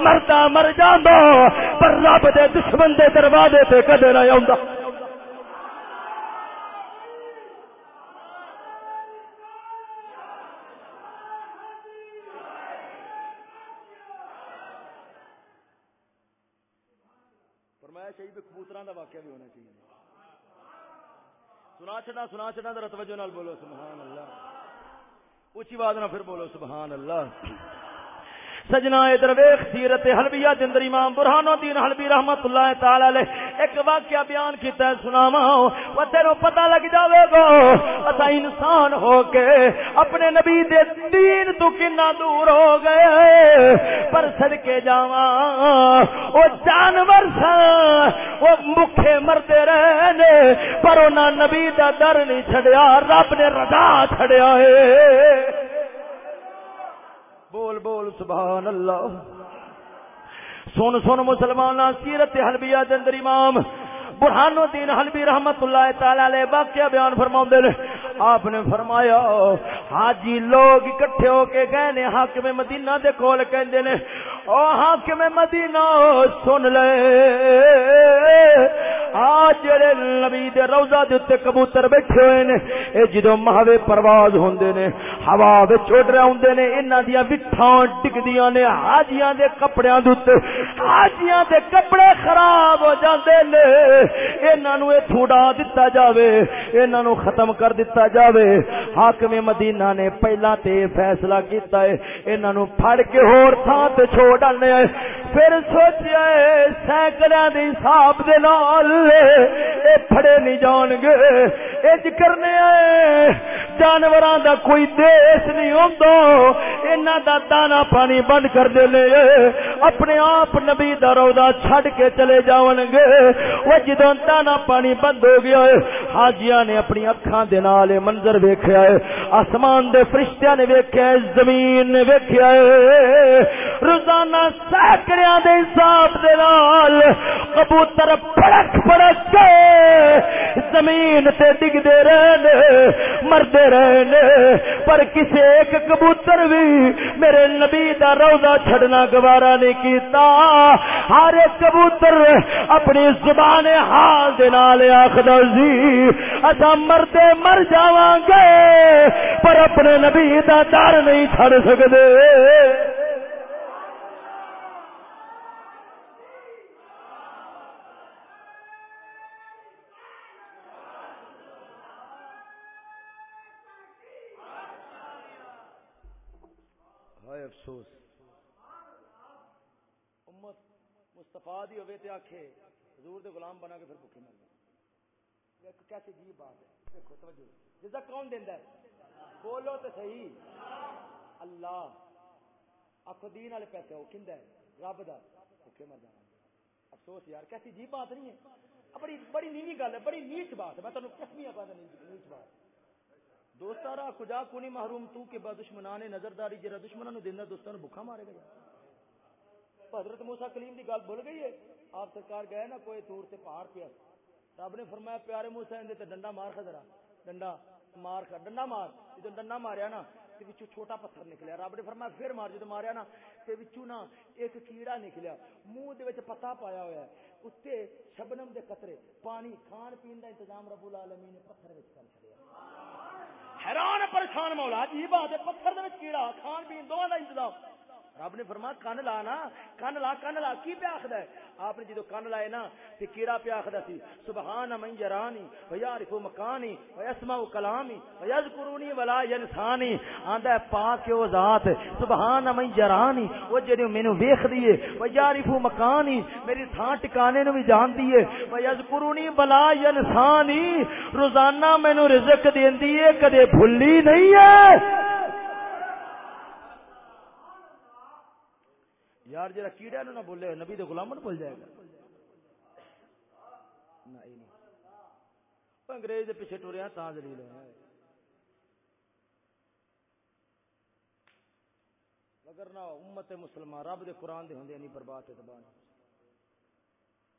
مردا مر جاندا، پر رب دے دشمن دے دروازے تے کدے نہ آوندا فرمایا شہید دا واقعہ بھی ہونا چاہیے۔ سنا چڑا سنا چڑا ذرا توجہ نال بولو، سبحان اللہ۔ اونچی آواز نہ پھر بولو، سبحان اللہ۔ سجنا ادھر ویخ سیرت حلبیہ دندر امام برہان الدین حلبی رحمت اللہ تعالی علیہ، ایک واقعہ بیان کیتا ہے، سناواں۔ او تینو پتہ لگ جاوے گا۔ اسا انسان ہو کے اپنے نبی دے دین تو کنا دور ہو گئے۔ پر صدکے جاواں۔ او جانور سا او بھوکے مردے رہنے پر انہاں نبی دا در نہیں چھڈیا رب نے رضا چھڈیا ہے۔ بول بول، سبحان اللہ۔ سن سن مسلمان سیرت حلبیہ دے اندر امام برہان الدین حلبی رحمت اللہ تعالی علیہ واقعہ بیان فرما نے۔ آپ نے فرمایا، حاجی لوگ اکٹھے ہو کے گئے نے، حاکم مدینہ دے کول کہندے نے او حاکم ہاں مدینہ سن لے۔ آج جڑے نبی دے روضہ دے تے کبوتر بیٹھے ہوئے نے، اے جدوں مہوے پرواز ہوندے نے، ہوا وچ اڑ رہے ہوندے نے، انہاں دیاں وٹھاں ڈگدیاں نے، حاجیاں دے کپڑیاں دے تے حاجیاں دے کپڑے خراب ہو جاندے نے۔ انہاں نو اے تھوڑا دتا جاوے، انہاں نو ختم کر دتا جاوے۔ حاکم مدینہ نے پہلا تے فیصلہ کیتا ہے، انہاں نو پھڑ کے ہور تھاں تے چھوڑ ڈالنے پھر سوچیا سینکڑا دی حساب دے نال اے پھڑے نہیں جان گے۔ اج جی کرنے آئے۔ جانوراں دا کوئی دیس نہیں ہوندا انہاں دا دانا پانی بند کر دے لے۔ اپنے آپ نبی دا روضہ چھڈ کے چلے جاون گے۔ او جدوں دانا پانی بند ہو گیا ہے، حاجیاں نے اپنی اکھاں دے نال منظر ویکھیا ہے۔ آسمان دے فرشتیاں نے ویکھیا ہے، زمین نے ویکھیا ہے۔ روزانہ سینکڑیاں دے حساب دے نال کبوتر پڑک پڑک کے زمین تے ڈگتے رہے مردے رہے پر کسی ایک کبوتر بھی میرے نبی دا روزہ چھڑنا گوارا نہیں کیتا۔ ہر ایک کبوتر اپنی زبان حال دے نال آخر جی اسا مردے مر جاواں گے، پر اپنے نبی دا ڈر نہیں چھڑ سکتے افسوس۔ امت مستفا دی ہوئے تے آکھے حضور دے غلام بنا کے پھر بھوکے مر جائے کیسی عجیب بات ہے۔ دیکھو توجہ۔ جزا کون دیندا ہے؟ بولو تے صحیح۔ اللہ آخو دین والے پیسے وہ کھندا ہے؟ رب دا بھوکے مر جانا۔ افسوس یار کیسی عجیب بات نہیں ہے۔ بڑی بڑی نیوی گل ہے بڑی نیچ بات ہے۔ میں تمہیں کسمیاں پا نیچ بات۔ دوستارا کجا کونی محروم تو کہ با دشمنانے نظرداری جرا دشمنوں نے دینا دوستوں نے بھوکا مارے گا حضرت موسیٰ کلیم دی گل بھول گئی ہے؟ آپ سرکار گئے نا کوئی دور سے پہاڑ پہ۔ رب نے فرمایا، پیارے موسیٰ، اندے تے ڈنڈا مار کھا ذرا۔ ڈنڈا مار کھا، ڈنڈا مار۔ جدو ڈنڈا ماریا نا، تے وچوں چھوٹا پتھر نکلیا۔ رب نے فرمایا، پھر مار۔ جدو ماریا نا، تے وچوں نا ایک کیڑا نکلیا۔ منہ دے وچ پتا پایا ہوا ہے۔ اتے شبنم دے قطرے، پانی، کھان پین دا انتظام رب العالمین نے پتھر وچ کر چھڑیا حیران پریشان مولا جی بات ہے پتھر دے کیڑا کھان پین دونوں دا انتظام۔ رب نے فرمایا، کن لا نا، کن لا کن لا، کی پہ آخد ہے؟ آپ نے جدو کن لائے نا، تے کیڑا پہ آخد سی؟ سبحان من یرانی و یعرف مکانی و یسمع کلامی و یذکرونی ولا ینسانی۔ آندا ہے، پاک او ذات۔ سبحان من یرانی او جڑے مینوں ویکھ دیے و یعرف مکانی، میری تھاں ٹکانے نو بھی جان دیے و یذکرونی ولا ینسانی، روزانہ مینوں رزق دیندی ہے، کدے بھلی نہیں ہے۔ یار جا کیڑا نہ بولے نبی دے غلام بول جائے گا۔ انگریز دے پیچھے ٹوریا تا دلیل ہے اگر نہ، امت مسلمان رب دے قرآن دے ہوندے نہیں برباد تے تباہ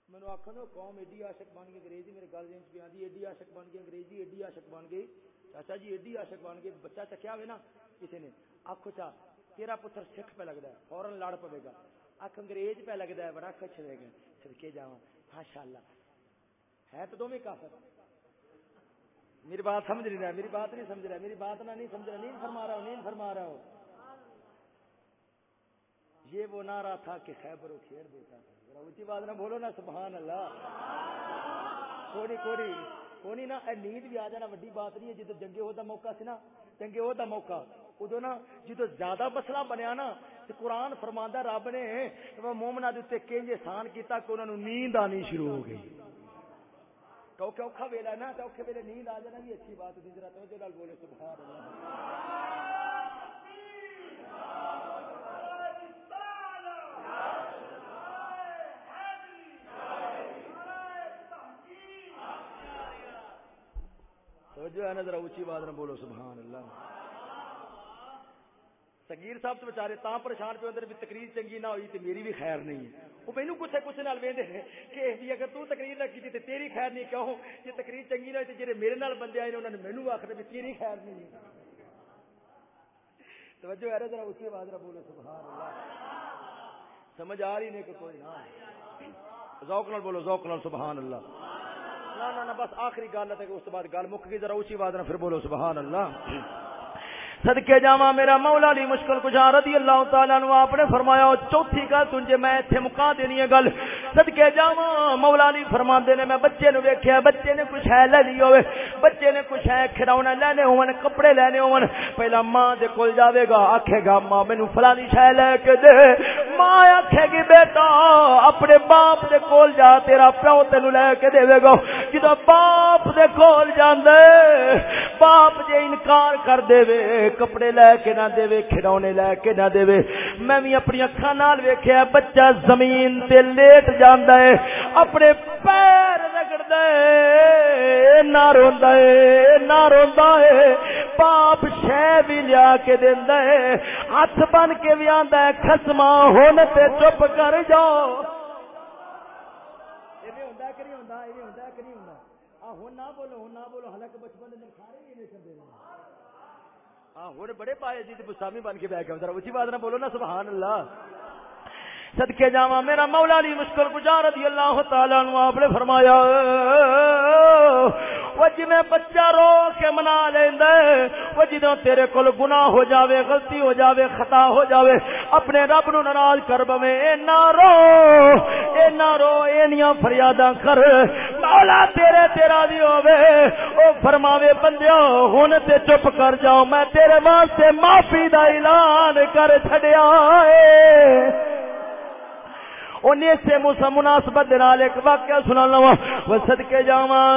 مینو آخر قوم ایڈی عاشق بن گئی، انگریزی میرے گل دین پہ آدھی ایڈی عاشق بن گئی، انگریزی ایڈی عاشق بن گئی۔ چاچا جی ایڈی عاشق بن گئی، بچہ چکیا ہوئے نا کسی نے۔ آخو چا تیرا پتر سکھ پہ لگتا ہے فورن لڑ پے گا۔ اک انگریز پہ لگتا ہے، بڑا خوش رہے گا۔ سدکے جا ماشاء اللہ ہے تو دونوں کافر۔ میری بات سمجھ نہیں رہا، میری بات نہیں سمجھ رہا، میری بات نہ نہیں سمجھ رہا نیند فرما رہا ہوں نیند فرما رہا ہوں۔ یہ وہ نعرہ تھا کہ خیبر و دیتا تھا۔ اونچی بات نہ بولو نا، سبحان اللہ۔ کوڑی کوڑی کونی نا نیند بھی آ جانا، وڈی بات نہیں ہے۔ جدو جنگے ہو دا موقع سی نا، جنگے ہو دا موقع۔ ادو نا جدو زیادہ مسئلہ بنیا نا تو قرآن فرماندہ رب نے مومنا دے کنج احسان کیتا کہ انہوں نے نیند آنی شروع ہو گئی کیونکہ اوکھا ویلا نا تو اوکھے ویلے نیند آ جانا بھی اچھی بات ذرا توجہ نال بولے سبحان اللہ توجہ ہے نا ذرا اونچی بات نہ بولو سبحان اللہ سگیر صاحب تو بچارے تا پریشان پہ اندر بھی تقریر چنگی نہ ہوئی تو میری بھی خیر نہیں ہے۔ وہ مینو کچھ کچھ نال ویندے کہ بھی اگر تو تقریر نہ کی تے تیری خیر نہیں کہو جے تقریر چنگی نہ ہوئی تے جڑے میرے نال بندے آئے انہوں نے مینو آکھنا بھی تیری خیر نہیں ہے۔ توجہ ہے ذرا اسی آواز نہ بولو سبحان اللہ۔ سمجھ آ رہی نہیں کہ کوئی نہ ذوق نال بولو، ذوق نال، سبحان اللہ۔ نہ نہ بس آخری گل ہے اس بعد گل مک گئی، ذرا اسی آواز نہ پھر بولو، سبحان اللہ۔ صدقے جاوا میرا مولا علی مشکل کشا رضی اللہ تعالیٰ نو آپ نے فرمایا چوتھی گل تنجے میں اتنے مکا دینی ہے گل۔ صدقے جاوا مولا علی فرما نے، میں بچے نو ویکھیا، بچے نے کچھ ہے لے لی ہوئے بچے نے کچھ ہے کھڑونا لینے ہون، کپڑے لینے ہون۔ پہلا ماں دے کول جاوے گا، آکھے گا، ماں، مینوں فلانی شے لے کے دے۔ ماں آکھے گی، بیٹا، اپنے باپ دے کول جا، تیرا پیو تینوں لے کے دے گا. جدو باپ دے کول جاندے، باپ جے انکار کر دے وے، کپڑے لے کے نہ دے کھڑونے لے کے نہ دے میں بھی اپنی اکھا نال ویکھیا بچہ زمین تے لیٹ جاندا ہے، اپنے پیر رگڑدا ہے نہ روندا ہے نہ روندا ہے باپ شے بھی لیا کے دیندا ہے ہاتھ بن کے بھی آندا ہے خصما ہن تے چپ کر جاؤ ایویں ہوندا کہ نہیں ہوندا ایویں ہوندا کہ نہیں ہوندا ہوں نہ بولو ہوں نہ بولو حالانکہ بچپن میں سارے ہی نہیں کرتے ہاں ہوں بڑے پائے جی گسامی بن کے بہ گیا ذرا بات نہ بولو نا سبحان اللہ صدقے جاوا میرا مولا علی مشکل گزار رضی اللہ تعالیٰ نو آپ نے فرمایا، وہ جی بچہ رو کے منا لینا وہ جی جدو تیرے کول گناہ ہو جاوے، غلطی ہو جاوے، خطا ہو جاوے، اپنے رب نو ناراض کر بوے، اے نہ رو، اے نہ رو، اے نیاں فریاداں کر، مولا تیرے تیرا دی ہوے او فرماوے، بندیو، ہن تے چپ کر جاؤ، میں تیرے واسطے معافی دا اعلان کر چھڈیا اے انہیں سے موسا مناسبت نال ایک واقعہ سنا لوا وہ صدقے جاواں۔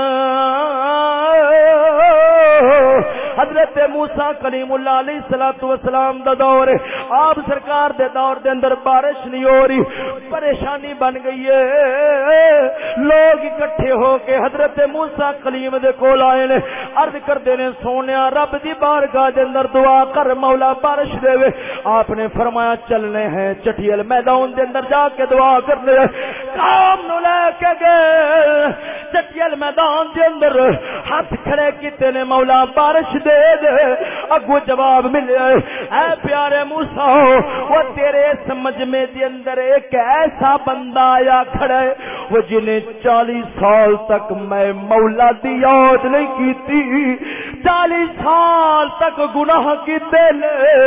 حضرت موسا کریم اللہ علیہ الصلوۃ والسلام دا دور۔ آپ سرکار دے دور دے اندر بارش نہیں ہو رہی۔ پریشانی بن گئی ہے۔ لوگ اکٹھے ہو کے حضرت موسا کلیم دے کول آئے نے۔ عرض کردے نے، سونیا، رب دی بارگاہ دے اندر دعا کر مولا بارش دے وے۔ آپ نے فرمایا، چلنے ہیں، چٹیل میدان دے اندر جا کے دعا کرنے کام نو لے کے گئے۔ چٹیل میدان دے اندر ہاتھ کھڑے کیتے نے مولا بارش دے دے۔ اگو جواب ملے، اے پیارے موسا وہ تیرے سمجھ میں دے اندر ایک ایسا بندہ آیا کھڑے وہ جنہیں چالیس سال تک میں مولا دی یاد نہیں کیتی۔ چالیس سال تک گناہ کیتے لے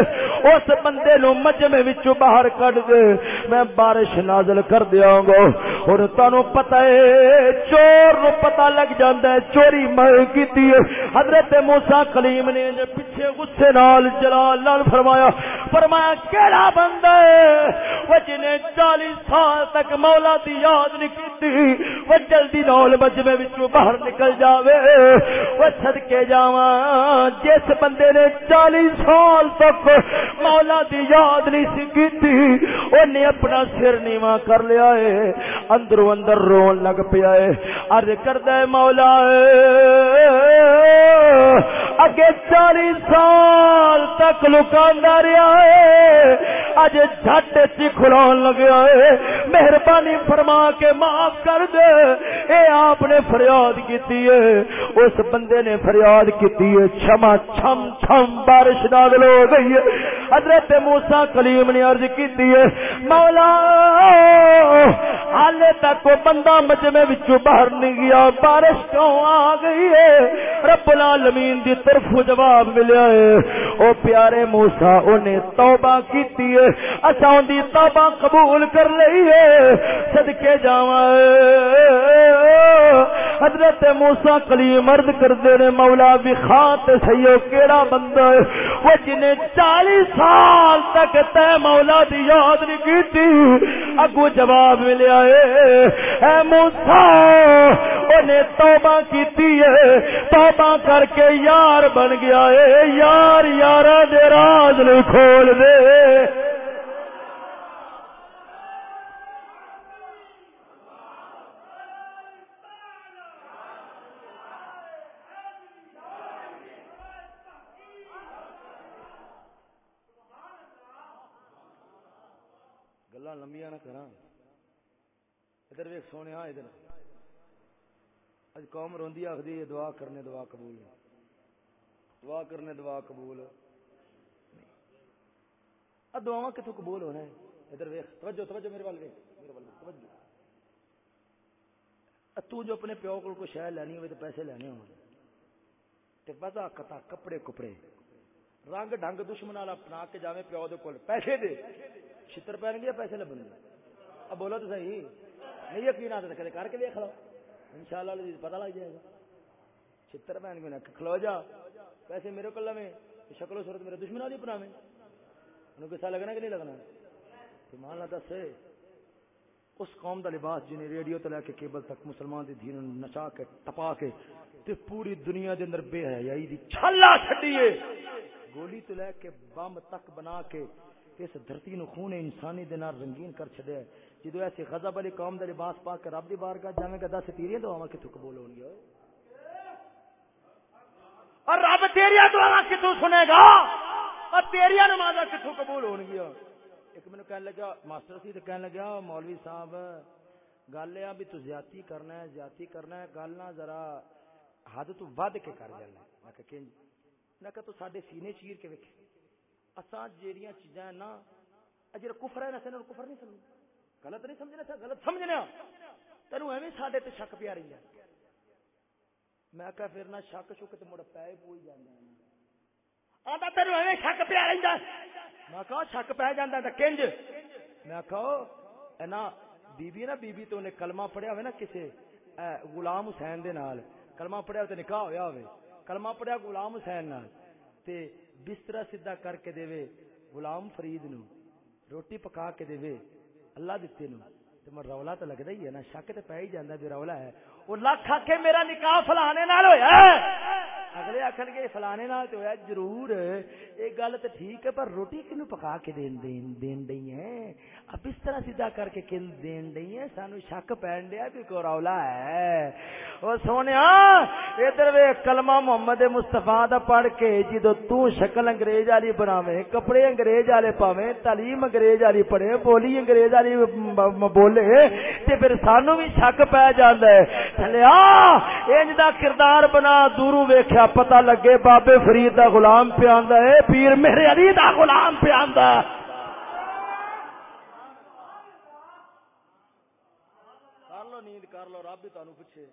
اس بندے نو مجمے وچوں باہر کڈ دے۔ میں بارش نازل کر دیاں گا اور تانوں پتہ ہے، چور نو پتہ لگ جاندا ہے، چوری میں کیتی ہے۔ حضرت موسی کلیم نے پیچھے غصے نال جلال نال فرمایا فرمایا، کیڑا بندہ ہے؟ وہ جنے 40 سال تک مولا دی یاد نہیں کیتی، وہ جلدی نال مجمع وچوں باہر نکل جاوے، وہ صدکے جاواں، جس بندے نے 40 سال تک مولا دی یاد نہیں سی کیتی اونے اپنا سر نیواں کر لیا ہے، اندروں اندر رون لگ پیا ہے، عرض کردا ہے مولا، اگے چالیس سال تک لکاندا رہا ہے اج جھٹ چ کھلان لگیا ہے مہربانی فرما کے معاف کر دے۔ اے آپ نے فریاد کیتی ہے۔ اس بندے نے فریاد کیتی ہے۔ چھما چھم چھم بارش نازل ہو گئی ہے۔ حضرت موسی کلیم نے عرض کیتی ہے، مولا، حالے تک وہ بندہ مجمع وچوں باہر نہیں گیا۔ بارش کیوں آ گئی ہے؟ رب العالمین دی طرف جواب ملیا ہے۔ او پیارے موسی، اونے توبہ کیتی ہے۔ اچھا اساں دی توبہ قبول کر لئی ہے۔ صدکے جاواں حضرت موسی کلیم مرد کردے نے مولا بھی خات سیو کیڑا بندہ ہے۔ وہ جنے 40 سال تک تے مولا دی یاد نہیں کیتی، اگو جواب ملیا ہے۔ اے موسی اونے توبہ کیتی ہے۔ توبہ کر کے یار بن گیا ہے۔ یار یارا دے راز نہیں کھول دے۔ گلا لمبیا نہ کرا ادھر ویک سونے ادھر۔ اج قوم روندی آخری دعا کرنے دعا قبول۔ دعا کرنے دعا قبول۔ دعا کتوں قبول ہونا ہے۔ ادھر ویخ توجہ توجہ میرے وال میرے وال توجہ۔ تو جو اپنے پیو کو کوئی شہ لینی ہوئے تو پیسے لینے ہو بتا کتا، کپڑے کپڑے۔ رنگ ڈنگ دشمن والا اپنا کے جاوے پیو دے کول۔ پیسے دے۔ چھتر پہن گیا، پیسے لبن گے اب بولو تو صحیح۔ نہیں یقین آتا کدے کر کے دیکھ لو۔ ان شاء اللہ پتا لگ جائے گا۔ چھتر پہن کے کھلو جا۔ پیسے میرے کو لویں شکل و صورت میرے دشمن والی اپنا میں انہوں کسا لگنا کہ نہیں لگنا تو مان لا دس اس قوم دا لباس جنہیں ریڈیو تو لے کے کیبل تک مسلمان دی دین نچا کے ٹپا کے تے پوری دنیا دے اندر بے حیائی دی چھلا چھڈیے گولی تو لے کے بم تک بنا کے اس دھرتی نو خون انسانی دے نال رنگین کر چھڈیا جدو ایسی غضب والی قوم دا لباس پا کے رب دی بارگاہ جاویں گا دس تیریاں دعاواں کتھوں قبول ہون گیا اور رب تیریاں دعاواں کتھوں سنے گا؟ اور تیریاں نمازاں کتھوں قبول ہون گیا ایک مینوں کہن لگا، ماسٹر سی تے کہن لگا مولوی صاحب، گل ہے بھی تو زیادتی کرنا ہے، زیادتی کرنا ہے، گل نہ ذرا حد تو ود کے کر جانا میں کہ کنج میں کہ تو ساڈے سینے چیر کے ویکھے۔ اساں جیڑیاں چیزاں نا اجر کفر ہے نا سن کفر نہیں سمجھ غلط نہیں سمجھنا تھا، غلط سمجھنا۔ تینوں ایویں ساڈے تے شک پیا رہی ہے میں کہ پھر نہ شک شک تے مڑ پے پوئی جاندا ہے آندا تینوں ایویں شک پیا میں کہا شک پہ کنج میں نا نا تو کلمہ پڑھیا ہوئے نا کسے غلام حسین دے نال کلمہ پڑھیا تے نکاح ہویا ہوئے کلمہ پڑھیا غلام حسین نال تے بستر سیدھا کر کے دے غلام فرید نو روٹی پکا کے دے اللہ دتے نو تے مر رولا تے لگدا ہی ہے نا شک تے پے ہی جاندا بھی رولا ہے او لاکھ کے میرا نکاح فلانے نال ہویا اگلے آخر گے فلانے نال تو ہے ضرور ایک گل تو ٹھیک ہے پر روٹی کنو پکا کے دین دین دین دئی ہے اب اس طرح سیدھا کر کے کن دین دئی ہے سانو شک پہن دیا بھی کو رولا ہے او سونے ادھر وے کلمہ محمد مصطفیٰ دا پڑھ کے جدو تو شکل انگریز والی بناویں کپڑے انگریز والے پاویں تعلیم انگریز والی پڑھے بولی انگریز والی بولے تے پھر سانو بھی شک پہ جاندا ہے چلے آ انج دا کردار بنا دوروں ویکھیا پتہ لگے بابے فرید دا غلام پہ آندا ہے، پیر میرے علی دا غلام پہ آندا کر لو، نیند کر لو، رب بھی تانوں پچھے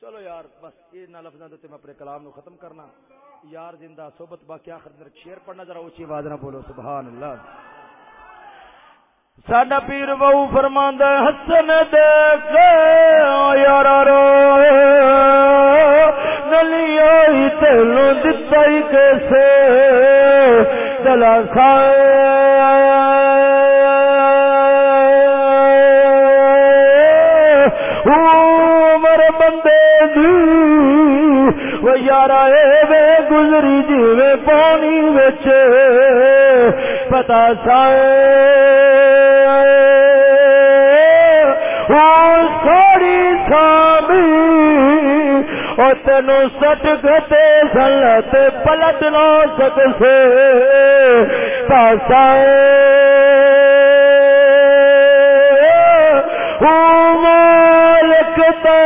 چلو یار، بس یہ نہ لفظاں تے میں اپنے کلام نو ختم کرنا۔ یار زندہ، صحبت باقی آخر شیر پڑھنا، ذرا اونچی آواز نہ بولو، سبحان اللہ۔ ساڈا پیر بہو فرماندہ حسن دیکھ یار رو نلی تلو دتا ہی کیسے چلا عمر بندے دی وہ یار وے گزری جی پانی بچ پتا سائے۔ سوڑی سامی اور تینو سٹ گتے سلت پلٹ نہ سکسے پاسا مالک تو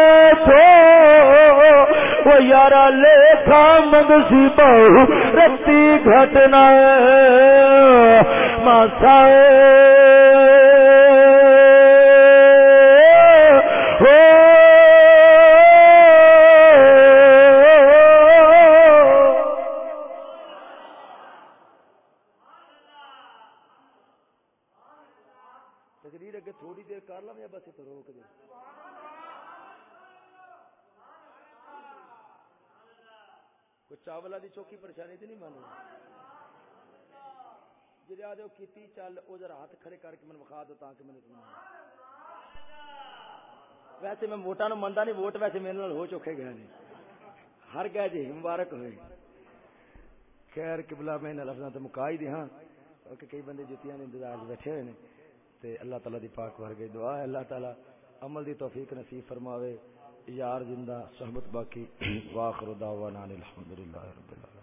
وہ یارا لے تھا مگسی بہو رتی گھٹنا ماسا چاول والی چوکی پریشانی تو نہیں مان جی آ جاؤ کی چل، وہ ذرا ہاتھ کھڑے کر کے میں وکھا دو تاکہ میں نے ویسے میں ووٹاں نو منتا نہیں، ووٹ ویسے میرے ہو چکے گئے نہیں ہر گئے جی مبارک ہوئے۔ خیر، قبلہ میں لفظ تو مکا ہی دیا کہ کئی بندے جتیاں انتظار بیٹھے ہوئے تے اللہ تعالی دی پاک ور گئی دعا ہے۔ اللہ تعالی عمل دی توفیق نصیب فرماوے۔ یار زندہ، صحبت باقی۔ واخر دعوانا الحمدللہ رب العالمین۔